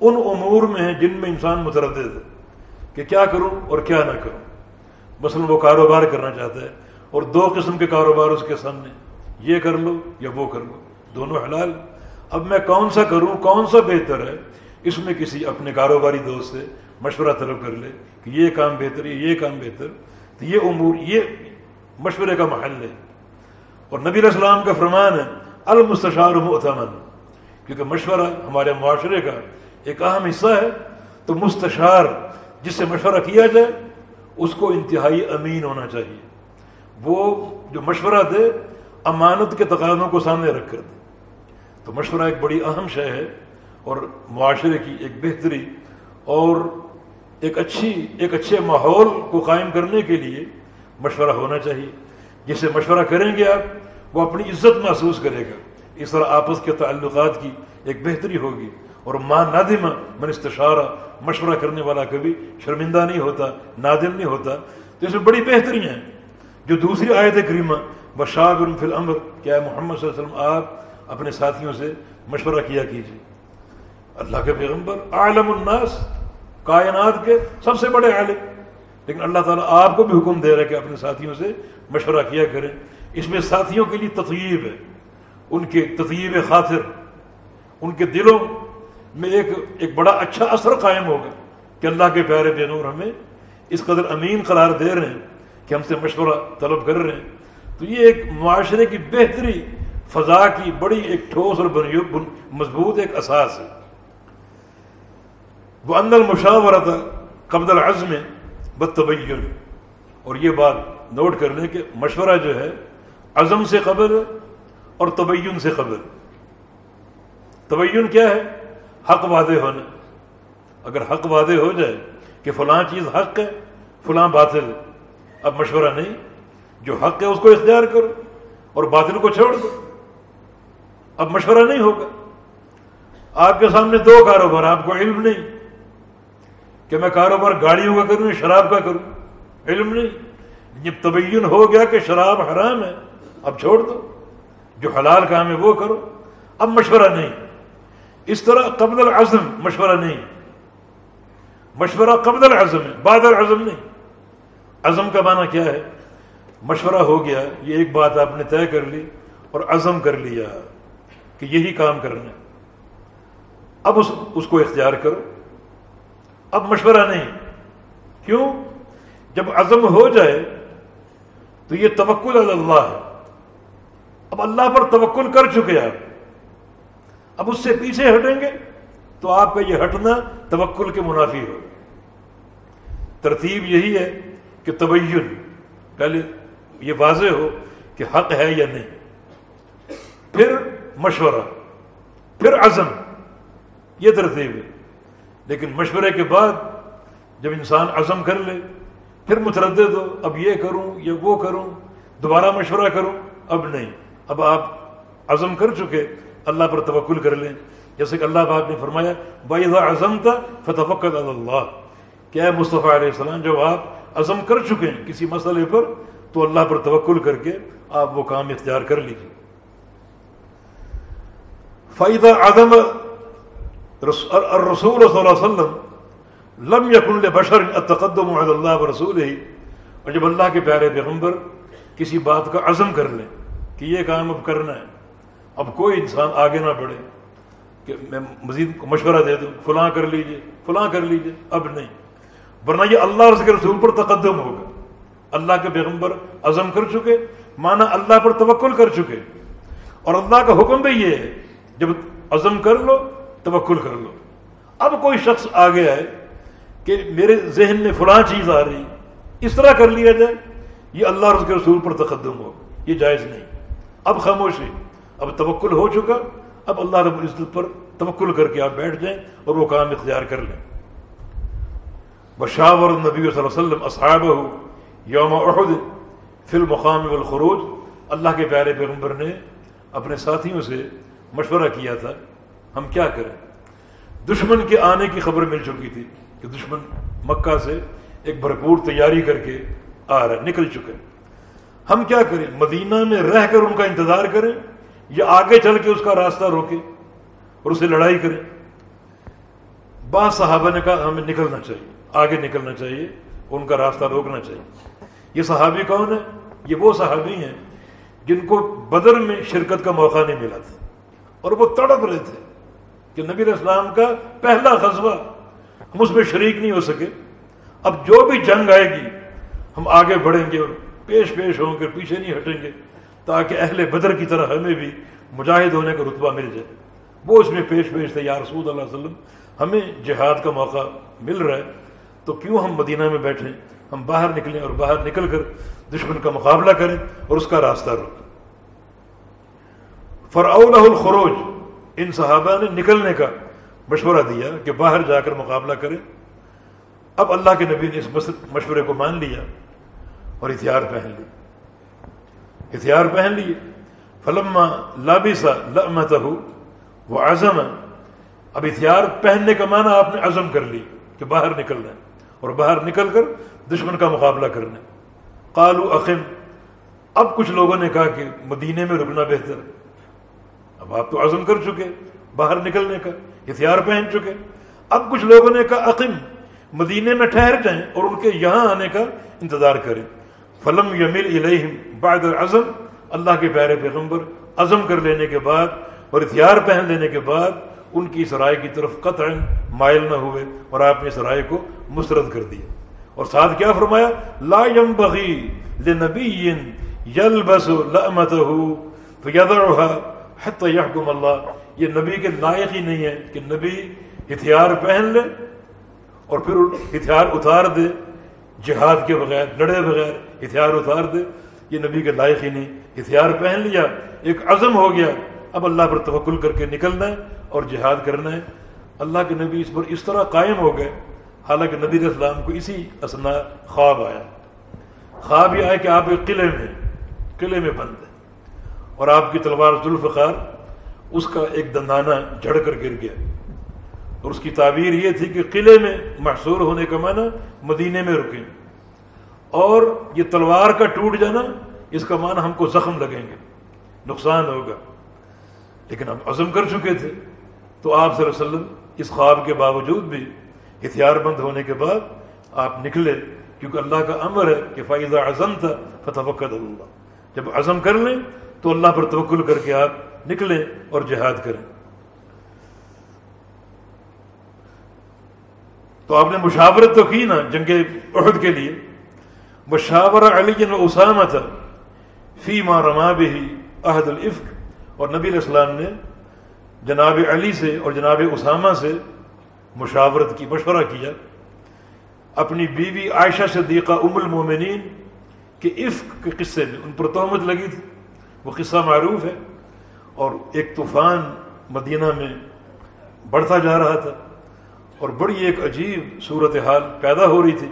ان امور میں ہے جن میں انسان متردد ہے کہ کیا کروں اور کیا نہ کروں۔ مثلا وہ کاروبار کرنا چاہتا ہے اور دو قسم کے کاروبار اس کے سامنے، یہ کر لو یا وہ کر لو، دونوں حلال۔ اب میں کون سا کروں، کون سا بہتر ہے؟ اس میں کسی اپنے کاروباری دوست سے مشورہ طلب کر لے کہ یہ کام بہتر ہے، یہ کام بہتر تو یہ امور، یہ مشورے کا محل ہے۔ اور نبی علیہ السلام کا فرمان ہے، المستشار مؤتمن۔ کیونکہ مشورہ ہمارے معاشرے کا ایک اہم حصہ ہے، تو مستشار جس سے مشورہ کیا جائے، اس کو انتہائی امین ہونا چاہیے۔ وہ جو مشورہ دے، امانت کے تقاضوں کو سامنے رکھ کر دے۔ تو مشورہ ایک بڑی اہم شے ہے اور معاشرے کی ایک بہتری اور ایک اچھی، ایک اچھے ماحول کو قائم کرنے کے لیے مشورہ ہونا چاہیے۔ جسے مشورہ کریں گے آپ، وہ اپنی عزت محسوس کرے گا۔ اس طرح آپس کے تعلقات کی ایک بہتری ہوگی۔ اور ماں نادمہ، من استشارہ، مشورہ کرنے والا کبھی شرمندہ نہیں ہوتا، نادم نہیں ہوتا۔ تو اس میں بڑی بہتری ہیں۔ جو دوسری آیت کریمہ بشاغ فی الامر کیا محمد صلی اللہ علیہ وسلم، آپ اپنے ساتھیوں سے مشورہ کیا کیجیے۔ اللہ کے پیغمبر عالم الناس کائنات کے سب سے بڑے عالم۔ لیکن اللہ تعالیٰ آپ کو بھی حکم دے رہا ہے کہ اپنے ساتھیوں سے مشورہ کیا کریں۔ اس میں ساتھیوں کے لیے تطیب ہے۔ ان کے تطیب خاطر، ان کے دلوں میں ایک ایک بڑا اچھا اثر قائم ہوگا کہ اللہ کے پیارے بے نور ہمیں اس قدر امین قرار دے رہے ہیں کہ ہم سے مشورہ طلب کر رہے ہیں۔ تو یہ ایک معاشرے کی بہتری، فضا کی بڑی ایک ٹھوس اور مضبوط ایک اساس ہے۔ وہ اندر مشاورت قبل العزم بتبین اور یہ بات نوٹ کر لیں کہ مشورہ جو ہے، عزم سے قبل اور تبین سے قبل. تبین کیا ہے؟ حق واضح ہونا. اگر حق واضح ہو جائے کہ فلاں چیز حق ہے، فلاں باطل، اب مشورہ نہیں. جو حق ہے، اس کو اختیار کرو اور باطل کو چھوڑ دو. اب مشورہ نہیں ہوگا. آپ کے سامنے دو کاروبار، آپ کو علم نہیں. کہ میں کاروبار گاڑیوں کا کروں یا شراب کا کروں؟ علم نہیں۔ جب تبین ہو گیا کہ شراب حرام ہے، اب چھوڑ دو۔ جو حلال کام ہے وہ کرو۔ اب مشورہ نہیں۔ اس طرح قبل العزم مشورہ نہیں۔ مشورہ قبل العزم ہے، بعد العزم نہیں۔ عزم کا معنی کیا ہے؟ مشورہ ہو گیا، یہ ایک بات آپ نے طے کر لی اور عزم کر لیا کہ یہی کام کرنا ہے۔ اب اس اس کو اختیار کرو۔ اب مشورہ نہیں۔ کیوں؟ جب عزم ہو جائے تو یہ توکل اللہ ہے۔ اب اللہ پر توکل کر چکے آپ۔ اب اس سے پیچھے ہٹیں گے تو آپ کا یہ ہٹنا توکل کے منافی ہو۔ ترتیب یہی ہے کہ تبین، پہلے یہ واضح ہو کہ حق ہے یا نہیں۔ پھر مشورہ، پھر عزم، یہ ترتیب ہے۔ لیکن مشورے کے بعد جب انسان عزم کر لے، پھر متردد ہو، اب یہ کروں یا وہ کروں، دوبارہ مشورہ کروں، اب نہیں۔ اب آپ عزم کر چکے، اللہ پر توکل کر لیں۔ جیسے کہ اللہ پاک نے فرمایا بھائی عزم تھا فتح اللہ کیا ہے مصطفیٰ علیہ السلام، جب آپ عزم کر چکے ہیں کسی مسئلے پر، تو اللہ پر توکل کر کے آپ وہ کام اختیار کر لیجیے فائدہ عدم الرسول صلی اللہ علیہ وسلم لم یکن بشر التقدم علی اللہ رسول ہی اور جب اللہ کے پیارے پیغمبر کسی بات کا عزم کر لیں کہ یہ کام اب کرنا ہے، اب کوئی انسان آگے نہ بڑھے کہ میں مزید مشورہ دے دوں، فلاں کر لیجیے، فلاں کر لیجیے، اب نہیں۔ ورنہ یہ اللہ کے رسول پر تقدم ہوگا۔ اللہ کے پیغمبر عزم کر چکے مانا اللہ پر توکل کر چکے۔ اور اللہ کا حکم بھی یہ ہے، جب عزم کر لو توکل کر لو۔ اب کوئی شخص آگے آئے کہ میرے ذہن میں فلاں چیز آ رہی، اس طرح کر لیا جائے، یہ اللہ کے رسول پر تقدم ہو۔ یہ جائز نہیں۔ اب خاموشی اب توکل ہو چکا۔ اب اللہ رب العزت پر توکل کر کے آپ بیٹھ جائیں اور وہ کام اختیار کر لیں۔ بشاور نبی صلی اللہ علیہ وسلم اصحاب ہو یوم احد فی المقام والخروج۔ اللہ کے پیارے پیغمبر نے اپنے ساتھیوں سے مشورہ کیا تھا۔ ہم کیا کریں؟ دشمن کے آنے کی خبر مل چکی تھی کہ دشمن مکہ سے ایک بھرپور تیاری کر کے آ رہا ہے، نکل چکے ہم کیا کریں؟ مدینہ میں رہ کر ان کا انتظار کریں یا آگے چل کے اس کا راستہ روکیں اور اسے لڑائی کریں؟ بعض صحابہ نے کہا، ہمیں نکلنا چاہیے، آگے نکلنا چاہیے، ان کا راستہ روکنا چاہیے۔ یہ صحابی کون ہے یہ وہ صحابی ہیں جن کو بدر میں شرکت کا موقع نہیں ملا تھا اور وہ تڑپ رہے تھے۔ کہ نبی اسلام کا پہلا غزوہ ہم اس میں شریک نہیں ہو سکے۔ اب جو بھی جنگ آئے گی، ہم آگے بڑھیں گے اور پیش پیش ہوں گے، پیچھے نہیں ہٹیں گے، تاکہ اہل بدر کی طرح ہمیں بھی مجاہد ہونے کا رتبہ مل جائے۔ وہ اس میں پیش پیش تھے یا رسول اللہ علیہ وسلم، ہمیں جہاد کا موقع مل رہا ہے۔ تو کیوں ہم مدینہ میں بیٹھیں؟ ہم باہر نکلیں اور باہر نکل کر دشمن کا مقابلہ کریں اور اس کا راستہ روکیں فراؤ الخروج ان صحابہ نے نکلنے کا مشورہ دیا کہ باہر جا کر مقابلہ کریں۔ اب اللہ کے نبی نے اس مشورے کو مان لیا اور ہتھیار پہن لی ہتھیار پہن لیے۔ فلما لابسا لمت وہ عزم اب ہتھیار پہننے کا معنی آپ نے عزم کر لی کہ باہر نکلنا ہے اور باہر نکل کر دشمن کا مقابلہ کرنا قالو اخم۔ اب کچھ لوگوں نے کہا کہ مدینے میں رکنا بہتر اب آپ تو عزم کر چکے، باہر نکلنے کا، ہتھیار پہن چکے۔ اب کچھ لوگوں نے کہا عقیم مدینے میں ٹھہر جائیں اور ان کے یہاں آنے کا انتظار کریں۔ فلم یمل الیہم بعد عزم اللہ کے پیارے پیغمبر، عزم کر لینے کے بعد اور ہتھیار پہن لینے کے بعد ان کی اس رائے کی طرف قطع مائل نہ ہوئے اور آپ نے اس رائے کو مسترد کر دیا۔ اور ساتھ کیا فرمایا؟ لا یم بغی لنبی یلبس لأمته فیادہ حت یحکم اللہ، یہ نبی کے لائق ہی نہیں ہے کہ نبی ہتھیار پہن لے اور پھر ہتھیار اتار دے، جہاد کے بغیر، لڑے بغیر ہتھیار اتار دے۔ یہ نبی کے لائق ہی نہیں، ہتھیار پہن لیا، ایک عزم ہو گیا۔ اب اللہ پر توکل کر کے نکلنا ہے اور جہاد کرنا ہے۔ اللہ کے نبی اس پر اس طرح قائم ہو گئے، حالانکہ نبی علیہ السلام کو اسی اسنا خواب آیا۔ خواب یہ آیا کہ آپ ایک قلعے میں قلعے میں بند ہیں۔ اور آپ کی تلوار ذوالفقار، اس کا ایک دندانہ جھڑ کر گر گیا۔ اور اس کی تعبیر یہ تھی کہ قلعے میں محصور ہونے کا معنی مدینے میں رکیں۔ اور یہ تلوار کا ٹوٹ جانا، اس کا معنی ہم کو زخم لگیں گے۔ نقصان ہوگا۔ لیکن ہم عزم کر چکے تھے۔ تو آپ صلی اللہ علیہ وسلم، اس خواب کے باوجود بھی ہتھیار بند ہونے کے بعد آپ نکلے، کیونکہ اللہ کا امر ہے کہ فائدہ اعظم تھا فتح وقت اللہ جب عزم کر لیں تو اللہ پر توکل کر کے آپ نکلیں اور جہاد کریں۔ تو آپ نے مشاورت تو کی نا جنگ عہد کے لیے۔ مشاورہ علی جن اسامہ تھا۔ فی ماں رما بھی عہد الفق اور نبی علیہ السلام نے جناب علی سے اور جناب اسامہ سے مشاورت کی، مشورہ کیا۔ اپنی بیوی عائشہ صدیقہ ام المومنین کے عفق کے قصے میں، ان پر تہمت لگی تھی۔ وہ قصہ معروف ہے اور ایک طوفان مدینہ میں بڑھتا جا رہا تھا اور بڑی ایک عجیب صورت حال پیدا ہو رہی تھی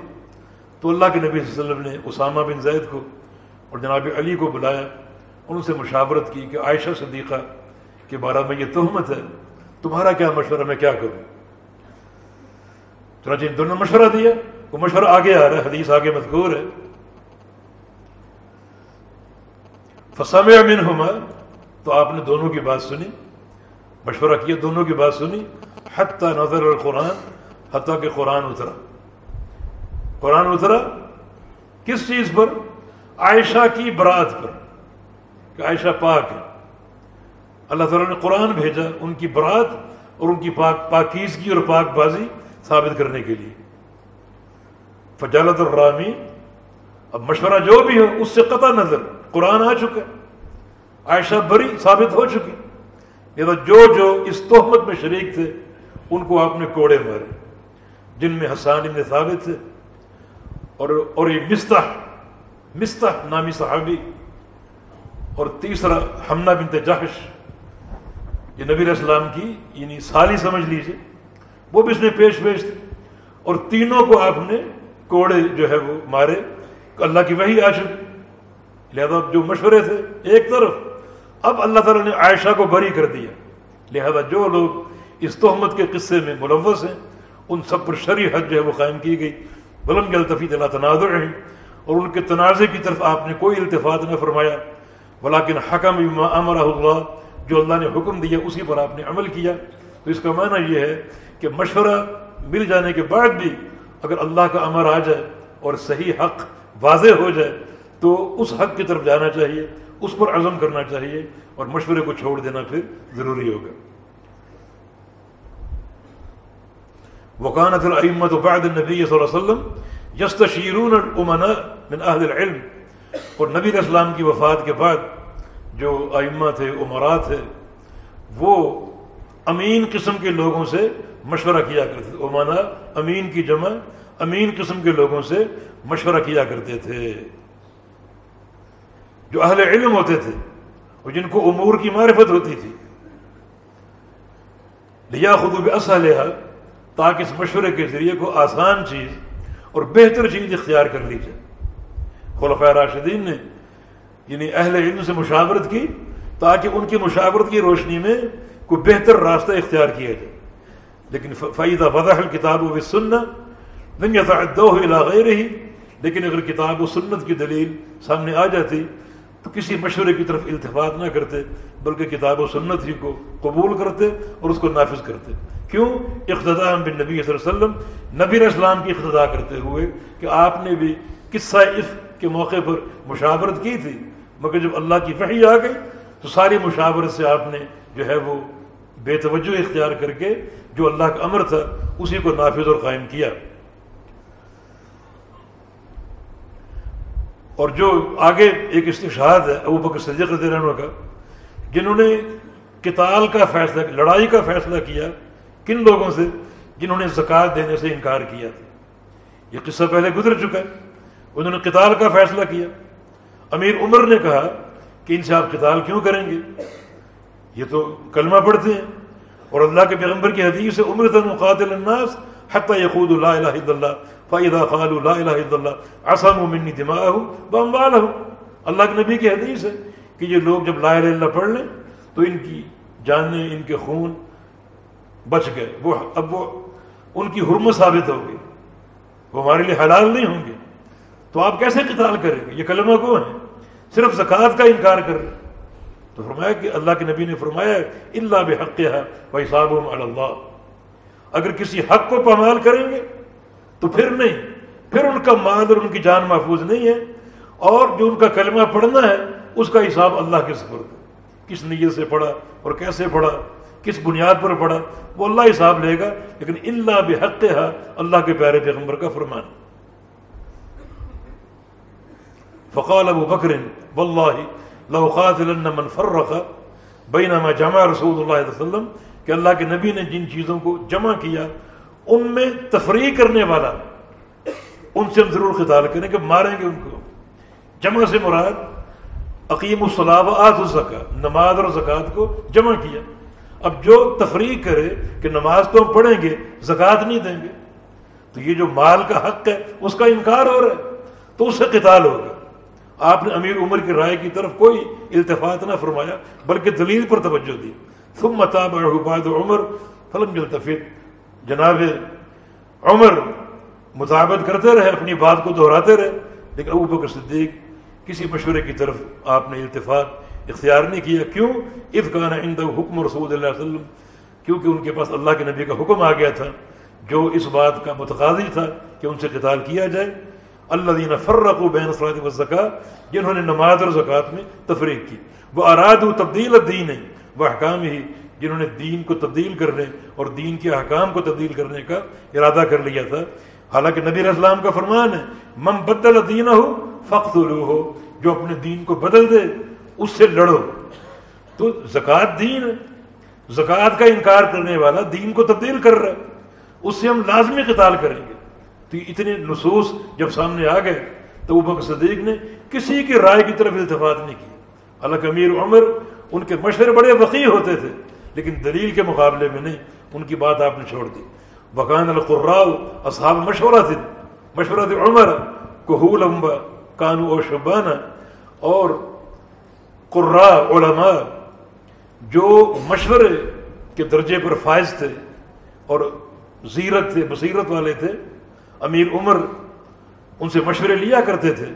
تو اللہ کے نبی صلی اللہ علیہ وسلم نے اسامہ بن زید کو اور جناب علی کو بلایا ان سے مشاورت کی کہ عائشہ صدیقہ کے بارے میں یہ تہمت ہے، تمہارا کیا مشورہ، میں کیا کروں؟ چنانچہ ان دونوں مشورہ دیا، وہ مشورہ آگے آ رہا ہے، حدیث آگے مذکور ہے۔ فسام امن ہوما تو آپ نے دونوں کی بات سنی، مشورہ کیا، دونوں کی بات سنی حتیٰ نظر القرآن حتیٰ کہ قرآن اترا۔ قرآن اترا کس چیز پر؟ عائشہ کی برات پر، کہ عائشہ پاک ہے۔ اللہ تعالیٰ نے قرآن بھیجا ان کی برات اور ان کی پاک، پاکیزگی اور پاک بازی ثابت کرنے کے لیے۔ فجالت الرامی اب مشورہ جو بھی ہو، اس سے قطع نظر۔ قرآن آ چکا عائشہ بری ثابت ہو چکی۔ یہ تو جو جو اس تہمت میں شریک تھے، ان کو آپ نے کوڑے مارے۔ جن میں حسان ابن ثابت تھے اور اور یہ مستح مستح نامی صحابی۔ اور تیسرا حمنہ بنت جہش یہ نبی علیہ السلام کی یعنی سالی سمجھ لیجیے وہ بھی اس نے پیش پیش تھے۔ اور تینوں کو آپ نے کوڑے جو ہے وہ مارے۔ اللہ کی وہی آ چکی۔ لہذا جو مشورے تھے ایک طرف، اب اللہ تعالیٰ نے عائشہ کو بری کر دیا۔ لہذا جو لوگ اس تہمت کے قصے میں ملوث ہیں، ان سب پر شرع حد جو ہے وہ قائم کی گئی۔ بلند الطفیت اللہ تنازع رہی اور ان کے تنازع کی طرف آپ نے کوئی التفاط نہ فرمایا۔ بلاکن حکم امر اللہ، جو اللہ نے حکم دیا، اسی پر آپ نے عمل کیا۔ تو اس کا معنی یہ ہے کہ مشورہ مل جانے کے بعد بھی اگر اللہ کا امر آ جائے اور صحیح حق واضح ہو جائے تو اس حق کی طرف جانا چاہیے، اس پر عزم کرنا چاہیے اور مشورے کو چھوڑ دینا پھر ضروری ہوگا۔ وکانت العمت بعد النبی صلی اللہ علیہ وسلم یستشیرون الامنا من اہل العلم۔ اور نبی علیہ السلام کی وفات کے بعد جو ائمہ تھے عمرا تھے، وہ امین قسم کے لوگوں سے مشورہ کیا کرتے تھے۔ عمانا امین کی جمع امین قسم کے لوگوں سے مشورہ کیا کرتے تھے۔ جو اہل علم ہوتے تھے اور جن کو امور کی معرفت ہوتی تھی. لیا خود اسلحہ تاکہ اس مشورے کے ذریعے کو آسان چیز اور بہتر چیز اختیار کر لی جائے. خلفۂ راشدین نے یعنی اہل علم سے مشاورت کی تاکہ ان کی مشاورت کی روشنی میں کوئی بہتر راستہ اختیار کیا جائے. لیکن فعیدہ فضح الکتاب و سننا نہیں غیر ہی لیکن اگر کتاب و سنت کی دلیل سامنے آ جاتی تو کسی مشورے کی طرف التفاط نہ کرتے، بلکہ کتاب و سنت ہی کو قبول کرتے اور اس کو نافذ کرتے۔ کیوں؟ اقتدا بن نبی صلی اللہ علیہ وسلم نبی علیہ السلام کی اقتدا کرتے ہوئے کہ آپ نے بھی قصہ عفق کے موقع پر مشاورت کی تھی، مگر جب اللہ کی وحی آ گئی تو ساری مشاورت سے آپ نے جو ہے وہ بے توجہ اختیار کر کے جو اللہ کا امر تھا، اسی کو نافذ اور قائم کیا۔ اور جو آگے ایک استشہاد ہے، ابو بکر صدیق رضی اللہ عنہ کا، جنہوں نے کتال کا فیصلہ، لڑائی کا فیصلہ کیا، کن لوگوں سے؟ جنہوں نے زکوٰۃ دینے سے انکار کیا تھا۔ یہ قصہ پہلے گزر چکا ہے۔ انہوں نے قتال کا فیصلہ کیا۔ امیر عمر نے کہا کہ ان سے آپ قتال کیوں کریں گے؟ یہ تو کلمہ پڑھتے ہیں۔ اور اللہ کے پیغمبر کی حدیث سے عمر مقاتل الناس حتى يقول لا اله الا الله فاذا قالوا لا اله الا الله، عصموا مني دماءهم واموالهم اللہ کے نبی کی حدیث ہے کہ یہ لوگ جب لا الہ الا اللہ پڑھ لیں، تو ان کی جانیں، ان کے خون بچ گئے. وہ اب وہ ان کی حرمت ثابت ہوگی وہ ہمارے لیے حلال نہیں ہوں گے۔ تو آپ کیسے قتال کریں گے؟ یہ کلمہ کو ہیں صرف زکوٰۃ کا انکار کر رہے تو فرمایا کہ اللہ کے نبی نے فرمایا اللہ بحق ہے وہ صاحب اللہ اگر کسی حق کو پامال کریں گے تو پھر نہیں، پھر ان کا مال اور ان کی جان محفوظ نہیں ہے اور جو ان کا کلمہ پڑھنا ہے، اس کا حساب اللہ کے سپرد کس نیت سے پڑھا اور کیسے پڑھا، کس بنیاد پر پڑھا، وہ اللہ حساب لے گا، لیکن اللہ بحق اللہ کے پیارے پیغمبر کا فرمان۔ فقال ابو بکر واللہ لو قاتلن من فرق بینما جمع رسول اللہ علیہ وسلم کہ اللہ کے نبی نے جن چیزوں کو جمع کیا، ان میں تفریح کرنے والا، ان سے ہم ضرور خطال کریں کہ ماریں گے ان کو۔ جمع سے مراد عقیم الصلاب آت الزکا نماز اور زکوٰۃ کو جمع کیا۔ اب جو تفریح کرے کہ نماز تو ہم پڑھیں گے، زکوٰۃ نہیں دیں گے، تو یہ جو مال کا حق ہے، اس کا انکار ہو رہا ہے، تو اس سے قتال ہوگا۔ آپ نے امیر عمر کی رائے کی طرف کوئی التفات نہ فرمایا، بلکہ دلیل پر توجہ دی۔ ثم متاب بعد عمر، فلم يلتفت. جناب عمر مطابت کرتے رہے، اپنی بات کو دہراتے رہے، لیکن ابو بکر صدیق کسی مشورے کی طرف آپ نے التفات، اختیار نہیں کیا. کیوں؟ افقان عند حکم رسول اللہ علیہ وسلم، کیونکہ ان کے پاس اللہ کے نبی کا حکم آ گیا تھا، جو اس بات کا متقاضی تھا کہ ان سے قتال کیا جائے. اللہ دین فرق و بین و زکا جنہوں نے نماز اور زکوٰۃ میں تفریح کی. وہ اراد و تبدیل دین ہے وہ حکام ہی جنہوں نے دین کو تبدیل کرنے اور دین کے حکام کو تبدیل کرنے کا ارادہ کر لیا تھا۔ حالانکہ نبی اسلام کا فرمان ہے مم بدل دین ہو فخت ہو جو اپنے دین کو بدل دے، اس سے لڑو۔ تو زکوٰۃ دین زکوٰۃ کا انکار کرنے والا دین کو تبدیل کر رہا ہے۔ اس سے ہم لازمی قتال کریں گے۔ تو اتنے نصوص جب سامنے آ گئے تو وہ بک صدیق نے کسی کی رائے کی طرف التفات نہیں کی۔ حالانکہ امیر عمر ان کے مشورے بڑے وقی ہوتے تھے، لیکن دلیل کے مقابلے میں نہیں، ان کی بات آپ نے چھوڑ دی۔ بکان القراء اصحاب مشورہ تھے مشورہ تھے عمر کوہول امبا کانو او شبانہ اور قرا علماء جو مشورے کے درجے پر فائز تھے اور زیرت تھے، بصیرت والے تھے، امیر عمر ان سے مشورے لیا کرتے تھے۔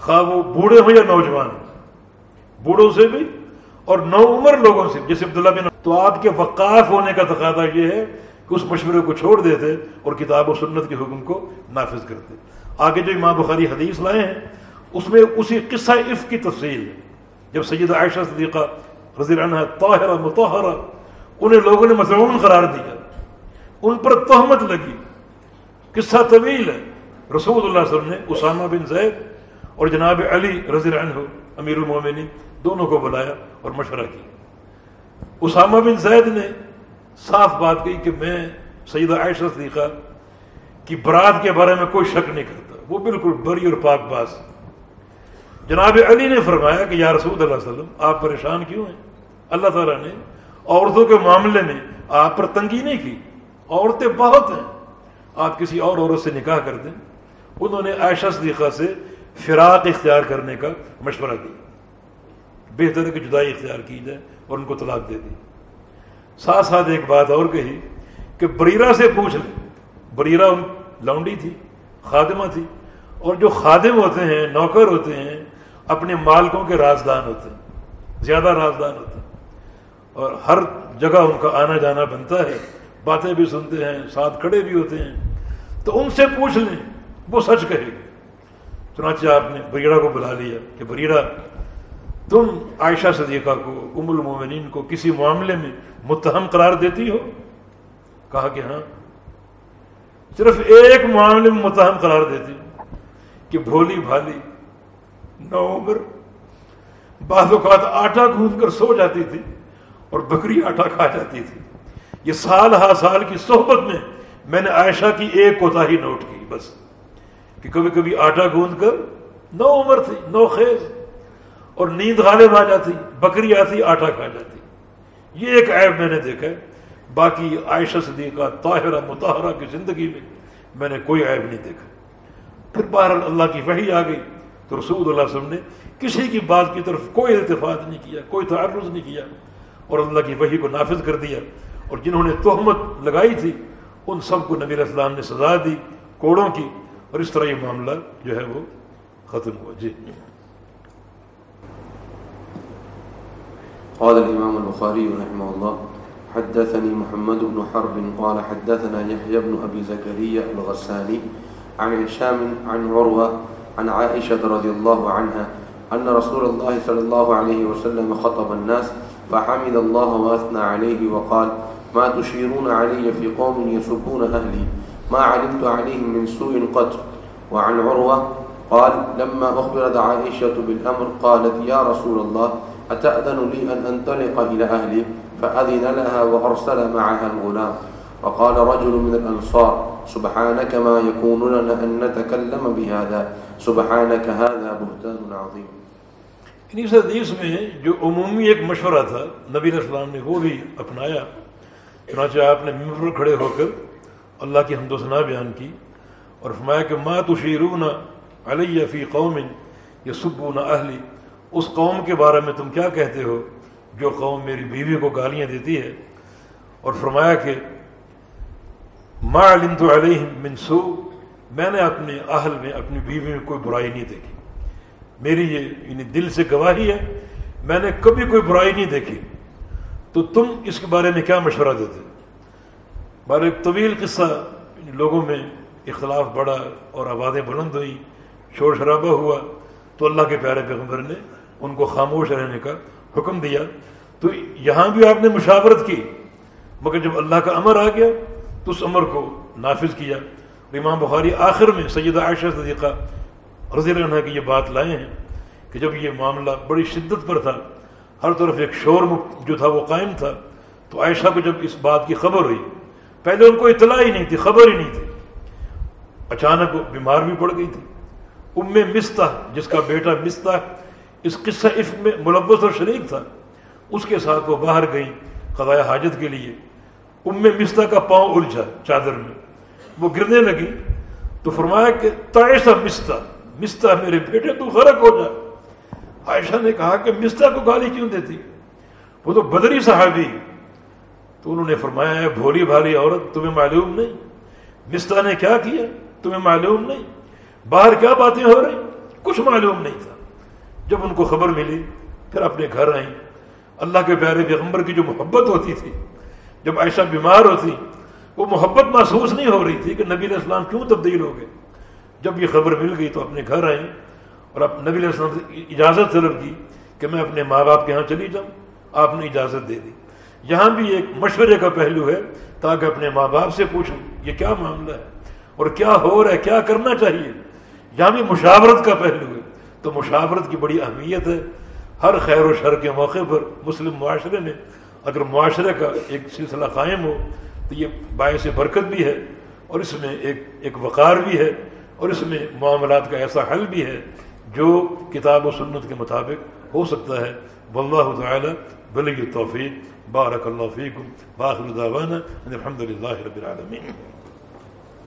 خواہ وہ بوڑھے ہوں یا نوجوان، بوڑھوں سے بھی اور نو عمر لوگوں سے، جیسے عبداللہ بن تو آپ کے وقاف ہونے کا تقاضا یہ ہے کہ اس مشورے کو چھوڑ دیتے اور کتاب و سنت کے حکم کو نافذ کرتے۔ آگے جو امام بخاری حدیث لائے ہیں، اس میں اسی قصہ عف کی تفصیل ہے۔ جب سید عائشہ صدیقہ رضی عنہ طاہرہ متحرہ انہیں لوگوں نے مضمون قرار دیا۔ ان پر تہمت لگی۔ قصہ طویل ہے۔ رسول اللہ صلی اللہ علیہ وسلم نے اسامہ بن زید اور جناب علی رضی عنہ امیر المومنین، دونوں کو بلایا اور مشورہ کیا۔ اسامہ بن زید نے صاف بات کہی کہ میں سیدہ عائشہ صدیقہ کی برات کے بارے میں کوئی شک نہیں کرتا۔ وہ بالکل بری اور پاک باز۔ جناب علی نے فرمایا کہ یا رسول اللہ علیہ وسلم، آپ پریشان کیوں ہیں؟ اللہ تعالیٰ نے عورتوں کے معاملے میں آپ پر تنگی نہیں کی۔ عورتیں بہت ہیں۔ آپ کسی اور عورت سے نکاح کر دیں۔ انہوں نے عائشہ صدیقہ سے فراق اختیار کرنے کا مشورہ دیا۔ بہتر ہے کہ جدائی اختیار کی جائے اور ان کو طلاق دے دی۔ ساتھ ساتھ ایک بات اور کہی کہ بریرا سے پوچھ لیں۔ بریرا لونڈی تھی، خادمہ تھی اور جو خادم ہوتے ہیں، نوکر ہوتے ہیں، اپنے مالکوں کے رازدان ہوتے ہیں، زیادہ رازدان ہوتے ہیں۔ اور ہر جگہ ان کا آنا جانا بنتا ہے۔ باتیں بھی سنتے ہیں، ساتھ کھڑے بھی ہوتے ہیں۔ تو ان سے پوچھ لیں، وہ سچ کہے گی۔ چنانچہ آپ نے بریڑا کو بلا لیا کہ بریڑا تم عائشہ صدیقہ کو، ام المومنین کو کسی معاملے میں متہم قرار دیتی ہو؟ کہا کہ ہاں۔ صرف ایک معاملے میں متہم قرار دیتی کہ بھولی بھالی نو عمر، بعض اوقات آٹا گوند کر سو جاتی تھی اور بکری آٹا کھا جاتی تھی۔ یہ سال ہا سال کی صحبت میں میں نے عائشہ کی ایک کوتا ہی نوٹ کی، بس۔ کہ کبھی کبھی آٹا گوند کر نو عمر تھی، نو خیز اور نیند غالب آ جاتی، بکری آتی، آٹا کھا جاتی۔ یہ ایک عیب میں نے دیکھا ہے۔ باقی عائشہ صدیقہ، طاہرہ متحرہ کی زندگی میں میں نے کوئی عیب نہیں دیکھا۔ پھر باہر اللہ کی وحی آ گئی۔ تو رسول اللہ علیہ وسلم نے کسی کی بات کی طرف کوئی التفاط نہیں کیا، کوئی تعرض نہیں کیا، اور اللہ کی وحی کو نافذ کر دیا۔ اور جنہوں نے تہمت لگائی تھی، ان سب کو نبی السلام نے سزا دی، کوڑوں کی اور اس طرح یہ معاملہ جو ہے وہ ختم ہوا۔ جی۔ قال الإمام البخاري رحمه الله، حدثني محمد بن حرب قال حدثنا يحيى بن أبي زكريا الغساني عن هشام عن عروة عن عائشة رضي الله عنها أن رسول الله صلى الله عليه وسلم خطب الناس فحمد الله وأثنى عليه وقال، ما تشيرون علي في قوم يسبون أهلي؟ ما علمت عليهم من سوء قط. وعن عروة قال، لما أخبرت عائشة بالأمر قالت، يا رسول الله، أتأذن لي أن أنطلق إلى أهلي؟ فأذن لها وأرسل معها الغلام. وقال رجل من الأنصار، سبحانك ما يكون لنا أن نتكلم بهذا. سبحانك هذا بهتان عظيم. یعنی اس حدیث میں جو عمومی ایک مشورہ تھا، نبی علیہ السلام نے وہ بھی اپنایا، چنانچہ آپ نے ممبر کھڑے ہو کر اللہ کی حمد و ثنا بیان کی اور فرمایا کہ ما تشیرون علیہ فی قوم یا سبون اہلی اس قوم کے بارے میں تم کیا کہتے ہو جو قوم میری بیوی کو گالیاں دیتی ہے؟ اور فرمایا کہ ما علمت علیہم من سو میں نے اپنے اہل میں، اپنی بیوی میں کوئی برائی نہیں دیکھی۔ میری یہ یعنی دل سے گواہی ہے، میں نے کبھی کوئی برائی نہیں دیکھی۔ تو تم اس کے بارے میں کیا مشورہ دیتے؟ بارے ایک طویل قصہ لوگوں میں اختلاف بڑھا اور آبادیں بلند ہوئی شور شرابہ ہوا، تو اللہ کے پیارے پیغمبر نے ان کو خاموش رہنے کا حکم دیا۔ تو یہاں بھی آپ نے مشاورت کی، مگر جب اللہ کا امر آ گیا، تو اس امر کو نافذ کیا۔ امام بخاری آخر میں سید عائشہ صدیقہ رضی اللہ عنہ کی یہ بات لائے ہیں کہ جب یہ معاملہ بڑی شدت پر تھا، ہر طرف ایک شور جو تھا وہ قائم تھا، تو عائشہ کو جب اس بات کی خبر ہوئی پہلے ان کو اطلاع ہی نہیں تھی، خبر ہی نہیں تھی۔ اچانک بیمار بھی پڑ گئی تھی۔ ام مستہ، جس کا بیٹا مستہ اس قصہ عفق میں ملوث اور شریک تھا۔ اس کے ساتھ وہ باہر گئی قضاء حاجت کے لیے۔ ام مستہ کا پاؤں الجھا چادر میں۔ وہ گرنے لگی۔ تو فرمایا کہ تائشہ مستہ مستہ میرے بیٹے، تو غرق ہو جا۔ عائشہ نے کہا کہ مستہ کو گالی کیوں دیتی؟ وہ تو بدری صحابی تو انہوں نے فرمایا ہے، بھولی بھالی عورت، تمہیں معلوم نہیں۔ مستہ نے کیا کیا؟ تمہیں معلوم نہیں۔ باہر کیا باتیں ہو رہی؟ کچھ معلوم نہیں تھا۔ جب ان کو خبر ملی، پھر اپنے گھر آئیں۔ اللہ کے پیارے پیغمبر کی جو محبت ہوتی تھی، جب عائشہ بیمار ہوتی، وہ محبت محسوس نہیں ہو رہی تھی کہ نبی علیہ السلام کیوں تبدیل ہو گئے۔ جب یہ خبر مل گئی تو اپنے گھر آئیں اور اب نبی علیہ السلام سے اجازت طلب کی کہ میں اپنے ماں باپ کے یہاں چلی جاؤں۔ آپ نے اجازت دے دی۔ یہاں بھی ایک مشورے کا پہلو ہے تاکہ اپنے ماں باپ سے پوچھوں یہ کیا معاملہ ہے اور کیا ہو رہا ہے، کیا کرنا چاہیے؟ یہاں بھی مشاورت کا پہلو ہے۔ تو مشاورت کی بڑی اہمیت ہے۔ ہر خیر و شر کے موقع پر مسلم معاشرے میں اگر معاشرے کا ایک سلسلہ قائم ہو، تو یہ باعث برکت بھی ہے اور اس میں ایک ایک وقار بھی ہے اور اس میں معاملات کا ایسا حل بھی ہے جو کتاب و سنت کے مطابق ہو سکتا ہے۔ واللہ تعالی بلی توفیق بارك الله فيكم باخر دعوانا ان الحمد لله رب العالمين.